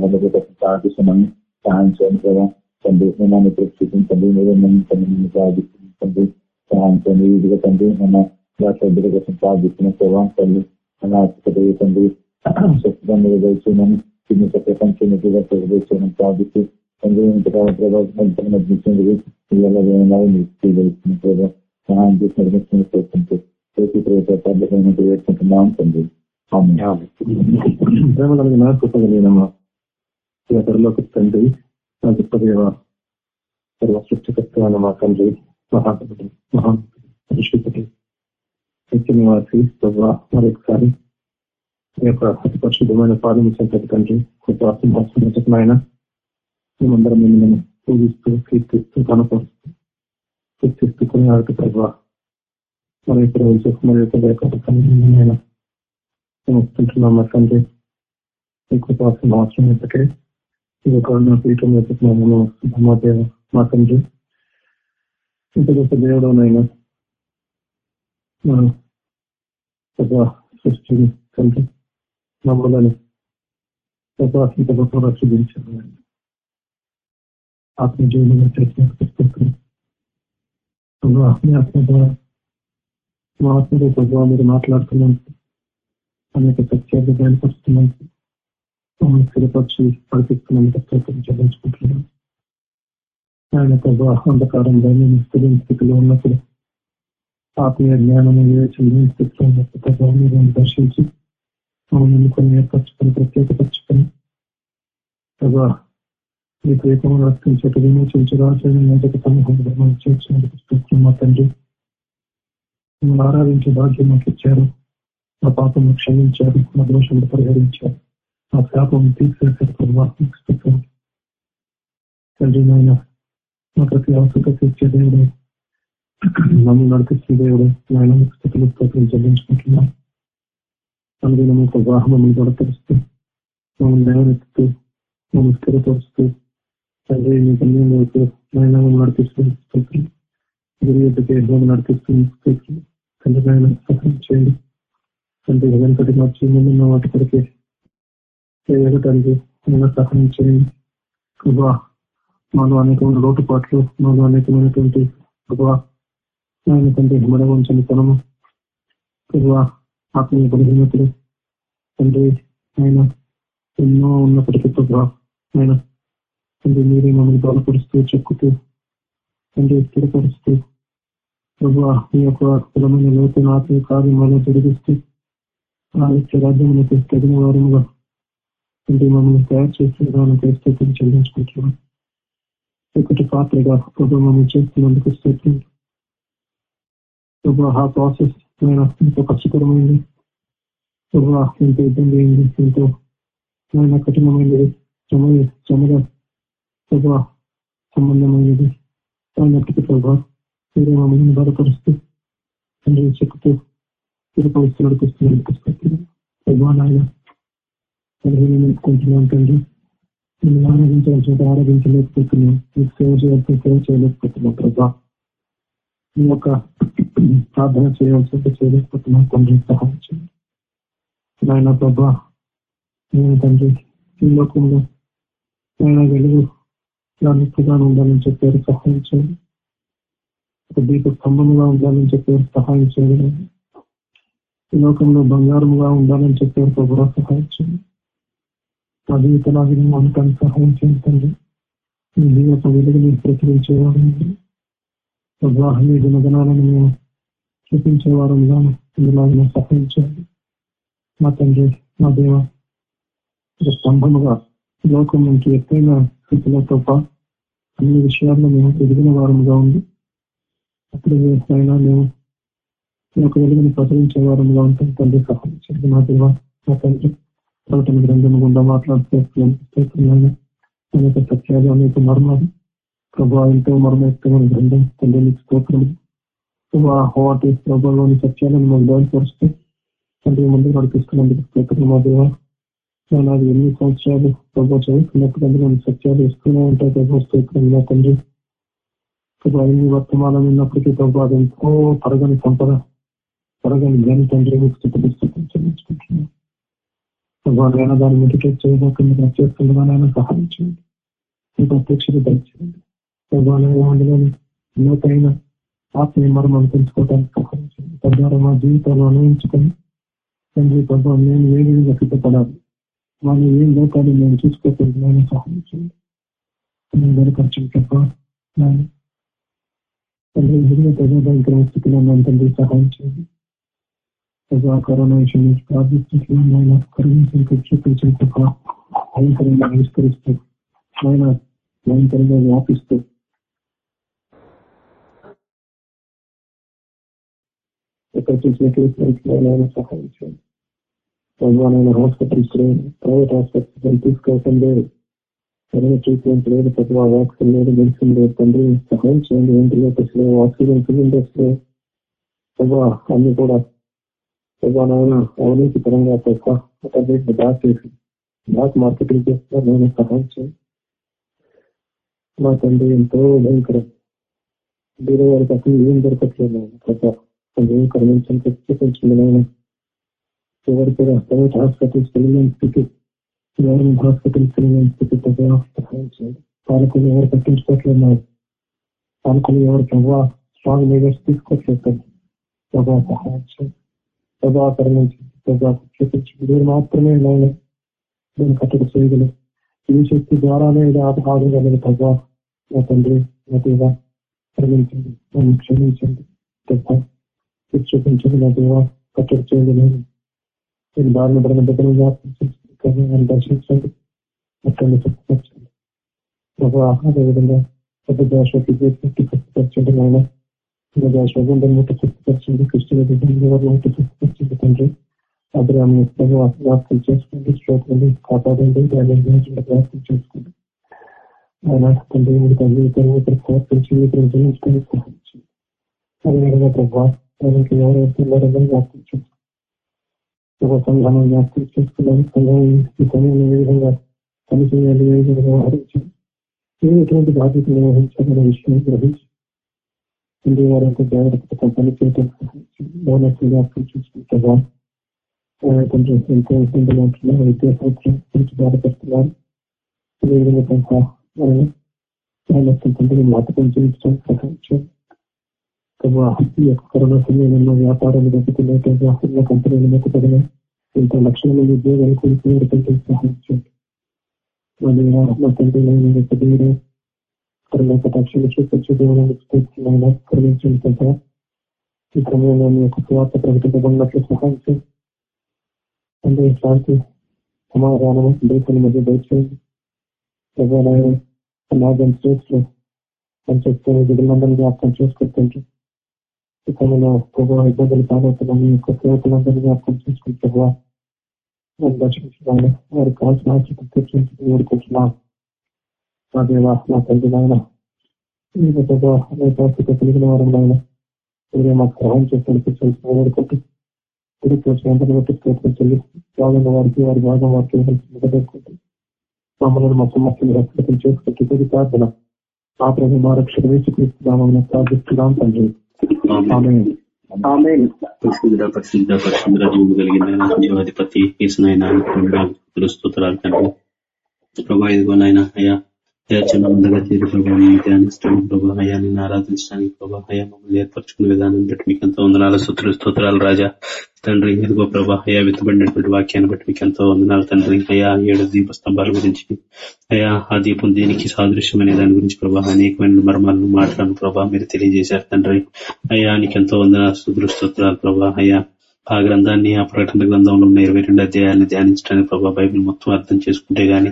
ప్రార్థిస్తున్నాను సహాయం చేయండి కదా తండ్రి నేను చూపించండి మీరు నమ్మించండి ప్రార్థిస్తుంది సహాయం చేయండి తండ్రి మన శ్రద్ధల కోసం ప్రార్థిస్తున్న ప్రభావం తల్లి మన తండ్రి స్వచ్ఛంగా చిన్న ప్రపంచంగా చేయమని ప్రార్థిస్తూ ప్రభావం నడిపించేందుకు ప్రభావం సహాయం చేసి కోరుకుంటూ ప్రతి ప్రభుత్వం వేసుకుంటున్నాం తండ్రి త్వరలోకి తండ్రి నా సర్వ మా తండ్రి నివాసి మరొకసారి ఈ యొక్క అతి పరిశుద్ధమైన పాదమించిన తండ్రి కృతమైన మేమందరం మిమ్మల్ని పూజిస్తూ కీర్తిస్తూ కనపరుస్తూ కీర్తిస్తూ కొనియాడుతూ ప్రభావ మరి యొక్క రోజు మరి యొక్క లేకపోతే సమర్పించున్నాం మా తండ్రి మీ కృపాసం అవసరం ఇప్పటికే ఈ యొక్క నా పీఠం వెతుకున్నాము మా దేవ మా తండ్రి ఇంత గొప్ప దేవుడునైనా సృష్టిని తండ్రి మమ్మల్ని ఇంత గొప్ప రక్షించారు ఆత్మ జీవనంగా చేసిన పుస్తకం ఆత్మ ద్వారా మా ఆత్మీయ ప్రభావ మీరు మాట్లాడుతున్నాను అనేక సత్యాలు బయలుపరుస్తున్నాను మమ్మల్ని స్థిరపరిచి పడిపిస్తున్నందుకు స్తోత్రం చెల్లించుకుంటున్నాను ఆయన ప్రభావ అంధకారంలో నేను స్థితి స్థితిలో ఉన్నప్పుడు ఆత్మీయ జ్ఞానం వివేచన స్థితిలో ఉన్నప్పుడు ప్రభావ మీరు దర్శించి మమ్మల్ని ఎన్నుకొని ఏర్పరచుకొని ప్రత్యేకపరచుకొని ప్రభావ మీకు ఏకమైన రక్షించట విమోచించు మొదటి సమూహంలో మనం చేర్చినందుకు స్తోత్రం మా తండ్రి. మిమ్మల్ని ఆరాధించే భాగ్యం మాకు ఇచ్చారు. మా పాపం క్షమించారు. మా దోషాలు పరిహరించారు. మా శాపం తీసివేశారు ప్రభావ స్తోత్రం. తండ్రి నాయన మా ప్రతి అవసరం తీర్చే దేవుడు. మమ్మల్ని నడిపిస్తున్న దేవుడు. నాయన మీకు స్తోత్రం చెల్లించుకుంటున్నాం. అనుదిన ప్రభావ మమ్మల్ని గొడపరుస్తూ మమ్మల్ని లేవనెత్తుతూ మమ్మల్ని స్థిరపరుస్తూ తండ్రి మీ కన్యం వైపు నాయన నడిపిస్తుంది స్తోత్రం. గురి ఎదుటే మమ్మల్ని నడిపిస్తుంది స్తోత్రం. తండ్రి నాయన సహాయం చేయండి. తండ్రి వెంకటి మార్చి ముందున్న వాటి కొరకే చేయడానికి నేను సహాయం చేయండి. ప్రభా మాలో అనేకమైన లోటుపాట్లు మాలో అనేకమైనటువంటి ప్రభా నాయన తండ్రి మడవంచని తనము. ప్రభా ఆత్మీయ బలహీనతలు తండ్రి ఆయన ఎన్నో ఉన్నప్పటికీ ప్రభా ఆయన తండ్రి మీరే మమ్మల్ని బలపరుస్తూ చెక్కుతూ తండ్రి స్థిరపరుస్తూ ప్రభా మీ యొక్క బలమైన లోతున్న ఆత్మీయ కార్యమాలో జరిగిస్తూ ఆ యొక్క రాజ్యములకు తగిన వారంగా తండ్రి మమ్మల్ని తయారు చేస్తున్న స్తోత్రం చెల్లించుకుంటున్నాం. ఒకటి పాత్రగా ప్రభు మమ్మల్ని చేస్తున్నందుకు స్థితి ప్రభు ఆ ప్రాసెస్ నేను ఎంతో కష్టకరమైంది ప్రభు ఎంతో ఇబ్బంది అయింది. ఎంతో ఆయన కఠినమైనది శ్రమ శ్రమల ప్రభా సంబంధమైనది. అయినప్పటికీ ప్రభా మీరే మమ్మల్ని బలపరుస్తూ తండ్రి చెక్కుతూ తిరుపతి నడిపిస్తున్నందుకు స్తోత్రం ప్రభు నాయన కొంటున్నాం తండ్రి. నేను ఆరాధించాల్సిన ఆరాధించలేకపోతున్నాను మీకు సేవ చేయాల్సిన సేవ చేయలేకపోతున్నాం ప్రభా. మీ యొక్క ప్రార్థన చేయాల్సిన చేయలేకపోతున్నాం. తండ్రి సహాయం నాయన ప్రభా నేను తండ్రి ఈ లోకంలో నాయన వెలుగు నిత్యగా ఉండాలని చెప్పారు సహాయం చేయండి. ఒక దీప స్తంభముగా ఉండాలని చెప్పారు సహాయం చేయాలి ఈ లోకంలో బంగారముగా ఉండాలని చెప్పారు ప్రభు సహాయం చేయండి. మా జీవితాలు ఉండటానికి సహాయం చేయండి మీ జీవిత వెలుగుని ప్రచురించేవారు మీ గుణగణాలను మేము చూపించే వారంగా ఇందులో సహాయం మా తండ్రి మా దేవ స్తంభముగా లోకం నుంచి ఎత్తైన స్థితిలో తప్ప అన్ని విషయాల్లో మేము ఎదిగిన వారముగా ఉంది అప్పుడు అయినా మేము ఒక వెలుగుని ప్రచురించే వారంగా ఉంటాం. తండ్రి సహాయం మా దేవ మా తండ్రి ప్రకటన గ్రంథం గుండా మాట్లాడుతున్నాను అనేక సత్యాలు అనేక మర్మాలు ప్రభా ఎంతో మర్మయుక్తమైన గ్రంథం. తండ్రి స్తోత్రం ప్రభా హోటి ప్రభాలోని సత్యాలను మనం బయలుపరుస్తూ తండ్రి ముందు నడిపిస్తున్నందుకు మా దేవ. నాది ఎన్ని సంవత్సరాలు ప్రభావ చదువుకున్నప్పుడు మనం సత్యాలు ఇస్తూనే ఉంటాయి ప్రభావ స్తోత్రం నా తండ్రి. ప్రభావ ఎన్ని వర్తమానం ఉన్నప్పటికీ ప్రభావ అది ఎంతో పరగని సంపద పరగని జ్ఞాని తండ్రి మీకు చెల్లించుకుంటున్నాను ప్రభావైనా దాన్ని మెడిటేట్ చేయకుండా చేస్తుండగానైనా సహాయం చేయండి. మీ ప్రత్యక్షత దయచేయండి. ప్రభావం అందులోని లోతైన ఆత్మ మర్మం తెలుసుకోవడానికి సహాయం తద్వారా మా జీవితాలు అనుభవించుకొని తండ్రి ప్రభావం నేను ఏ విధంగా సిద్ధపడాలి? వాళ్ళు ఏ లోకాలు నేను చూసుకోకూడదు సహాయం సహాయించండి. నేను బలపరచండి తప్ప తండ్రి స్థితిలో తండ్రి సహాయం చేయండి ప్రజా కరోనా విషయం నుంచి ప్రార్థిస్తున్నాను ఆయన కరుణించిన చూపించిన కృప భయంకరంగా ఆయన భయంకరంగా వ్యాపిస్తూ ఎక్కడ చూసినట్లయితే ఆయన సహాయం చేయండి. ప్రభుత్వ హాస్పిటల్స్ లేదు ప్రైవేట్ హాస్పిటల్స్ తీసుకోవటం లేదు. సరైన ట్రీట్మెంట్ లేదు ప్రభావ వ్యాక్సిన్ లేదు మెడిసిన్ లేదు. తండ్రి సహాయం చేయండి. వెంటిలేటర్స్ లేవు ఆక్సిజన్ సిలిండర్స్ లేవు ప్రభావ అన్ని కూడా ప్రభావం అవినీతి పరంగా తప్ప బ్యాక్ చేసి బ్లాక్ మార్కెటింగ్ చేస్తున్నా నేను సహాయం చేయండి. మా తండ్రి ఎంతో భయంకరం. వేరే వారికి అసలు ఏం దొరకట్లేదు ప్రభావ ఏం కరుణించండి చూపించండి నేను ఎవరి కూడా ప్రైవేట్ హాస్పిటల్స్ వెళ్ళిన స్థితి గవర్నమెంట్ హాస్పిటల్స్ వెళ్ళిన స్థితి సహాయం చేయండి. పాలకులు ఎవరు పట్టించుకోవట్లేదు పాలకులు ఎవరు ప్రభావ స్ట్రాంగ్ లీడర్స్ తీసుకోవట్లేదు ప్రభావ సహాయం చేయండి. ప్రభావ కరుణించండి ప్రభా చూపించండి మీరు మాత్రమే నేను నేను కట్టడి చేయగలరు. ఈ శక్తి ద్వారానే ఇది ఆపగలదు ప్రభావ నా తండ్రి నా దేవ క్షమించండి నన్ను క్షమించండి. ప్రభా చూపించండి నా దేవ కట్టడి చేయగలను నేను బారిన పడిన బిడ్డలు దర్శించండి అక్కడ స్వస్థపరచండి ప్రభా పెద్ద దోషకి చేసినట్టు స్వస్థపరచండి నాయన చిన్న దోషం కృష్ణ ఎవరిని ముట్ట తండ్రి అభిరామి జ్ఞాపకం చేసుకోండి శ్రోతండి కాపాడండి జ్ఞాపకం చేసుకోండి ఆయన తండ్రి మీరు తల్లి ఇతరులు ఇతరు ప్రవర్తించి సహాయించండి అదేవిధంగా ప్రభావ ఆయనకి ఎవరైతే ఉన్నారో జ్ఞాపకం జ్ఞాపకం చేసుకున్నాను సంఘం ఈ ఏ విధంగా ఏ విధంగా వ్యవహరించాలి ఏ ఎటువంటి బాధ్యతలు నిర్వహించాలనే విషయం గ్రహించి తండ్రి వారంతా జాగ్రత్తగా పని చేయడం జ్ఞాపకం చేసుకుంటారా తండ్రి ఎంతో ఇబ్బందులు ఉంటున్నారు విద్యా సంవత్సరం గురించి బాధపడుతున్నారు అదేవిధంగా కొంత తండ్రి మాతకం జీవించడం సహాయించారు ఈ యొక్క కరోనా సమయంలో వ్యాపారాలు దెబ్బతిన్నాయి ఉన్న కంపెనీలు మెత్తపడినాయి ఇంత లక్షల మంది ఉద్యోగాలు కోల్పోయారు తండ్రి సహాయించండి మా తండ్రి దేవుడు కరోనా కటాక్షలు చూపించే కరుణించండి ఈ మీ యొక్క స్వార్థ ప్రకటించబడినట్లు తండ్రి శాంతి సమాధానం దేశాల మధ్య దయచేయండి నాగం స్టేట్స్లో పనిచేస్తున్న చేసుకుంటుంటే ఈ ప్రభావ ఇబ్బందులు కాకపోతున్నా యొక్క సేవకులందరినీ జ్ఞాపకం చేసుకుంటా దర్శించడానికి వారికి కావాల్సిన ఆశకు తీర్చించి వేడుకుంటున్నాం నా దేవా నా తండ్రి నాయన ప్రభావ అనేక కలిగిన వారం నాయన మీరే మాకు సహాయం వేడుకుంటూ తిరిగి బట్టి చెల్లిస్తూ బాగున్న వారికి వారి భాగం వారికి నిలబెట్టుకుంటూ మమ్మల్ని మా సమస్యలు రక్షణ చేసుకుంటూ ప్రార్థన ఆ ప్రభు మా రక్షణ వేసుకుంటున్నామని ప్రార్థిస్తున్నాం తండ్రి పరిశుద్ధ పరిశుద్ధ పరిశుద్ధ కలిగిన జీవాధిపతి కేసునైనా స్తోత్రాలు తండ్రి. ప్రభా ఇదిగో నాయన అయ్యా అయ్యా చిన్న ముందుగా ప్రభావం ధ్యానిస్తాను ప్రభా. అయ్యా నిన్ను ఆరాధించడానికి ప్రభా అయ్యా మమ్మల్ని ఏర్పరచుకునే విధానం బట్టి మీకు ఎంతో వందనాలు స్తోత్రులు స్తోత్రాలు రాజా. తండ్రి ఇదిగో ప్రభా అయా విత్తబడినటువంటి వాక్యాన్ని బట్టి మీకు ఎంతో వందనాలు తండ్రి. అయ్యా ఏడు దీప స్తంభాల గురించి అయ్యా ఆ దీపం దేనికి సాదృశ్యమనే దాని గురించి ప్రభా అనేకమైన మర్మాలను మాటలను ప్రభా మీరు తెలియజేశారు తండ్రి. అయా నీకు ఎంతో వందనాలు సుదృష్టోత్తరాలు ప్రభా అయా ఆ గ్రంథాన్ని ఆ ప్రకటన గ్రంథంలో ఉన్న ఇరవై రెండు అధ్యాయాన్ని ధ్యానించడానికి ప్రభా బైబిల్ మొత్తం అర్థం చేసుకుంటే గానీ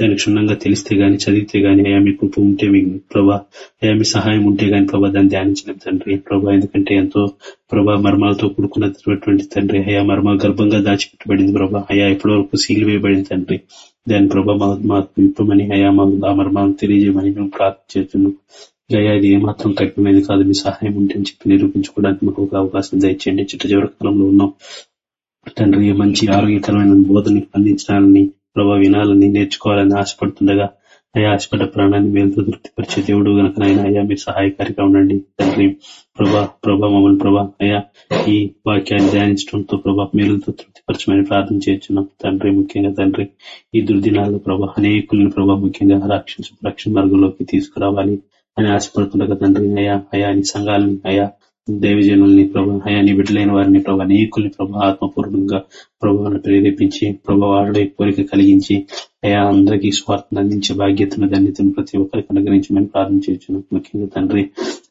దాన్ని క్షుణ్ణంగా తెలిస్తే గానీ చదివితే గానీ అయా మీ కృప ఉంటే మీ ప్రభా అయా మీ సహాయం ఉంటే గానీ ప్రభా దాన్ని ధ్యానించిన తండ్రి ప్రభా. ఎందుకంటే ఎంతో ప్రభా మర్మాలతో కూడుకున్నటువంటి తండ్రి అయా మర్మ గర్భంగా దాచిపెట్టబడింది ప్రభా. అయా ఇప్పటి వరకు సీలు వేయబడింది తండ్రి. దాని ప్రభా మా విప్పమని అయా మా మర్మాలను తెలియజేయమని మేము ప్రార్థన చేస్తున్నాం. అయ్యా ఇది ఏమాత్రం కఠినమైనది కాదు. మీ సహాయం ఉంటే అని చెప్పి నిరూపించుకోవడానికి మాకు ఒక అవకాశం దయచేయండి. చిట్ట చివరి కాలంలో ఉన్నాం. తండ్రి మంచి ఆరోగ్యకరమైన బోధనని అందించాలని ప్రభావ వినాలని నేర్చుకోవాలని ఆశపడుతుండగా అయ్యా ఆశపడ్డ ప్రాణాన్ని మేలుతో తృప్తిపరిచే దేవుడు గనక నాయన అయ్యా మీరు సహాయకారిగా ఉండండి. తండ్రి ప్రభా ప్రభా మమ్మల్ని ప్రభా అయ్యా ఈ వాక్యాన్ని ధ్యానించడంతో ప్రభా మేలుతో తృప్తిపరచమని ప్రార్థన చేస్తున్నాం. తండ్రి ముఖ్యంగా తండ్రి ఈ దుర్దినాల్లో ప్రభా అనేకులను ప్రభా ముఖ్యంగా రక్షించ రక్షణ మార్గంలోకి తీసుకురావాలి. అని ఆశపడుతుండగా తండ్రి అయ్యా అయా నీ సంఘాలని అయా దైవజనుల్ని ప్రభా అయా నీ బిడ్డలైన వారిని ప్రభా అనేకుల్ని ప్రభా ఆత్మపూర్వకంగా ప్రభావాన్ని ప్రేరేపించి ప్రభా వాళ్ళ కోరిక కలిగించి అయా అందరికీ స్వార్థను అందించే బాధ్యతను ధన్యతను ప్రతి ఒక్కరికి అనుగ్రహించమని ప్రార్థన ముఖ్యంగా తండ్రి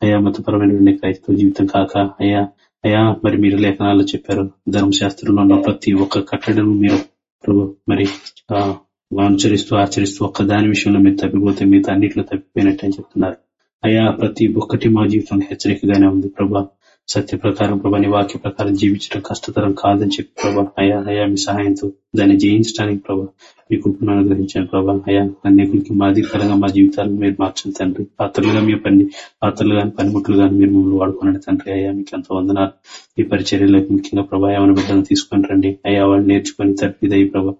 అయా మతపరమైన క్రైస్తవ జీవితం కాక అయా అయా మరి మీరు లేఖనాల్లో చెప్పారు ధర్మశాస్త్రంలో ఉన్న ప్రతి ఒక్క కట్టడము మీరు ప్రభు మరి అనుసరిస్తూ ఆచరిస్తూ ఒక్క దాని విషయంలో మీరు తప్పిపోతే మీతో అన్నింటిలో తప్పిపోయినట్టు అని చెప్తున్నారు. అయా ప్రతి ఒక్కటి మా జీవితంలో హెచ్చరికగానే ఉంది ప్రభా. సత్య ప్రకారం ప్రభా నీ వాక్య ప్రకారం జీవించడం కష్టతరం కాదని చెప్పి ప్రభా. అయా అయా మీ సహాయంతో దాన్ని జయించడానికి ప్రభా మీ కృపను అనుగ్రహించాను ప్రభా. అయా అనేకులకి మాదిరికరంగా మా జీవితాలను మీరు మార్చండి తండ్రి. పాత్రలుగా మీ పని పాత్రలు కానీ పనిముట్లు కానీ మీరు మమ్మల్ని వాడుకోనండి తండ్రి. అయ్యా మీకు ఎంతో వందనాలు. ఈ పరిచర్యలకు ముఖ్యంగా ప్రభా ఏమైనా బిడ్డలను తీసుకొని రండి. అయ్యా వాళ్ళు నేర్చుకొని తప్పిదయ్యి ప్రభా.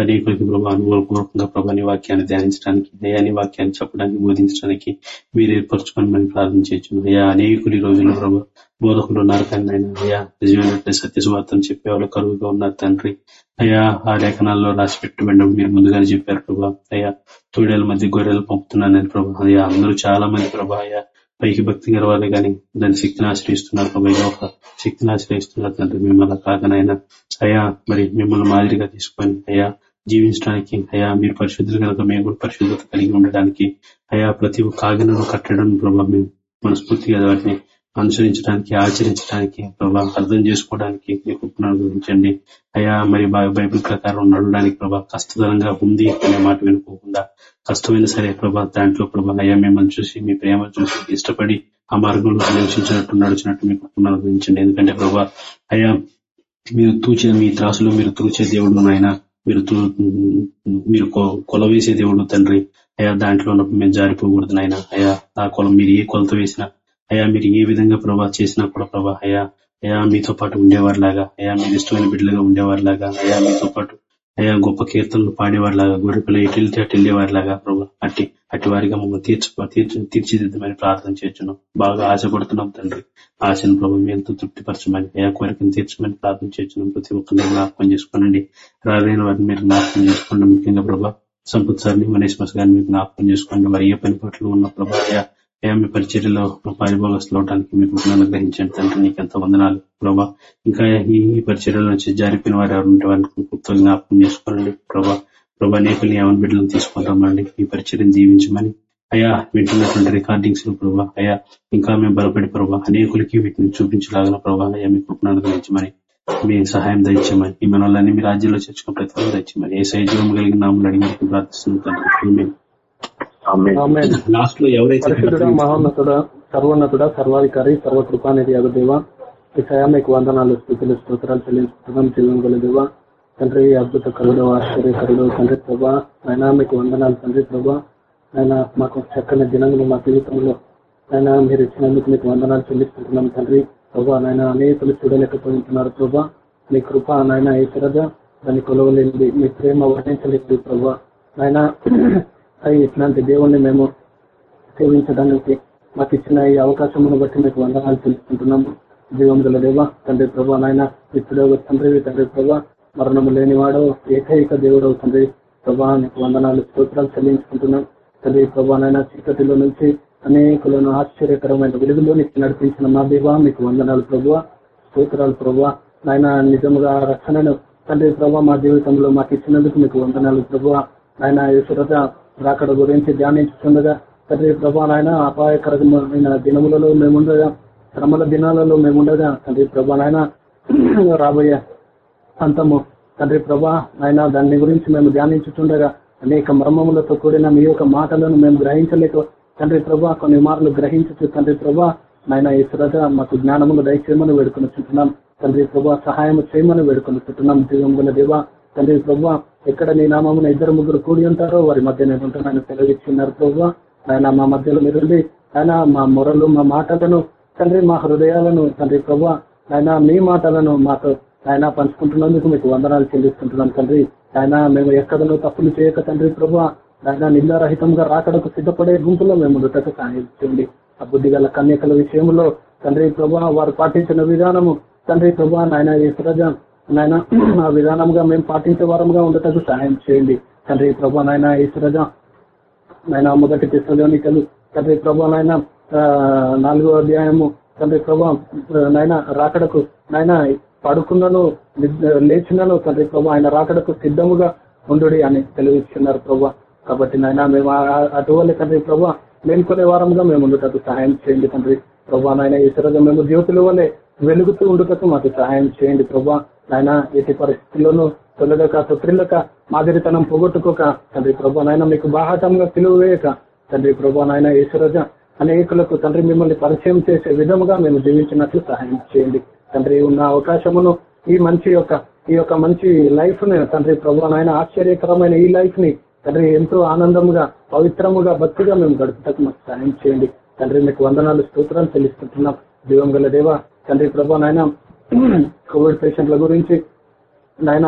అనేక ప్రభా అనుభవపూర్వకంగా ప్రభా నీ వాక్యాన్ని ధ్యానించడానికి అయ్యా నీ వాక్యాన్ని చెప్పడానికి బోధించడానికి మీరు ఏర్పరచుకొని మనం ప్రార్థన అయ్యా అనేకులు ఈ రోజుల్లో ప్రభా బోధకులు ఉన్నారు కానీ ఆయన అయ్యా నిజమైన సత్య చెప్పేవాళ్ళు కరువుగా ఉన్నారు తండ్రి. అయ్యా ఆ లేఖనాల్లో రాసి పెట్టబడి మీరు ముందుగానే చెప్పారు ప్రభా. అయ్యా తోడేల మధ్య గొర్రెలు పంపుతున్నానని ప్రభా. అయ్యా అందరూ చాలా మంది ప్రభా. అయ్యా పైకి భక్తి గలవాలే కానీ దాని శక్తిని ఆశ్రయిస్తున్నారు ప్రభా. ఒక శక్తిని ఆశ్రయిస్తున్నారు తండ్రి. మిమ్మల్ని కాకనైనా అయ్యా మరి మిమ్మల్ని మాదిరిగా తీసుకొని అయ్యా జీవించడానికి అయా మీరు పరిశుద్ధులు కనుక మేము కూడా పరిశుద్ధత కలిగి ఉండడానికి అయా ప్రతి ఒక్క కట్టడం ప్రభావ మేము మనస్ఫూర్తిగా వాటిని అనుసరించడానికి ఆచరించడానికి ప్రభావం అర్థం చేసుకోవడానికి మీకు అనుగ్రహించండి. అయా మరి బై- బైబిల్ ప్రకారం నడవడానికి ప్రభా కష్టతరంగా ఉంది అనే మాట వినుకోకుండా కష్టమైన సరే ప్రభా దాంట్లో ప్రభా అయ్యా మిమ్మల్ని చూసి మీ ప్రేమ చూసి ఇష్టపడి ఆ మార్గంలో నివసించినట్టు నడిచినట్టు మీకు పునరుద్ధరించండి ఎందుకంటే ప్రభా అయా మీరు తూచే మీ త్రాసులో మీరు తూచే దేవుడు నాయన. మీరు మీరు కొ- కొల వేసే దేవుడు తండ్రి. అయ్యా దాంట్లో ఉన్నప్పుడు మేము జారిపోకూడదు నాయన. అయ్యా ఆ కొలం మీరు ఏ కొలత వేసినా అయ్యా మీరు ఏ విధంగా ప్రభా చేసినా కూడా ప్రభా అయ్యా అయ్యా మీతో పాటు ఉండేవారిలాగా అయ్యా మీరు ఇష్టమైన బిడ్డలుగా ఉండేవారిలాగా అయ్యా మీతో పాటు అయ్యా గొప్ప కీర్తనలు పాడేవారిలాగా గొర్రెపిల్ల ఎటు వెళ్తే అటు వెళ్ళేవారిలాగా ప్రభు అట్టి అట్టి వారిగా మమ్మల్ని తీర్చు తీర్చు తీర్చిదిద్దమని ప్రార్థన చేస్తున్నాం బాగా ఆశపడుతున్నాం తండ్రి. ఆశను ప్రభు మీ ఎంతో తృప్తిపరచమని అయ్యా కోరికను తీర్చమని ప్రార్థన చేస్తున్నాం ప్రతి ఒక్కరిని జ్ఞాపకం చేసుకోనండి. రాలేని వారిని మీరు జ్ఞాపకం చేసుకోండి ముఖ్యంగా ప్రభా సంపత్ సార్ని మనీష్ గారిని మీరు జ్ఞాపకం చేసుకోండి. మరి ఏ పని పట్ల ఉన్న ప్రభా అయ్యా మీ పరిచర్యలో పారిభోగస్తులు అవడానికి మీకు అనుగ్రహించండి. తండ్రి నీకు ఎంతో వందనాలు. ప్రభా ఇంకా ఈ పరిచర్యల నుంచి జారిపోయిన వారు ఎవరు ఉంటే వారికి జ్ఞాపకం చేసుకోండి ప్రభా ప్రభా అనేకల్ని ఎవరి బిడ్డలను తీసుకుంటామండి ఈ పరిచర్యను జీవించమని అయా వింటున్నటువంటి రికార్డింగ్స్ ప్రభా అయా ఇంకా మేము బలపడి ప్రభా అనేకులకి వీటిని చూపించలాగిన ప్రభా అయ్యా మీ కృపను అనుగ్రహించమని మీ సహాయం దయచేయమని ఈ మనల్ని మీ రాజ్యంలో చేర్చుకున్న ప్రతి దయచేయమని ఏ సైజీవం కలిగిన నామలు అడిగి ప్రార్థిస్తున్నాం లాస్ట్లో ఎవరైతే మహోన్నతుడ సర్వోన్నతుడ సర్వాధికారి సర్వకృపానిధి అగు దేవ ఈ మీకు వందనాలు స్థితులు స్తోత్రాలు చెల్లించుతున్నాం చెల్లింగల దేవ తండ్రి అద్భుత కరుడు ఆశ్చర్యకరుడు తండ్రి ప్రభా అయినా మీకు వందనాలు తండ్రి ప్రభా. ఆయన మాకు చక్కని దినములు మా జీవితంలో. ఆయన మీరు ఇచ్చినందుకు మీకు వందనాలు చెల్లిస్తుంటున్నాం తండ్రి ప్రభా. నాయన అనేకులు చూడలేకపోతున్నారు ప్రభా. మీ కృప నాయన ఈశ్వరగా దాన్ని కొలవలేనిది మీ ప్రేమ వర్ణించలేదు ప్రభా. నాయన అయి ఇట్లాంటి దేవుణ్ణి మేము సేవించడానికి మాకు ఇచ్చిన ఈ అవకాశమును బట్టి మీకు వందనాలు తెలుసుకుంటున్నాము జీవం గల దేవ తండ్రి ప్రభా నాయన ఇప్పుడే తండ్రి తండ్రి ప్రభా మరణము లేనివాడు ఏకైక దేవుడు తండ్రి ప్రభా నీకు వందనాలు స్తోత్రాలు చెల్లించుకుంటున్నాం. తండ్రి ప్రభా నాయన చీకటిలో నుంచి అనేకులను ఆశ్చర్యకరమైన వెలుగులోనికి నడిపించిన మా దేవ మీకు వందనాలు ప్రభు స్తోత్రాలు ప్రభు. నాయన నిజముగా రక్షణను తండ్రి ప్రభా మా జీవితంలో మాకు ఇచ్చినందుకు మీకు వందనాలు ప్రభు. ఆయన ఈశ్వరత రాకడ గురించి ధ్యానించుకుండగా తండ్రి ప్రభా నాయన అపాయకరమైన దినములలో మేముండగా శ్రమల దినాలలో మేముండగా తండ్రి ప్రభా నాయన రాబోయే అంతము తండ్రి ప్రభా ఆయన దాని గురించి మేము ధ్యానించుతుండగా అనేక మర్మములతో కూడిన మీ యొక్క మాటలను మేము గ్రహించలేక తండ్రి ప్రభా కొన్ని మార్లు గ్రహించచ్చు తండ్రి ప్రభా నాయన ఈశ్వరత మాకు జ్ఞానములు దయచేయమని వేడుకొని చుంటున్నాం తండ్రి ప్రభా సహాయం చేయమని వేడుకొని చుంటున్నాం జీవం గల దేవా తండ్రి ప్రభు ఎక్కడ నీ నామమున ఇద్దరు ముగ్గురు కూడి ఉంటారో వారి మధ్య నేను ఉంటానని తెలియజేస్తున్నారు ప్రభు. ఆయన మా మధ్యలో మీరుండి ఆయన మా మొరలు మా మాటలను తండ్రి మా హృదయాలను తండ్రి ప్రభు ఆయన మీ మాటలను మాతో ఆయన పంచుకుంటున్నందుకు మీకు వందనాలు చెల్లిస్తుంటున్నాను తండ్రి. ఆయన మేము ఎక్కడనో తప్పులు చేయక తండ్రి ప్రభు ఆయన నిందారహితంగా రాకడకు సిద్ధపడే గుంపులో మేము ఉండటకు సహాయం ఆ బుద్ధి గల కన్యకల విషయంలో తండ్రి ప్రభా వారు పాటించిన విధానము తండ్రి ప్రభా నాయన ఈశ్వరజ నాయన ఆ విధానంగా మేము పాటించే వారంగా ఉండటకు సహాయం చేయండి. తండ్రి ప్రభా నాయన ఈశ్వరజ నాయన మొదటి తెస్సలోనికలు. తండ్రి ప్రభా నాయన నాలుగో అధ్యాయము. తండ్రి ప్రభా నాయన రాకడకు నాయన పడుకున్నను లేచినను తండ్రి ప్రభా ఆయన రాకడకు సిద్ధముగా ఉండు అని తెలివిస్తున్నారు ప్రభా. కాబట్టి నాయన మేము ఆ- అటువల్ల తండ్రి ప్రభా మేల్కొనే వారంగా మేము ఉండటకు సహాయం చేయండి తండ్రి. ప్రభా నాయన ఈశ్వరజ మేము జ్యోతుల వల్లే వెలుగుతూ ఉండటకు మాకు సహాయం చేయండి ప్రభా. నాయన ఎట్టి పరిస్థితుల్లోనూ తొలగక తొత్రిల్లక మాదిరితనం పోగొట్టుకోక తండ్రి ప్రభా నాయన మీకు బాహాటంగా పిలువ వేయక తండ్రి ప్రభా నాయన ఈశ్వరజ అనేకులకు తండ్రి మిమ్మల్ని పరిచయం చేసే విధముగా మేము జీవించినట్లు సహాయం చేయండి. తండ్రి ఉన్న అవకాశమును ఈ మంచి యొక్క ఈ యొక్క మంచి లైఫ్ని తండ్రి ప్రభు నాయన ఆశ్చర్యకరమైన ఈ లైఫ్ని తండ్రి ఎంతో ఆనందముగా పవిత్రముగా భక్తిగా మేము గడుపుటకు మాకు సహాయం చేయండి. తండ్రి మీకు వందనాలు స్తోత్రాలు తెలుసుకుంటున్నాం దివంగల దేవ తండ్రి ప్రభా నాయన Hmm. కోవిడ్ పేషెంట్ల గురించి నాయన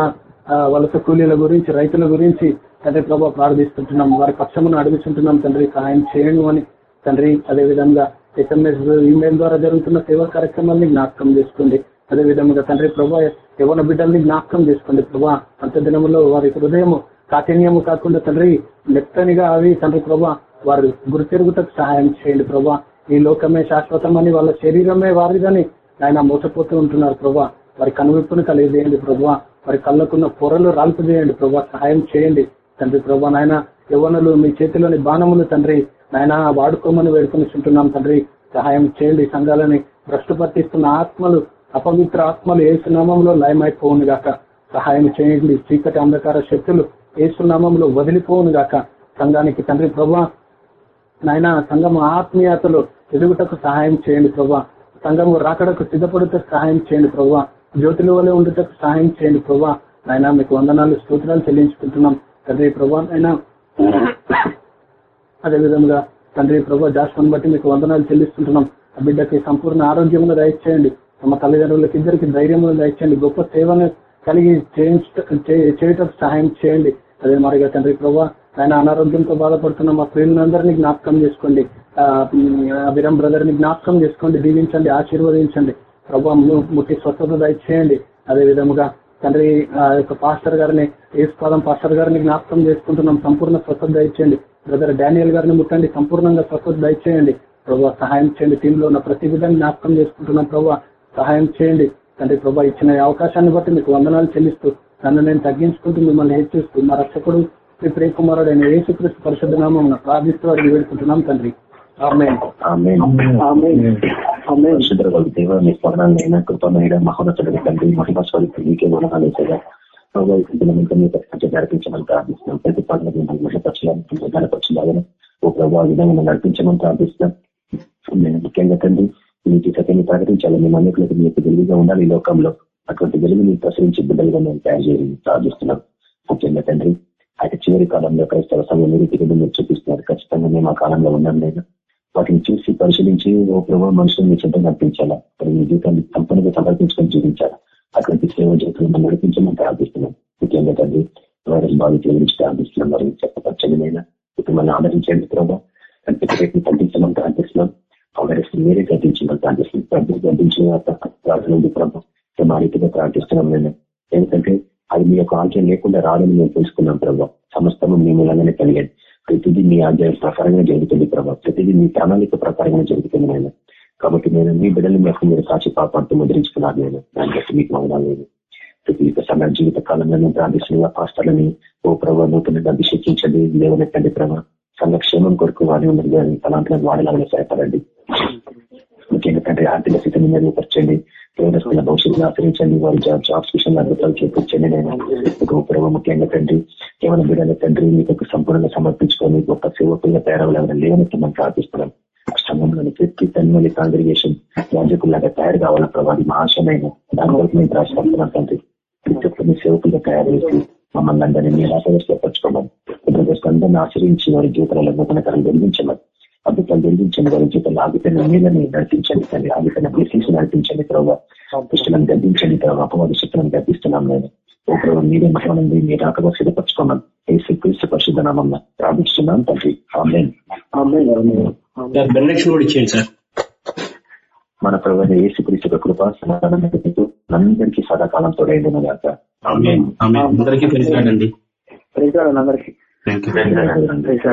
వలస కూలీల గురించి రైతుల గురించి తండ్రి ప్రభా ప్రార్థిస్తుంటున్నాం. వారి పక్షమును అడుగుతుంటున్నాం తండ్రి సహాయం చేయండి అని. తండ్రి అదే విధంగా ఎస్ఎంఎస్ ఈమెయిల్ ద్వారా జరుగుతున్న సేవా కార్యక్రమాన్ని జ్ఞాపకం చేసుకోండి. అదే విధంగా తండ్రి ప్రభా యవన బిడ్డల్ని జ్ఞాపకం చేసుకోండి. ప్రభా అంత దినములో వారి హృదయము కాఠిన్యము కాకుండా తండ్రి మెత్తనిగా అవి తండ్రి ప్రభా వారు గురితిరుగుతకు సహాయం చేయండి ప్రభా. ఈ లోకమే శాశ్వతమని వాళ్ళ శరీరమే వారిదని ఆయన మోసపోతూ ఉంటున్నారు ప్రభా. వారి కనువిప్పును కలిగజేయండి ప్రభా. వారి కళ్ళకున్న పొరలు రాల్పజేయండి ప్రభా. సహాయం చేయండి తండ్రి ప్రభా నాయన. యవనులు మీ చేతిలోని బాణములు తండ్రి. నాయన వాడుకోమని వేడుకొనిచుంటున్నాం తండ్రి. సహాయం చేయండి సంఘాలని భ్రష్టు పట్టిస్తున్న ఆత్మలు అపవిత్ర ఆత్మలు ఏ సునామంలో లయమైపోవును గాక సహాయం చేయండి. చీకటి అంధకార శక్తులు ఏ సునామంలో వదిలిపోవును గాక సంఘానికి తండ్రి ప్రభా నాయన సంఘం ఆత్మీయతలు ఎదుగుటకు సహాయం చేయండి ప్రభా. సంఘము రాకడకు సిద్ధపడితే సహాయం చేయండి ప్రభావ జ్యోతిలో వల్ల ఉండేటకు సహాయం చేయండి ప్రభా నాయన మీకు వందనాలు స్తోత్రాలు చెల్లించుకుంటున్నాం. తండ్రి ప్రభా అయినా అదేవిధంగా తండ్రి ప్రభా జాస్వాన్ని బట్టి మీకు వందనాలు చెల్లిస్తుంటున్నాం. ఆ బిడ్డకి సంపూర్ణ ఆరోగ్యంలో దయచేయండి. తమ తల్లిదండ్రులకి ఇద్దరికి ధైర్యంలో దయచేయండి. గొప్ప సేవను కలిగి చేయటకు సహాయం చేయండి. అదే మరిగా తండ్రి ప్రభా ఆయన అనారోగ్యంతో బాధపడుతున్న మా ప్రియులందరినీ జ్ఞాపకం చేసుకోండి. అభిరం బ్రదర్ని జ్ఞాపకం చేసుకోండి దీవించండి ఆశీర్వదించండి. ప్రభావం ముట్టి స్వచ్ఛత దయచేయండి. అదే విధముగా తండ్రి ఆ యొక్క పాస్టర్ గారిని ఏసుపాదం పాస్టర్ గారిని జ్ఞాపకం చేసుకుంటున్నాం. సంపూర్ణ స్వచ్ఛత దయచేయండి. బ్రదర్ డానియల్ గారిని ముట్టండి. సంపూర్ణంగా స్వచ్ఛత దయచేయండి. ప్రభా సహాయం చేయండి. టీంలో ఉన్న ప్రతి విధాన్ని జ్ఞాపకం చేసుకుంటున్నాం. ప్రభావ సహాయం చేయండి. తండ్రి ప్రభా ఇచ్చిన అవకాశాన్ని బట్టి మీకు వందనాలు చెల్లిస్తూ నన్ను నేను తగ్గించుకుంటూ మిమ్మల్ని హెచ్చిస్తూ మా రక్షకుడు శ్రీ ప్రియకుమారుడు అయిన యేసుక్రీస్తు పరిశుద్ధ నామం ప్రార్థిస్తూ వారిని వేడుకుంటున్నాం తండ్రి. దేవ మీ కృపమైన మహోన్నతుడు తండ్రి మహిమ స్వరూపు మీకే వనహాలు వేసేగా నడిపించమని ప్రార్థిస్తున్నాం ప్రతి ఓ ప్రభావ విధంగా నడిపించమని ప్రార్థిస్తున్నాం నేను ముఖ్యంగా తండ్రి నీటి సత్యాన్ని ప్రకటించాలి మేము అనేకులకు మీకు వెలుగుగా ఉండాలి ఈ లోకంలో అటువంటి వెలుగు మీరు ప్రసరించి బిడ్డలుగా మేము తయారు చేయాలి ప్రార్థిస్తున్నాం ముఖ్యంగా తండ్రి అయితే చివరి కాలంలో క్రైస్తవ మీరు చూపిస్తున్నారు ఖచ్చితంగా మేము ఆ కాలంలో ఉన్నాం లేదా వాటిని చూసి పరిశీలించి ఓ ప్రభావ మనుషులు మీ చెంత నడిపించాలా? మరి మీ జీవితాన్ని సంపూర్ణంగా సమర్పించుకొని జీవించాలా? అటువంటి సేవ జీవితంలో మనం నడిపించమని ప్రార్థిస్తున్నాం. ముఖ్యంగా తండ్రి వైరస్ బాధితుల గురించి ప్రార్థిస్తున్నాం. మరి చెప్పపచ్చమైనా ఇప్పుడు మనం ఆదరించండి ప్రభావ రేపు తగ్గించమని ప్రార్థిస్తున్నాం. ఆ వైరస్ మీరే గడ్డించమని ప్రార్థిస్తున్నాం. ప్రభు గడ్డించిన ప్రార్థన ఉంది ప్రభావ మా రీతిగా ప్రార్థిస్తున్నాం నేను ఎందుకంటే అది మీ యొక్క ఆలోచన లేకుండా రాదని మేము తెలుసుకున్నాం ప్రభావ సమస్తము మీ మూలంగానే కలిగండి ప్రతిదీ మీ ఆధ్యాయం ప్రకారంగా జరుగుతుంది ప్రభావ ప్రతిదీ మీ ప్రణాళిక ప్రకారంగా జరుగుతుంది నేను కాబట్టి నేను మీ బిడ్డలు మీకు మీరు కాచి కాపాడుతూ ముద్రించుకున్నారు నేను దాన్ని బట్టి మీకు మౌనాలు లేదు ప్రతి యొక్క సమయ జీవిత కాలంలో నేను ప్రార్థిస్తున్న పాస్టర్లని ఓ ప్రభావ నూతనంగా అభిషేకించండి లేవనెత్తండి ప్రభావ సంఘక్షేమం కొరకు వాడి ఉన్నది కానీ తలాంటి వాడేలాగా సహాయపడండి. ముఖ్యంగా తండ్రి ఆర్థిక స్థితిని మెరుగుపరచండి దేవదస్తుల భవిష్యత్తును ఆచరించండి వారి జాబ్ జాబ్స్ విషయంలో అద్భుతాలు చేపించండి నేను గొప్ప ముఖ్యంగా తండ్రి కేవలం బిడ్డల తండ్రి మీకు సంపూర్ణంగా సమర్పించుకొని గొప్ప సేవకులుగా తయారవ్వాలని లేవనెత్తి మనం ప్రార్థిస్తున్నాం సంఘంలోని ప్రతి తన్మలి కాంగ్రిగేషన్ యాజకుల్లాగా తయారు కావాలని ప్రభావి మా ఆశమైన దాని వరకు మేము రాష్ట్రం తండ్రి ప్రతి ఒక్కరిని సేవకులుగా తయారు చేసి మమ్మల్ని అందరినీ మీరు ఆశీర్వదించుకోమని అందరినీ ఆశ్రయించి వారి జీవితాలలో నూతనకరం జరిగించమని అద్భుతాలు జరిగించండి వారి జీవితంలో ఆగిపోయిన మీదని నడిపించండి తల్లి ఆగిపోయిన బ్లెస్సింగ్స్ నడిపించండి ప్రభావ పుష్టులను గద్దించండి ప్రభావ అపవాద శక్తులను గద్దిస్తున్నాం నేను ప్రభావ మీరే మహిళనండి మీరు ఆకగా సిద్ధపరచుకోమని ఏ క్రీస్తు పరిశుద్ధ నామం ప్రార్థిస్తున్నాం తండ్రి. మన ప్రభావ ఏసుక్రీస్తు కృప సమాధానం అందరికీ సదాకాలం తోడైంది అందరికీ అందరికీ. అందరికీ